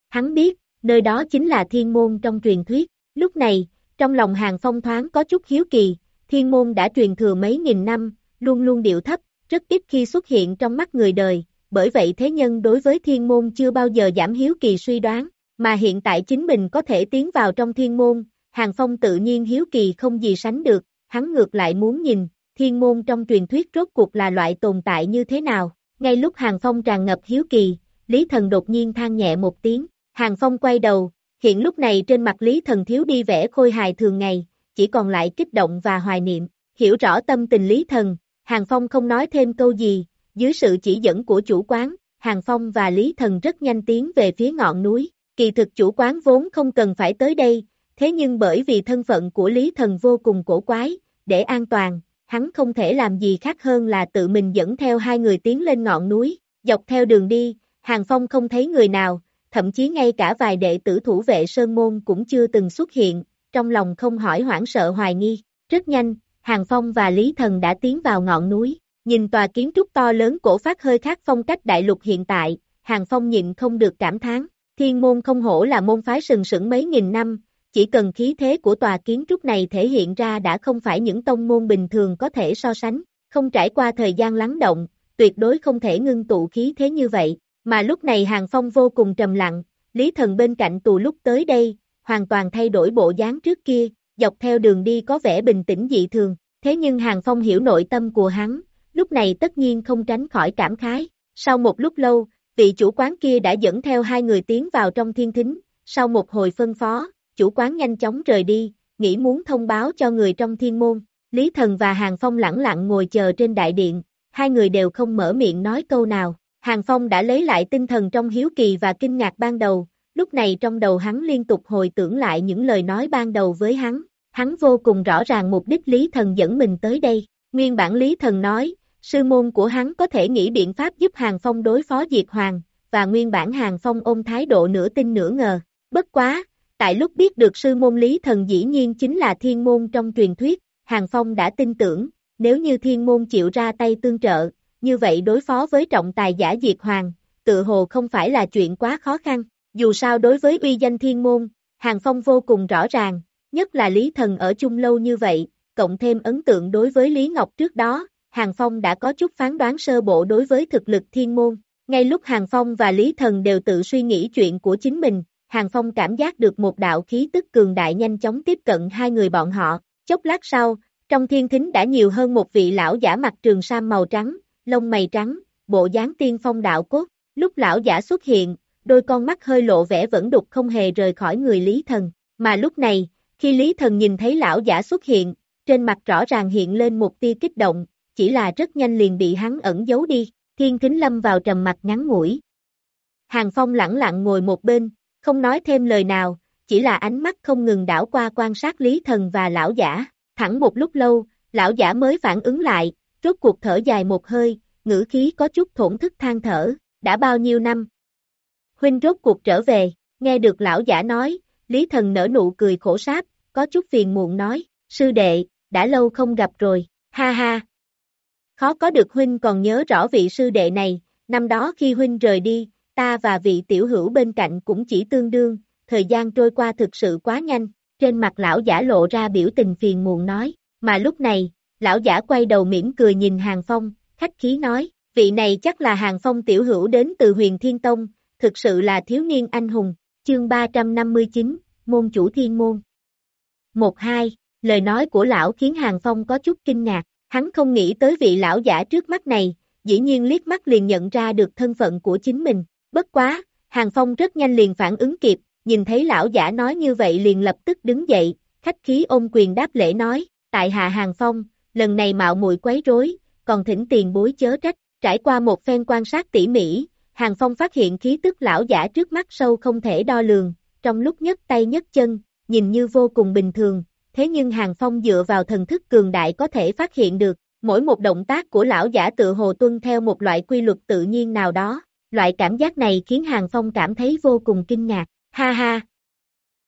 Hắn biết, nơi đó chính là thiên môn trong truyền thuyết, lúc này, trong lòng Hàng Phong thoáng có chút hiếu kỳ, thiên môn đã truyền thừa mấy nghìn năm, luôn luôn điệu thấp, rất ít khi xuất hiện trong mắt người đời, bởi vậy thế nhân đối với thiên môn chưa bao giờ giảm hiếu kỳ suy đoán, mà hiện tại chính mình có thể tiến vào trong thiên môn, Hàng Phong tự nhiên hiếu kỳ không gì sánh được, hắn ngược lại muốn nhìn, thiên môn trong truyền thuyết rốt cuộc là loại tồn tại như thế nào, ngay lúc Hàng Phong tràn ngập hiếu kỳ, Lý Thần đột nhiên than nhẹ một tiếng, Hàng Phong quay đầu, hiện lúc này trên mặt Lý Thần thiếu đi vẻ khôi hài thường ngày, chỉ còn lại kích động và hoài niệm, hiểu rõ tâm tình Lý Thần, Hàng Phong không nói thêm câu gì, dưới sự chỉ dẫn của chủ quán, Hàng Phong và Lý Thần rất nhanh tiến về phía ngọn núi, kỳ thực chủ quán vốn không cần phải tới đây, thế nhưng bởi vì thân phận của Lý Thần vô cùng cổ quái, để an toàn, hắn không thể làm gì khác hơn là tự mình dẫn theo hai người tiến lên ngọn núi, dọc theo đường đi, Hàng Phong không thấy người nào, thậm chí ngay cả vài đệ tử thủ vệ Sơn Môn cũng chưa từng xuất hiện, trong lòng không hỏi hoảng sợ hoài nghi. Rất nhanh, Hàng Phong và Lý Thần đã tiến vào ngọn núi, nhìn tòa kiến trúc to lớn cổ phát hơi khác phong cách đại lục hiện tại, Hàng Phong nhịn không được cảm thán, thiên môn không hổ là môn phái sừng sững mấy nghìn năm, chỉ cần khí thế của tòa kiến trúc này thể hiện ra đã không phải những tông môn bình thường có thể so sánh, không trải qua thời gian lắng động, tuyệt đối không thể ngưng tụ khí thế như vậy, mà lúc này Hàng Phong vô cùng trầm lặng, Lý Thần bên cạnh tù lúc tới đây, hoàn toàn thay đổi bộ dáng trước kia, dọc theo đường đi có vẻ bình tĩnh dị thường, thế nhưng Hàng Phong hiểu nội tâm của hắn, lúc này tất nhiên không tránh khỏi cảm khái. Sau một lúc lâu, vị chủ quán kia đã dẫn theo hai người tiến vào trong thiên thính, sau một hồi phân phó, chủ quán nhanh chóng rời đi, nghĩ muốn thông báo cho người trong thiên môn. Lý Thần và Hàng Phong lặng lặng ngồi chờ trên đại điện, hai người đều không mở miệng nói câu nào. Hàng Phong đã lấy lại tinh thần trong hiếu kỳ và kinh ngạc ban đầu, lúc này trong đầu hắn liên tục hồi tưởng lại những lời nói ban đầu với hắn, hắn vô cùng rõ ràng mục đích Lý Thần dẫn mình tới đây, nguyên bản Lý Thần nói, sư môn của hắn có thể nghĩ biện pháp giúp Hàng Phong đối phó Diệt Hoàng, và nguyên bản Hàng Phong ôm thái độ nửa tin nửa ngờ, bất quá, tại lúc biết được sư môn Lý Thần dĩ nhiên chính là thiên môn trong truyền thuyết, Hàng Phong đã tin tưởng, nếu như thiên môn chịu ra tay tương trợ, như vậy đối phó với trọng tài giả Diệt Hoàng, tự hồ không phải là chuyện quá khó khăn. Dù sao đối với uy danh thiên môn, Hàng Phong vô cùng rõ ràng, nhất là Lý Thần ở chung lâu như vậy, cộng thêm ấn tượng đối với Lý Ngọc trước đó, Hàng Phong đã có chút phán đoán sơ bộ đối với thực lực thiên môn. Ngay lúc Hàng Phong và Lý Thần đều tự suy nghĩ chuyện của chính mình, Hàng Phong cảm giác được một đạo khí tức cường đại nhanh chóng tiếp cận hai người bọn họ, Chốc lát sau, trong thiên thính đã nhiều hơn một vị lão giả mặt trường sam màu trắng, lông mày trắng, bộ dáng tiên phong đạo cốt. Lúc lão giả xuất hiện, đôi con mắt hơi lộ vẻ vẫn đục không hề rời khỏi người Lý Thần. Mà lúc này, khi Lý Thần nhìn thấy lão giả xuất hiện, trên mặt rõ ràng hiện lên một tia kích động, chỉ là rất nhanh liền bị hắn ẩn giấu đi. Thiên Thính lâm vào trầm mặt ngắn ngủi. Hàng Phong lặng lặng ngồi một bên, không nói thêm lời nào, chỉ là ánh mắt không ngừng đảo qua quan sát Lý Thần và lão giả. Thẳng một lúc lâu, lão giả mới phản ứng lại, rốt cuộc thở dài một hơi, ngữ khí có chút thổn thức than thở, đã bao nhiêu năm. Huynh rốt cuộc trở về, nghe được lão giả nói, Lý Thần nở nụ cười khổ sáp, có chút phiền muộn nói, sư đệ, đã lâu không gặp rồi, ha ha. Khó có được Huynh còn nhớ rõ vị sư đệ này, năm đó khi Huynh rời đi, ta và vị tiểu hữu bên cạnh cũng chỉ tương đương, thời gian trôi qua thực sự quá nhanh, trên mặt lão giả lộ ra biểu tình phiền muộn nói, mà lúc này, lão giả quay đầu mỉm cười nhìn Hàng Phong, khách khí nói, vị này chắc là Hàng Phong tiểu hữu đến từ huyền Thiên Tông, thực sự là thiếu niên anh hùng, chương 359, môn chủ thiên môn. Một hai, lời nói của lão khiến Hàng Phong có chút kinh ngạc, hắn không nghĩ tới vị lão giả trước mắt này, dĩ nhiên liếc mắt liền nhận ra được thân phận của chính mình, bất quá, Hàng Phong rất nhanh liền phản ứng kịp, nhìn thấy lão giả nói như vậy liền lập tức đứng dậy, khách khí ôm quyền đáp lễ nói, tại hạ Hàng Phong, lần này mạo muội quấy rối, còn thỉnh tiền bối chớ trách, trải qua một phen quan sát tỉ mỉ, Hàng Phong phát hiện khí tức lão giả trước mắt sâu không thể đo lường, trong lúc nhất tay nhất chân, nhìn như vô cùng bình thường, thế nhưng Hàng Phong dựa vào thần thức cường đại có thể phát hiện được, mỗi một động tác của lão giả tự hồ tuân theo một loại quy luật tự nhiên nào đó, loại cảm giác này khiến Hàng Phong cảm thấy vô cùng kinh ngạc, ha ha.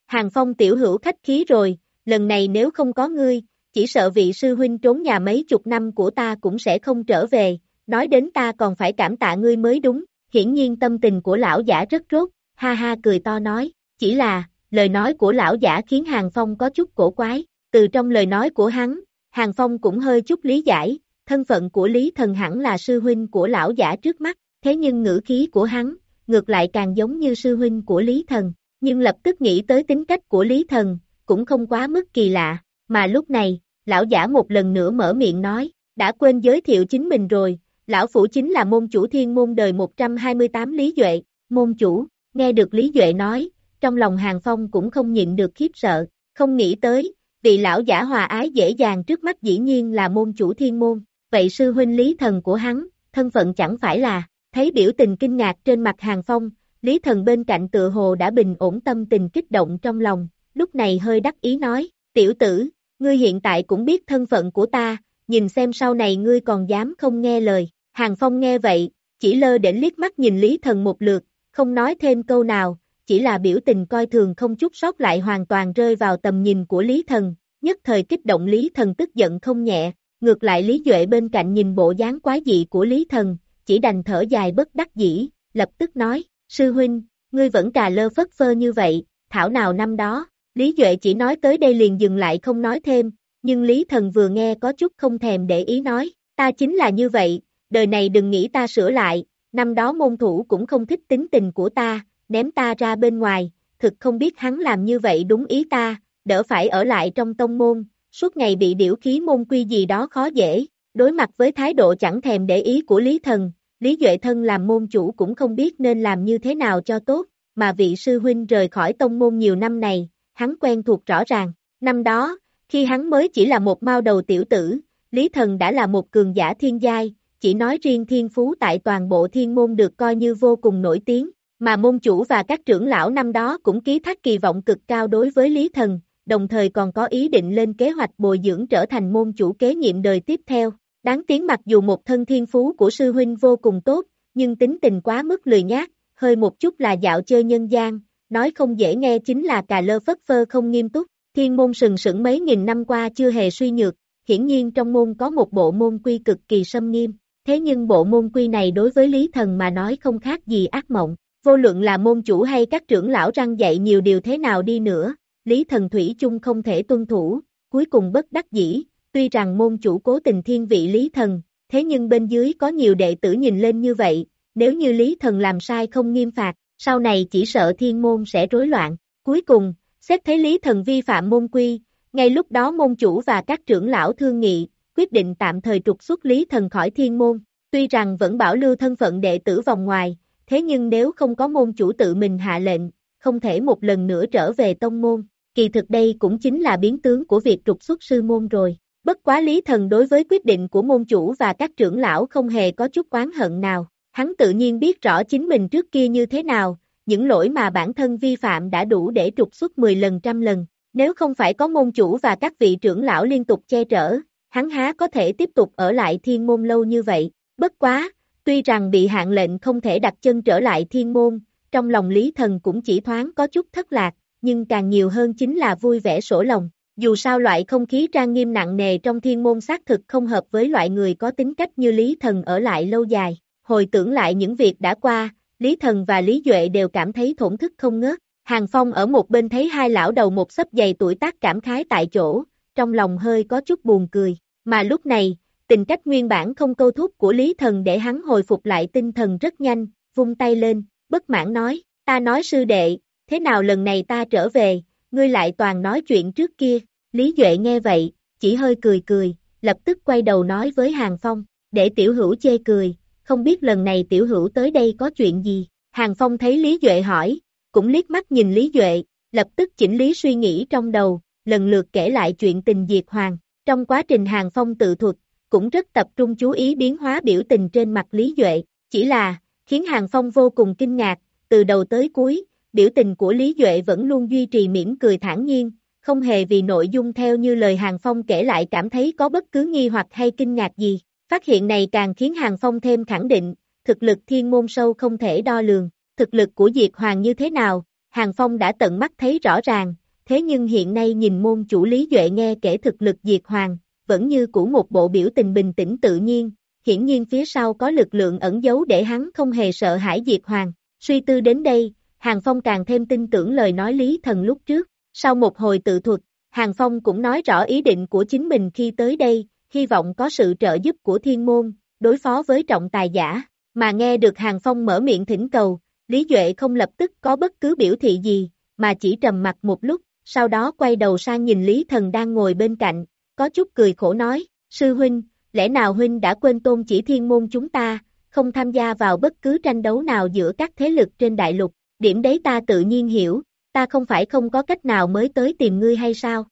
Hàng Phong tiểu hữu khách khí rồi, lần này nếu không có ngươi, chỉ sợ vị sư huynh trốn nhà mấy chục năm của ta cũng sẽ không trở về, nói đến ta còn phải cảm tạ ngươi mới đúng, hiển nhiên tâm tình của lão giả rất rốt, ha ha cười to nói, chỉ là, lời nói của lão giả khiến Hàng Phong có chút cổ quái, từ trong lời nói của hắn, Hàng Phong cũng hơi chút lý giải, thân phận của Lý Thần hẳn là sư huynh của lão giả trước mắt, thế nhưng ngữ khí của hắn, ngược lại càng giống như sư huynh của Lý Thần, nhưng lập tức nghĩ tới tính cách của Lý Thần, cũng không quá mức kỳ lạ, mà lúc này, lão giả một lần nữa mở miệng nói, đã quên giới thiệu chính mình rồi, lão phủ chính là môn chủ thiên môn đời 128 Lý Duệ, môn chủ, nghe được Lý Duệ nói, trong lòng Hàng Phong cũng không nhịn được khiếp sợ, không nghĩ tới, vì lão giả hòa ái dễ dàng trước mắt dĩ nhiên là môn chủ thiên môn, vậy sư huynh Lý Thần của hắn, thân phận chẳng phải là, thấy biểu tình kinh ngạc trên mặt Hàng Phong, Lý Thần bên cạnh tựa hồ đã bình ổn tâm tình kích động trong lòng, lúc này hơi đắc ý nói, tiểu tử, ngươi hiện tại cũng biết thân phận của ta, nhìn xem sau này ngươi còn dám không nghe lời. Hàng Phong nghe vậy, chỉ lơ để liếc mắt nhìn Lý Thần một lượt, không nói thêm câu nào, chỉ là biểu tình coi thường không chút sót lại hoàn toàn rơi vào tầm nhìn của Lý Thần, nhất thời kích động Lý Thần tức giận không nhẹ, ngược lại Lý Duệ bên cạnh nhìn bộ dáng quái dị của Lý Thần, chỉ đành thở dài bất đắc dĩ, lập tức nói, sư huynh, ngươi vẫn cà lơ phất phơ như vậy, thảo nào năm đó, Lý Duệ chỉ nói tới đây liền dừng lại không nói thêm, nhưng Lý Thần vừa nghe có chút không thèm để ý nói, ta chính là như vậy, đời này đừng nghĩ ta sửa lại, năm đó môn thủ cũng không thích tính tình của ta, ném ta ra bên ngoài, thực không biết hắn làm như vậy đúng ý ta, đỡ phải ở lại trong tông môn, suốt ngày bị điểu khí môn quy gì đó khó dễ, đối mặt với thái độ chẳng thèm để ý của Lý Thần, Lý Duệ Thân làm môn chủ cũng không biết nên làm như thế nào cho tốt, mà vị sư huynh rời khỏi tông môn nhiều năm này, hắn quen thuộc rõ ràng, năm đó, khi hắn mới chỉ là một mao đầu tiểu tử, Lý Thần đã là một cường giả thiên giai, chỉ nói riêng thiên phú tại toàn bộ thiên môn được coi như vô cùng nổi tiếng, mà môn chủ và các trưởng lão năm đó cũng ký thác kỳ vọng cực cao đối với Lý Thần, đồng thời còn có ý định lên kế hoạch bồi dưỡng trở thành môn chủ kế nhiệm đời tiếp theo. Đáng tiếng mặc dù một thân thiên phú của sư huynh vô cùng tốt, nhưng tính tình quá mức lười nhát, hơi một chút là dạo chơi nhân gian, nói không dễ nghe chính là cà lơ phất phơ không nghiêm túc, thiên môn sừng sững mấy nghìn năm qua chưa hề suy nhược, hiển nhiên trong môn có một bộ môn quy cực kỳ sâm nghiêm, thế nhưng bộ môn quy này đối với Lý Thần mà nói không khác gì ác mộng, vô luận là môn chủ hay các trưởng lão răng dạy nhiều điều thế nào đi nữa, Lý Thần Thủy chung không thể tuân thủ, cuối cùng bất đắc dĩ, tuy rằng môn chủ cố tình thiên vị Lý Thần, thế nhưng bên dưới có nhiều đệ tử nhìn lên như vậy, nếu như Lý Thần làm sai không nghiêm phạt, sau này chỉ sợ thiên môn sẽ rối loạn. Cuối cùng, xét thấy Lý Thần vi phạm môn quy, Ngay lúc đó môn chủ và các trưởng lão thương nghị, quyết định tạm thời trục xuất Lý Thần khỏi thiên môn, tuy rằng vẫn bảo lưu thân phận đệ tử vòng ngoài, thế nhưng nếu không có môn chủ tự mình hạ lệnh, không thể một lần nữa trở về tông môn, kỳ thực đây cũng chính là biến tướng của việc trục xuất sư môn rồi. Bất quá Lý Thần đối với quyết định của môn chủ và các trưởng lão không hề có chút oán hận nào, hắn tự nhiên biết rõ chính mình trước kia như thế nào, những lỗi mà bản thân vi phạm đã đủ để trục xuất 10 lần trăm lần, nếu không phải có môn chủ và các vị trưởng lão liên tục che chở, hắn há có thể tiếp tục ở lại thiên môn lâu như vậy, bất quá, tuy rằng bị hạn lệnh không thể đặt chân trở lại thiên môn, trong lòng Lý Thần cũng chỉ thoáng có chút thất lạc, nhưng càng nhiều hơn chính là vui vẻ sổ lòng. Dù sao loại không khí trang nghiêm nặng nề trong thiên môn xác thực không hợp với loại người có tính cách như Lý Thần ở lại lâu dài. Hồi tưởng lại những việc đã qua, Lý Thần và Lý Duệ đều cảm thấy thổn thức không ngớt. Hàng Phong ở một bên thấy hai lão đầu một sấp dày tuổi tác cảm khái tại chỗ, trong lòng hơi có chút buồn cười. Mà lúc này, tình cách nguyên bản không câu thúc của Lý Thần để hắn hồi phục lại tinh thần rất nhanh, vung tay lên, bất mãn nói, ta nói sư đệ, thế nào lần này ta trở về, ngươi lại toàn nói chuyện trước kia, Lý Duệ nghe vậy, chỉ hơi cười cười, lập tức quay đầu nói với Hàng Phong, để tiểu hữu chê cười, không biết lần này tiểu hữu tới đây có chuyện gì, Hàng Phong thấy Lý Duệ hỏi, cũng liếc mắt nhìn Lý Duệ, lập tức chỉnh lý suy nghĩ trong đầu, lần lượt kể lại chuyện tình diệt hoàng, trong quá trình Hàng Phong tự thuật, cũng rất tập trung chú ý biến hóa biểu tình trên mặt Lý Duệ, chỉ là, khiến Hàng Phong vô cùng kinh ngạc, từ đầu tới cuối, biểu tình của Lý Duệ vẫn luôn duy trì mỉm cười thản nhiên, không hề vì nội dung theo như lời Hàng Phong kể lại cảm thấy có bất cứ nghi hoặc hay kinh ngạc gì. Phát hiện này càng khiến Hàng Phong thêm khẳng định, thực lực thiên môn sâu không thể đo lường, thực lực của Diệt Hoàng như thế nào, Hàng Phong đã tận mắt thấy rõ ràng, thế nhưng hiện nay nhìn môn chủ Lý Duệ nghe kể thực lực Diệt Hoàng, vẫn như của một bộ biểu tình bình tĩnh tự nhiên, hiển nhiên phía sau có lực lượng ẩn giấu để hắn không hề sợ hãi Diệt Hoàng. Suy tư đến đây, Hàng Phong càng thêm tin tưởng lời nói Lý Thần lúc trước. Sau một hồi tự thuật, Hàng Phong cũng nói rõ ý định của chính mình khi tới đây, hy vọng có sự trợ giúp của thiên môn, đối phó với trọng tài giả. Mà nghe được Hàng Phong mở miệng thỉnh cầu, Lý Duệ không lập tức có bất cứ biểu thị gì, mà chỉ trầm mặt một lúc, sau đó quay đầu sang nhìn Lý Thần đang ngồi bên cạnh, có chút cười khổ nói, sư huynh, lẽ nào huynh đã quên tôn chỉ thiên môn chúng ta, không tham gia vào bất cứ tranh đấu nào giữa các thế lực trên đại lục, điểm đấy ta tự nhiên hiểu, ta không phải không có cách nào mới tới tìm ngươi hay sao?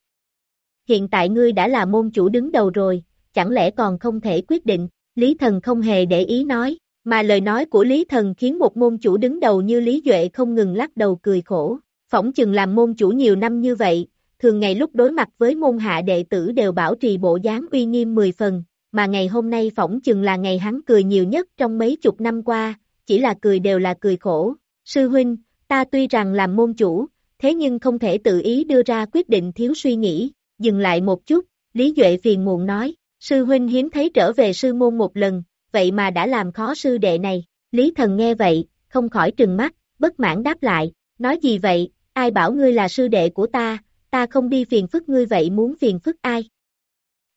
Hiện tại ngươi đã là môn chủ đứng đầu rồi, chẳng lẽ còn không thể quyết định, Lý Thần không hề để ý nói, mà lời nói của Lý Thần khiến một môn chủ đứng đầu như Lý Duệ không ngừng lắc đầu cười khổ, phỏng chừng làm môn chủ nhiều năm như vậy, thường ngày lúc đối mặt với môn hạ đệ tử đều bảo trì bộ dáng uy nghiêm 10 phần, mà ngày hôm nay phỏng chừng là ngày hắn cười nhiều nhất trong mấy chục năm qua, chỉ là cười đều là cười khổ. Sư huynh, ta tuy rằng làm môn chủ, thế nhưng không thể tự ý đưa ra quyết định thiếu suy nghĩ, dừng lại một chút, Lý Duệ phiền muộn nói, sư huynh hiếm thấy trở về sư môn một lần, vậy mà đã làm khó sư đệ này, Lý Thần nghe vậy, không khỏi trừng mắt, bất mãn đáp lại, nói gì vậy, ai bảo ngươi là sư đệ của ta, ta không đi phiền phức ngươi vậy muốn phiền phức ai?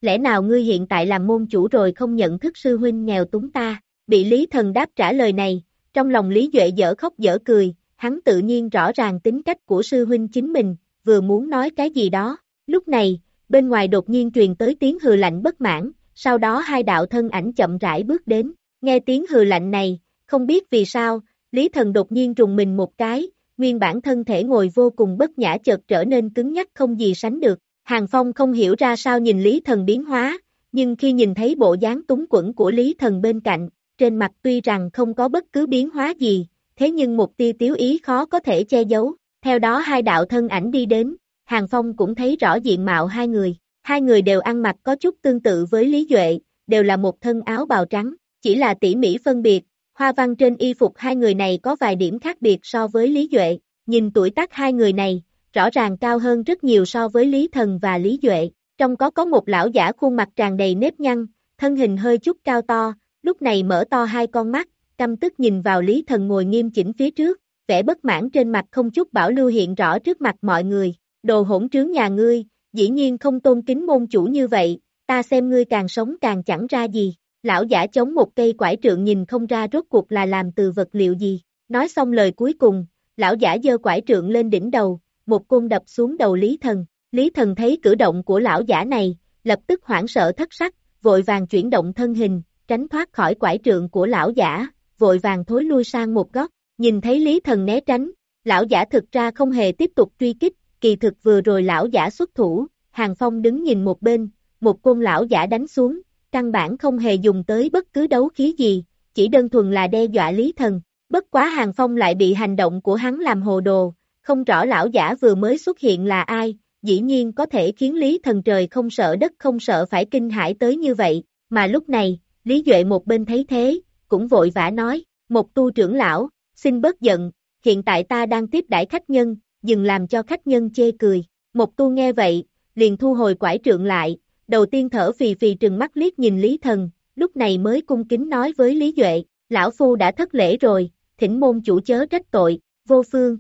Lẽ nào ngươi hiện tại làm môn chủ rồi không nhận thức sư huynh nghèo túng ta? Bị Lý Thần đáp trả lời này, trong lòng Lý Duệ dở khóc dở cười, hắn tự nhiên rõ ràng tính cách của sư huynh chính mình, vừa muốn nói cái gì đó. Lúc này, bên ngoài đột nhiên truyền tới tiếng hừ lạnh bất mãn, sau đó hai đạo thân ảnh chậm rãi bước đến, nghe tiếng hừ lạnh này, không biết vì sao, Lý Thần đột nhiên trùng mình một cái, nguyên bản thân thể ngồi vô cùng bất nhã chợt trở nên cứng nhắc không gì sánh được. Hàng Phong không hiểu ra sao nhìn Lý Thần biến hóa, nhưng khi nhìn thấy bộ dáng túng quẩn của Lý Thần bên cạnh, trên mặt tuy rằng không có bất cứ biến hóa gì, thế nhưng một tia tiếu ý khó có thể che giấu. Theo đó hai đạo thân ảnh đi đến, Hàng Phong cũng thấy rõ diện mạo hai người. Hai người đều ăn mặc có chút tương tự với Lý Duệ, đều là một thân áo bào trắng, chỉ là tỉ mỉ phân biệt, hoa văn trên y phục hai người này có vài điểm khác biệt so với Lý Duệ. Nhìn tuổi tác hai người này, rõ ràng cao hơn rất nhiều so với Lý Thần và Lý Duệ. Trong có có một lão giả khuôn mặt tràn đầy nếp nhăn, thân hình hơi chút cao to, lúc này mở to hai con mắt, căm tức nhìn vào Lý Thần ngồi nghiêm chỉnh phía trước, vẻ bất mãn trên mặt không chút bảo lưu hiện rõ trước mặt mọi người. Đồ hỗn trướng nhà ngươi, dĩ nhiên không tôn kính môn chủ như vậy, ta xem ngươi càng sống càng chẳng ra gì. Lão giả chống một cây quải trượng nhìn không ra rốt cuộc là làm từ vật liệu gì. Nói xong lời cuối cùng, lão giả giơ quải trượng lên đỉnh đầu, một côn đập xuống đầu Lý Thần. Lý Thần thấy cử động của lão giả này, lập tức hoảng sợ thất sắc, vội vàng chuyển động thân hình, tránh thoát khỏi quải trượng của lão giả, vội vàng thối lui sang một góc, nhìn thấy Lý Thần né tránh, lão giả thực ra không hề tiếp tục truy kích, kỳ thực vừa rồi lão giả xuất thủ, Hàng Phong đứng nhìn một bên, một côn lão giả đánh xuống, căn bản không hề dùng tới bất cứ đấu khí gì, chỉ đơn thuần là đe dọa Lý Thần. Bất quá Hàng Phong lại bị hành động của hắn làm hồ đồ, không rõ lão giả vừa mới xuất hiện là ai, dĩ nhiên có thể khiến Lý Thần trời không sợ đất không sợ phải kinh hãi tới như vậy, mà lúc này, Lý Duệ một bên thấy thế, cũng vội vã nói, một tu trưởng lão, xin bớt giận, hiện tại ta đang tiếp đãi khách nhân, dừng làm cho khách nhân chê cười. Một tu nghe vậy, liền thu hồi quải trượng lại, đầu tiên thở phì phì trừng mắt liếc nhìn Lý Thần, lúc này mới cung kính nói với Lý Duệ, lão phu đã thất lễ rồi, thỉnh môn chủ chớ trách tội, vô phương.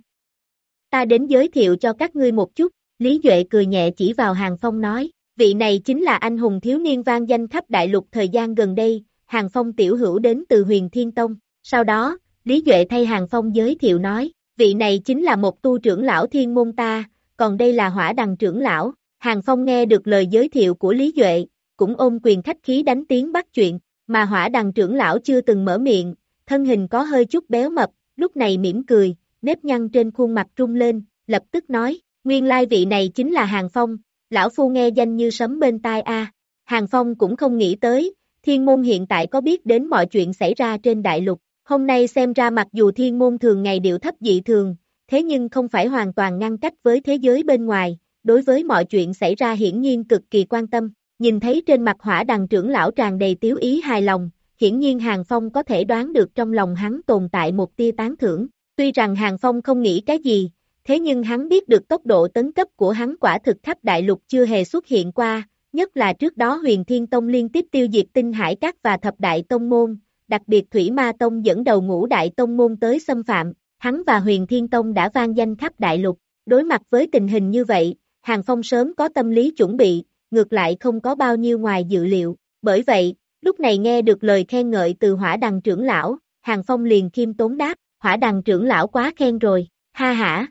Ta đến giới thiệu cho các ngươi một chút, Lý Duệ cười nhẹ chỉ vào Hàng Phong nói, vị này chính là anh hùng thiếu niên vang danh khắp đại lục thời gian gần đây, Hàng Phong tiểu hữu đến từ huyền Thiên Tông, sau đó, Lý Duệ thay Hàng Phong giới thiệu nói, vị này chính là một tu trưởng lão thiên môn ta, còn đây là hỏa đằng trưởng lão, Hàng Phong nghe được lời giới thiệu của Lý Duệ, cũng ôm quyền khách khí đánh tiếng bắt chuyện, mà hỏa đằng trưởng lão chưa từng mở miệng, thân hình có hơi chút béo mập, lúc này mỉm cười, nếp nhăn trên khuôn mặt trung lên, lập tức nói, nguyên lai vị này chính là Hàng Phong, lão phu nghe danh như sấm bên tai a. Hàng Phong cũng không nghĩ tới, thiên môn hiện tại có biết đến mọi chuyện xảy ra trên đại lục, hôm nay xem ra mặc dù thiên môn thường ngày điệu thấp dị thường, thế nhưng không phải hoàn toàn ngăn cách với thế giới bên ngoài, đối với mọi chuyện xảy ra hiển nhiên cực kỳ quan tâm, nhìn thấy trên mặt hỏa đằng trưởng lão tràn đầy tiếu ý hài lòng, hiển nhiên Hàng Phong có thể đoán được trong lòng hắn tồn tại một tia tán thưởng, tuy rằng Hàng Phong không nghĩ cái gì, thế nhưng hắn biết được tốc độ tấn cấp của hắn quả thực khắp đại lục chưa hề xuất hiện qua, nhất là trước đó huyền thiên tông liên tiếp tiêu diệt tinh hải các và thập đại tông môn, đặc biệt Thủy Ma Tông dẫn đầu ngũ đại tông môn tới xâm phạm, hắn và huyền thiên tông đã vang danh khắp đại lục, đối mặt với tình hình như vậy, Hàng Phong sớm có tâm lý chuẩn bị, ngược lại không có bao nhiêu ngoài dự liệu, bởi vậy, lúc này nghe được lời khen ngợi từ hỏa đằng trưởng lão, Hàng Phong liền khiêm tốn đáp, hỏa đằng trưởng lão quá khen rồi, ha hả.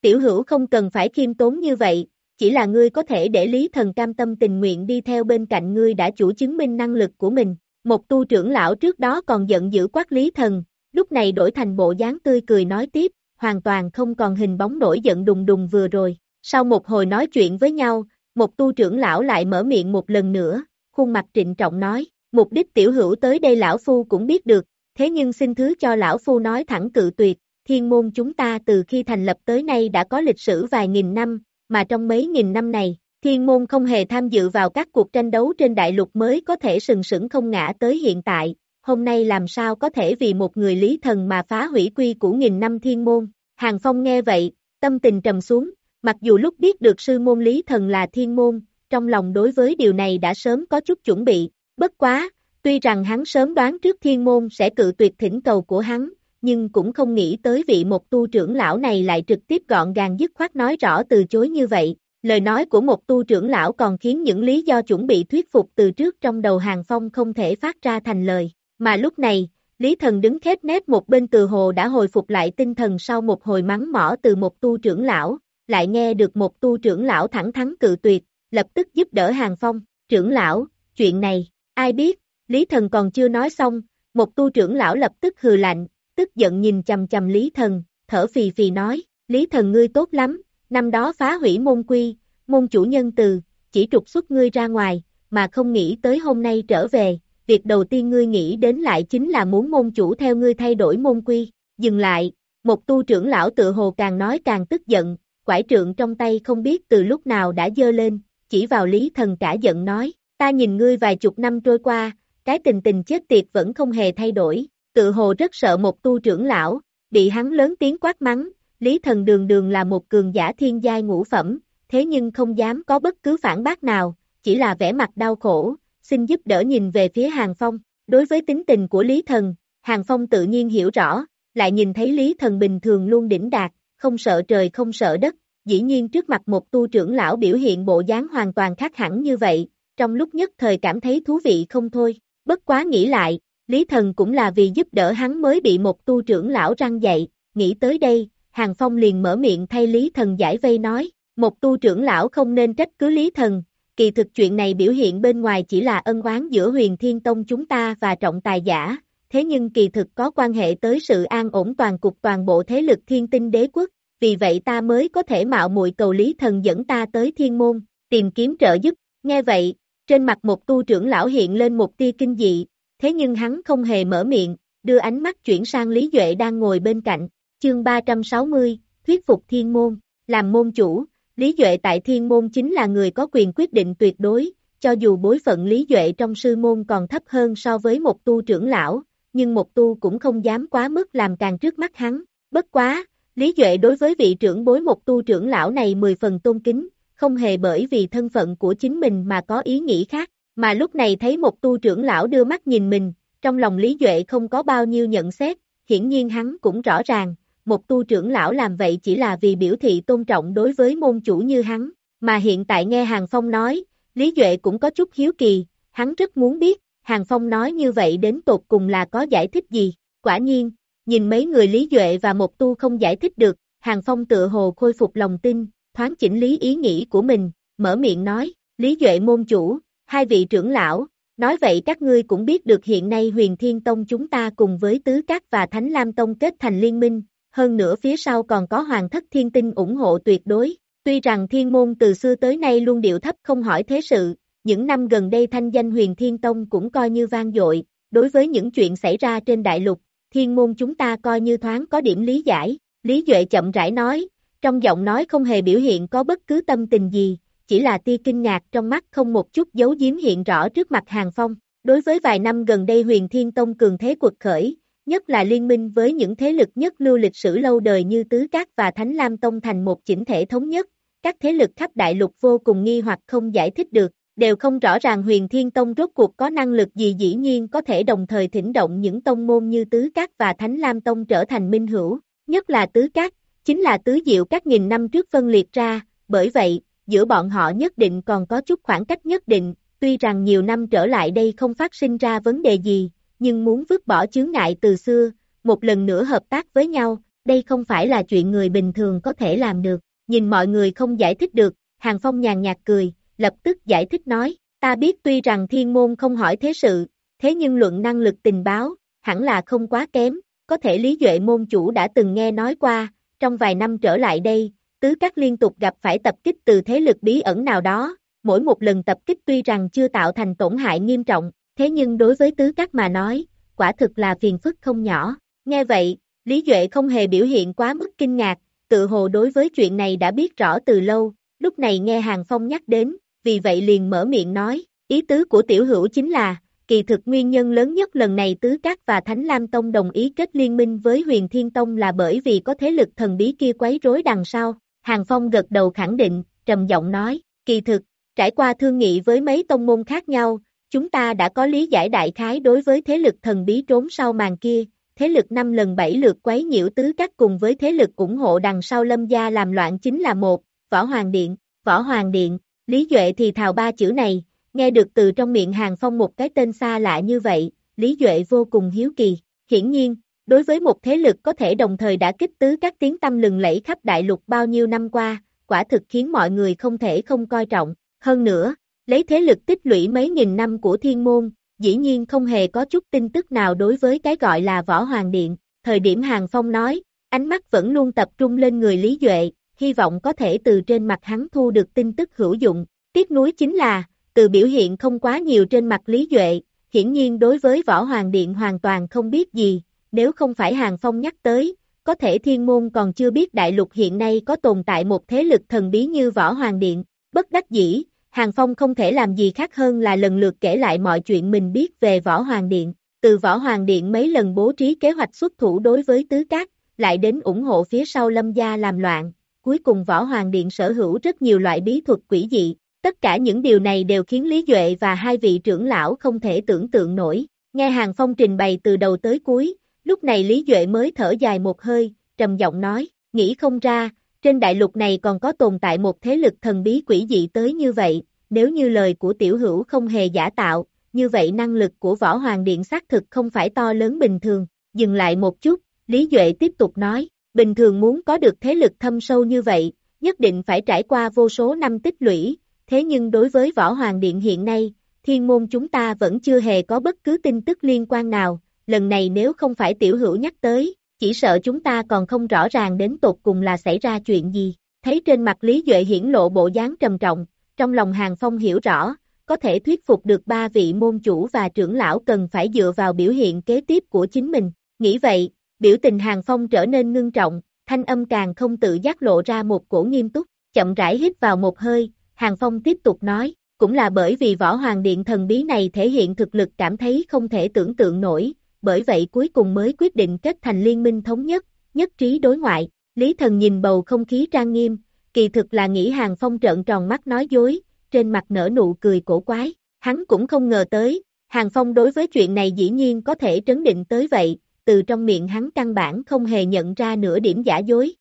Tiểu hữu không cần phải khiêm tốn như vậy, chỉ là ngươi có thể để lý thần cam tâm tình nguyện đi theo bên cạnh ngươi đã chủ chứng minh năng lực của mình. Một tu trưởng lão trước đó còn giận dữ quát lý thần, lúc này đổi thành bộ dáng tươi cười nói tiếp, hoàn toàn không còn hình bóng nổi giận đùng đùng vừa rồi. Sau một hồi nói chuyện với nhau, một tu trưởng lão lại mở miệng một lần nữa, khuôn mặt trịnh trọng nói, mục đích tiểu hữu tới đây lão phu cũng biết được, thế nhưng xin thứ cho lão phu nói thẳng cự tuyệt, thiên môn chúng ta từ khi thành lập tới nay đã có lịch sử vài nghìn năm, mà trong mấy nghìn năm này, thiên môn không hề tham dự vào các cuộc tranh đấu trên đại lục mới có thể sừng sững không ngã tới hiện tại, hôm nay làm sao có thể vì một người lý thần mà phá hủy quy của nghìn năm thiên môn, Hàng Phong nghe vậy, tâm tình trầm xuống, mặc dù lúc biết được sư môn lý thần là thiên môn, trong lòng đối với điều này đã sớm có chút chuẩn bị, bất quá, tuy rằng hắn sớm đoán trước thiên môn sẽ cự tuyệt thỉnh cầu của hắn, nhưng cũng không nghĩ tới vị một tu trưởng lão này lại trực tiếp gọn gàng dứt khoát nói rõ từ chối như vậy. Lời nói của một tu trưởng lão còn khiến những lý do chuẩn bị thuyết phục từ trước trong đầu hàng phong không thể phát ra thành lời. Mà lúc này, Lý Thần đứng khép nép một bên từ hồ đã hồi phục lại tinh thần sau một hồi mắng mỏ từ một tu trưởng lão, lại nghe được một tu trưởng lão thẳng thắn cự tuyệt, lập tức giúp đỡ hàng phong, trưởng lão, chuyện này, ai biết, Lý Thần còn chưa nói xong, một tu trưởng lão lập tức hừ lạnh, tức giận nhìn chầm chầm Lý Thần, thở phì phì nói, Lý Thần ngươi tốt lắm, năm đó phá hủy môn quy, môn chủ nhân từ, chỉ trục xuất ngươi ra ngoài, mà không nghĩ tới hôm nay trở về, việc đầu tiên ngươi nghĩ đến lại chính là muốn môn chủ theo ngươi thay đổi môn quy, dừng lại, một tu trưởng lão tự hồ càng nói càng tức giận, quải trượng trong tay không biết từ lúc nào đã dơ lên, chỉ vào Lý Thần cả giận nói, ta nhìn ngươi vài chục năm trôi qua, cái tình tình chết tiệt vẫn không hề thay đổi, tự hồ rất sợ một tu trưởng lão, bị hắn lớn tiếng quát mắng, Lý Thần đường đường là một cường giả thiên giai ngũ phẩm, thế nhưng không dám có bất cứ phản bác nào, chỉ là vẻ mặt đau khổ, xin giúp đỡ nhìn về phía Hàng Phong, đối với tính tình của Lý Thần, Hàng Phong tự nhiên hiểu rõ, lại nhìn thấy Lý Thần bình thường luôn đỉnh đạt, không sợ trời không sợ đất, dĩ nhiên trước mặt một tu trưởng lão biểu hiện bộ dáng hoàn toàn khác hẳn như vậy, trong lúc nhất thời cảm thấy thú vị không thôi, bất quá nghĩ lại, Lý Thần cũng là vì giúp đỡ hắn mới bị một tu trưởng lão răng dậy, nghĩ tới đây, Hàng Phong liền mở miệng thay Lý Thần giải vây nói, Một tu trưởng lão không nên trách cứ Lý Thần, kỳ thực chuyện này biểu hiện bên ngoài chỉ là ân oán giữa huyền thiên tông chúng ta và trọng tài giả, thế nhưng kỳ thực có quan hệ tới sự an ổn toàn cục toàn bộ thế lực thiên tinh đế quốc, vì vậy ta mới có thể mạo muội cầu Lý Thần dẫn ta tới thiên môn, tìm kiếm trợ giúp, nghe vậy, trên mặt một tu trưởng lão hiện lên một tia kinh dị, thế nhưng hắn không hề mở miệng, đưa ánh mắt chuyển sang Lý Duệ đang ngồi bên cạnh, chương 360, thuyết phục thiên môn, làm môn chủ, Lý Duệ tại thiên môn chính là người có quyền quyết định tuyệt đối, cho dù bối phận Lý Duệ trong sư môn còn thấp hơn so với một tu trưởng lão, nhưng một tu cũng không dám quá mức làm càng trước mắt hắn, bất quá, Lý Duệ đối với vị trưởng bối một tu trưởng lão này mười phần tôn kính, không hề bởi vì thân phận của chính mình mà có ý nghĩ khác, mà lúc này thấy một tu trưởng lão đưa mắt nhìn mình, trong lòng Lý Duệ không có bao nhiêu nhận xét, hiển nhiên hắn cũng rõ ràng, một tu trưởng lão làm vậy chỉ là vì biểu thị tôn trọng đối với môn chủ như hắn, mà hiện tại nghe Hàng Phong nói, Lý Duệ cũng có chút hiếu kỳ, hắn rất muốn biết, Hàng Phong nói như vậy đến tột cùng là có giải thích gì, quả nhiên, nhìn mấy người Lý Duệ và một tu không giải thích được, Hàng Phong tựa hồ khôi phục lòng tin, thoáng chỉnh lý ý nghĩ của mình, mở miệng nói, Lý Duệ môn chủ, hai vị trưởng lão, nói vậy các ngươi cũng biết được hiện nay huyền thiên tông chúng ta cùng với tứ các và thánh lam tông kết thành liên minh, hơn nữa phía sau còn có hoàng thất thiên tinh ủng hộ tuyệt đối, tuy rằng thiên môn từ xưa tới nay luôn điệu thấp không hỏi thế sự, những năm gần đây thanh danh huyền thiên tông cũng coi như vang dội, đối với những chuyện xảy ra trên đại lục, thiên môn chúng ta coi như thoáng có điểm lý giải, Lý Duệ chậm rãi nói, trong giọng nói không hề biểu hiện có bất cứ tâm tình gì, chỉ là tia kinh ngạc trong mắt không một chút giấu giếm hiện rõ trước mặt Hàng Phong. Đối với vài năm gần đây huyền thiên tông cường thế quật khởi, nhất là liên minh với những thế lực nhất lưu lịch sử lâu đời như Tứ Cát và Thánh Lam Tông thành một chỉnh thể thống nhất, các thế lực khắp đại lục vô cùng nghi hoặc không giải thích được, đều không rõ ràng huyền thiên tông rốt cuộc có năng lực gì dĩ nhiên có thể đồng thời thỉnh động những tông môn như Tứ Cát và Thánh Lam Tông trở thành minh hữu, nhất là Tứ Cát, chính là tứ diệu các nghìn năm trước phân liệt ra, bởi vậy, giữa bọn họ nhất định còn có chút khoảng cách nhất định, tuy rằng nhiều năm trở lại đây không phát sinh ra vấn đề gì, nhưng muốn vứt bỏ chướng ngại từ xưa, một lần nữa hợp tác với nhau, đây không phải là chuyện người bình thường có thể làm được. Nhìn mọi người không giải thích được, Hàng Phong nhàn nhạt cười, lập tức giải thích nói, ta biết tuy rằng thiên môn không hỏi thế sự, thế nhưng luận năng lực tình báo, hẳn là không quá kém, có thể lý duệ môn chủ đã từng nghe nói qua, trong vài năm trở lại đây, tứ các liên tục gặp phải tập kích từ thế lực bí ẩn nào đó, mỗi một lần tập kích tuy rằng chưa tạo thành tổn hại nghiêm trọng, thế nhưng đối với tứ các mà nói, quả thực là phiền phức không nhỏ. Nghe vậy, Lý Duệ không hề biểu hiện quá mức kinh ngạc, tự hồ đối với chuyện này đã biết rõ từ lâu, lúc này nghe Hàng Phong nhắc đến, vì vậy liền mở miệng nói, ý tứ của tiểu hữu chính là, kỳ thực nguyên nhân lớn nhất lần này Tứ Các và Thánh Lam Tông đồng ý kết liên minh với Huyền Thiên Tông là bởi vì có thế lực thần bí kia quấy rối đằng sau. Hàng Phong gật đầu khẳng định, trầm giọng nói, kỳ thực, trải qua thương nghị với mấy tông môn khác nhau, chúng ta đã có lý giải đại khái đối với thế lực thần bí trốn sau màn kia, thế lực năm lần bảy lượt quấy nhiễu tứ các cùng với thế lực ủng hộ đằng sau lâm gia làm loạn chính là một, Võ Hoàng Điện, Võ Hoàng Điện, Lý Duệ thì thào ba chữ này, nghe được từ trong miệng Hàng Phong một cái tên xa lạ như vậy, Lý Duệ vô cùng hiếu kỳ, hiển nhiên, đối với một thế lực có thể đồng thời đã kích tứ các tiếng tâm lừng lẫy khắp đại lục bao nhiêu năm qua, quả thực khiến mọi người không thể không coi trọng, hơn nữa, lấy thế lực tích lũy mấy nghìn năm của thiên môn, dĩ nhiên không hề có chút tin tức nào đối với cái gọi là võ hoàng điện, thời điểm Hàng Phong nói, ánh mắt vẫn luôn tập trung lên người Lý Duệ, hy vọng có thể từ trên mặt hắn thu được tin tức hữu dụng, tiếc nuối chính là, từ biểu hiện không quá nhiều trên mặt Lý Duệ, hiển nhiên đối với Võ Hoàng Điện hoàn toàn không biết gì, nếu không phải Hàng Phong nhắc tới, có thể thiên môn còn chưa biết đại lục hiện nay có tồn tại một thế lực thần bí như Võ Hoàng Điện, bất đắc dĩ, Hàng Phong không thể làm gì khác hơn là lần lượt kể lại mọi chuyện mình biết về Võ Hoàng Điện, từ Võ Hoàng Điện mấy lần bố trí kế hoạch xuất thủ đối với Tứ Cát, lại đến ủng hộ phía sau Lâm Gia làm loạn, cuối cùng Võ Hoàng Điện sở hữu rất nhiều loại bí thuật quỷ dị, Tất cả những điều này đều khiến Lý Duệ và hai vị trưởng lão không thể tưởng tượng nổi. Nghe Hàng Phong trình bày từ đầu tới cuối, lúc này Lý Duệ mới thở dài một hơi, trầm giọng nói, nghĩ không ra, trên đại lục này còn có tồn tại một thế lực thần bí quỷ dị tới như vậy, nếu như lời của tiểu hữu không hề giả tạo, như vậy năng lực của Võ Hoàng Điện xác thực không phải to lớn bình thường. Dừng lại một chút, Lý Duệ tiếp tục nói, bình thường muốn có được thế lực thâm sâu như vậy, nhất định phải trải qua vô số năm tích lũy, thế nhưng đối với Võ Hoàng Điện hiện nay, thiên môn chúng ta vẫn chưa hề có bất cứ tin tức liên quan nào, lần này nếu không phải tiểu hữu nhắc tới, chỉ sợ chúng ta còn không rõ ràng đến tột cùng là xảy ra chuyện gì. Thấy trên mặt Lý Duệ hiển lộ bộ dáng trầm trọng, trong lòng Hàng Phong hiểu rõ, có thể thuyết phục được ba vị môn chủ và trưởng lão cần phải dựa vào biểu hiện kế tiếp của chính mình. Nghĩ vậy, biểu tình Hàng Phong trở nên ngưng trọng, thanh âm càng không tự giác lộ ra một cổ nghiêm túc, chậm rãi hít vào một hơi, Hàng Phong tiếp tục nói, cũng là bởi vì võ hoàng điện thần bí này thể hiện thực lực cảm thấy không thể tưởng tượng nổi, bởi vậy cuối cùng mới quyết định kết thành liên minh thống nhất, nhất trí đối ngoại. Lý thần nhìn bầu không khí trang nghiêm, kỳ thực là nghĩ hàng phong trợn tròn mắt nói dối, trên mặt nở nụ cười cổ quái, hắn cũng không ngờ tới, hàng phong đối với chuyện này dĩ nhiên có thể trấn định tới vậy, từ trong miệng hắn căn bản không hề nhận ra nửa điểm giả dối.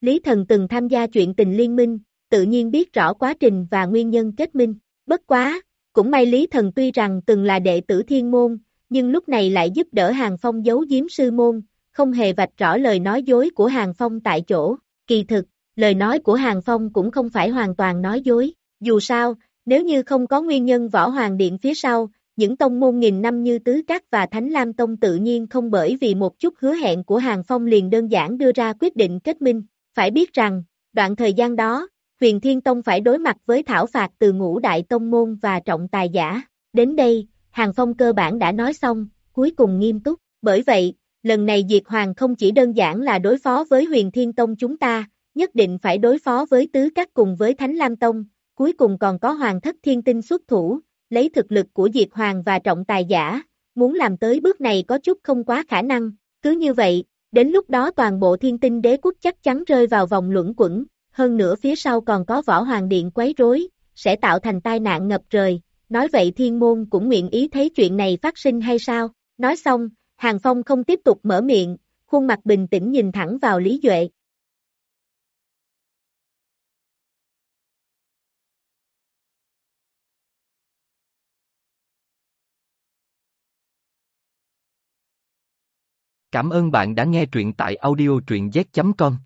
Lý thần từng tham gia chuyện tình liên minh, tự nhiên biết rõ quá trình và nguyên nhân kết minh, bất quá, cũng may Lý thần tuy rằng từng là đệ tử thiên môn, nhưng lúc này lại giúp đỡ hàng phong giấu giếm sư môn, không hề vạch rõ lời nói dối của Hàng Phong tại chỗ. Kỳ thực, lời nói của Hàng Phong cũng không phải hoàn toàn nói dối. Dù sao, nếu như không có nguyên nhân võ hoàng điện phía sau, những tông môn nghìn năm như Tứ Cát và Thánh Lam Tông tự nhiên không bởi vì một chút hứa hẹn của Hàng Phong liền đơn giản đưa ra quyết định kết minh. Phải biết rằng, đoạn thời gian đó, huyền Thiên Tông phải đối mặt với thảo phạt từ ngũ đại tông môn và trọng tài giả. Đến đây, Hàng Phong cơ bản đã nói xong, cuối cùng nghiêm túc. Bởi vậy, lần này Diệt Hoàng không chỉ đơn giản là đối phó với huyền Thiên Tông chúng ta, nhất định phải đối phó với Tứ Các cùng với Thánh Lam Tông, cuối cùng còn có Hoàng thất thiên tinh xuất thủ, lấy thực lực của Diệt Hoàng và trọng tài giả, muốn làm tới bước này có chút không quá khả năng, cứ như vậy, đến lúc đó toàn bộ thiên tinh đế quốc chắc chắn rơi vào vòng luẩn quẩn, hơn nữa phía sau còn có võ hoàng điện quấy rối, sẽ tạo thành tai nạn ngập trời, nói vậy thiên môn cũng nguyện ý thấy chuyện này phát sinh hay sao, nói xong, Hàng Phong không tiếp tục mở miệng, khuôn mặt bình tĩnh nhìn thẳng vào Lý Duệ. Cảm ơn bạn đã nghe truyện tại audiotruyenz.com.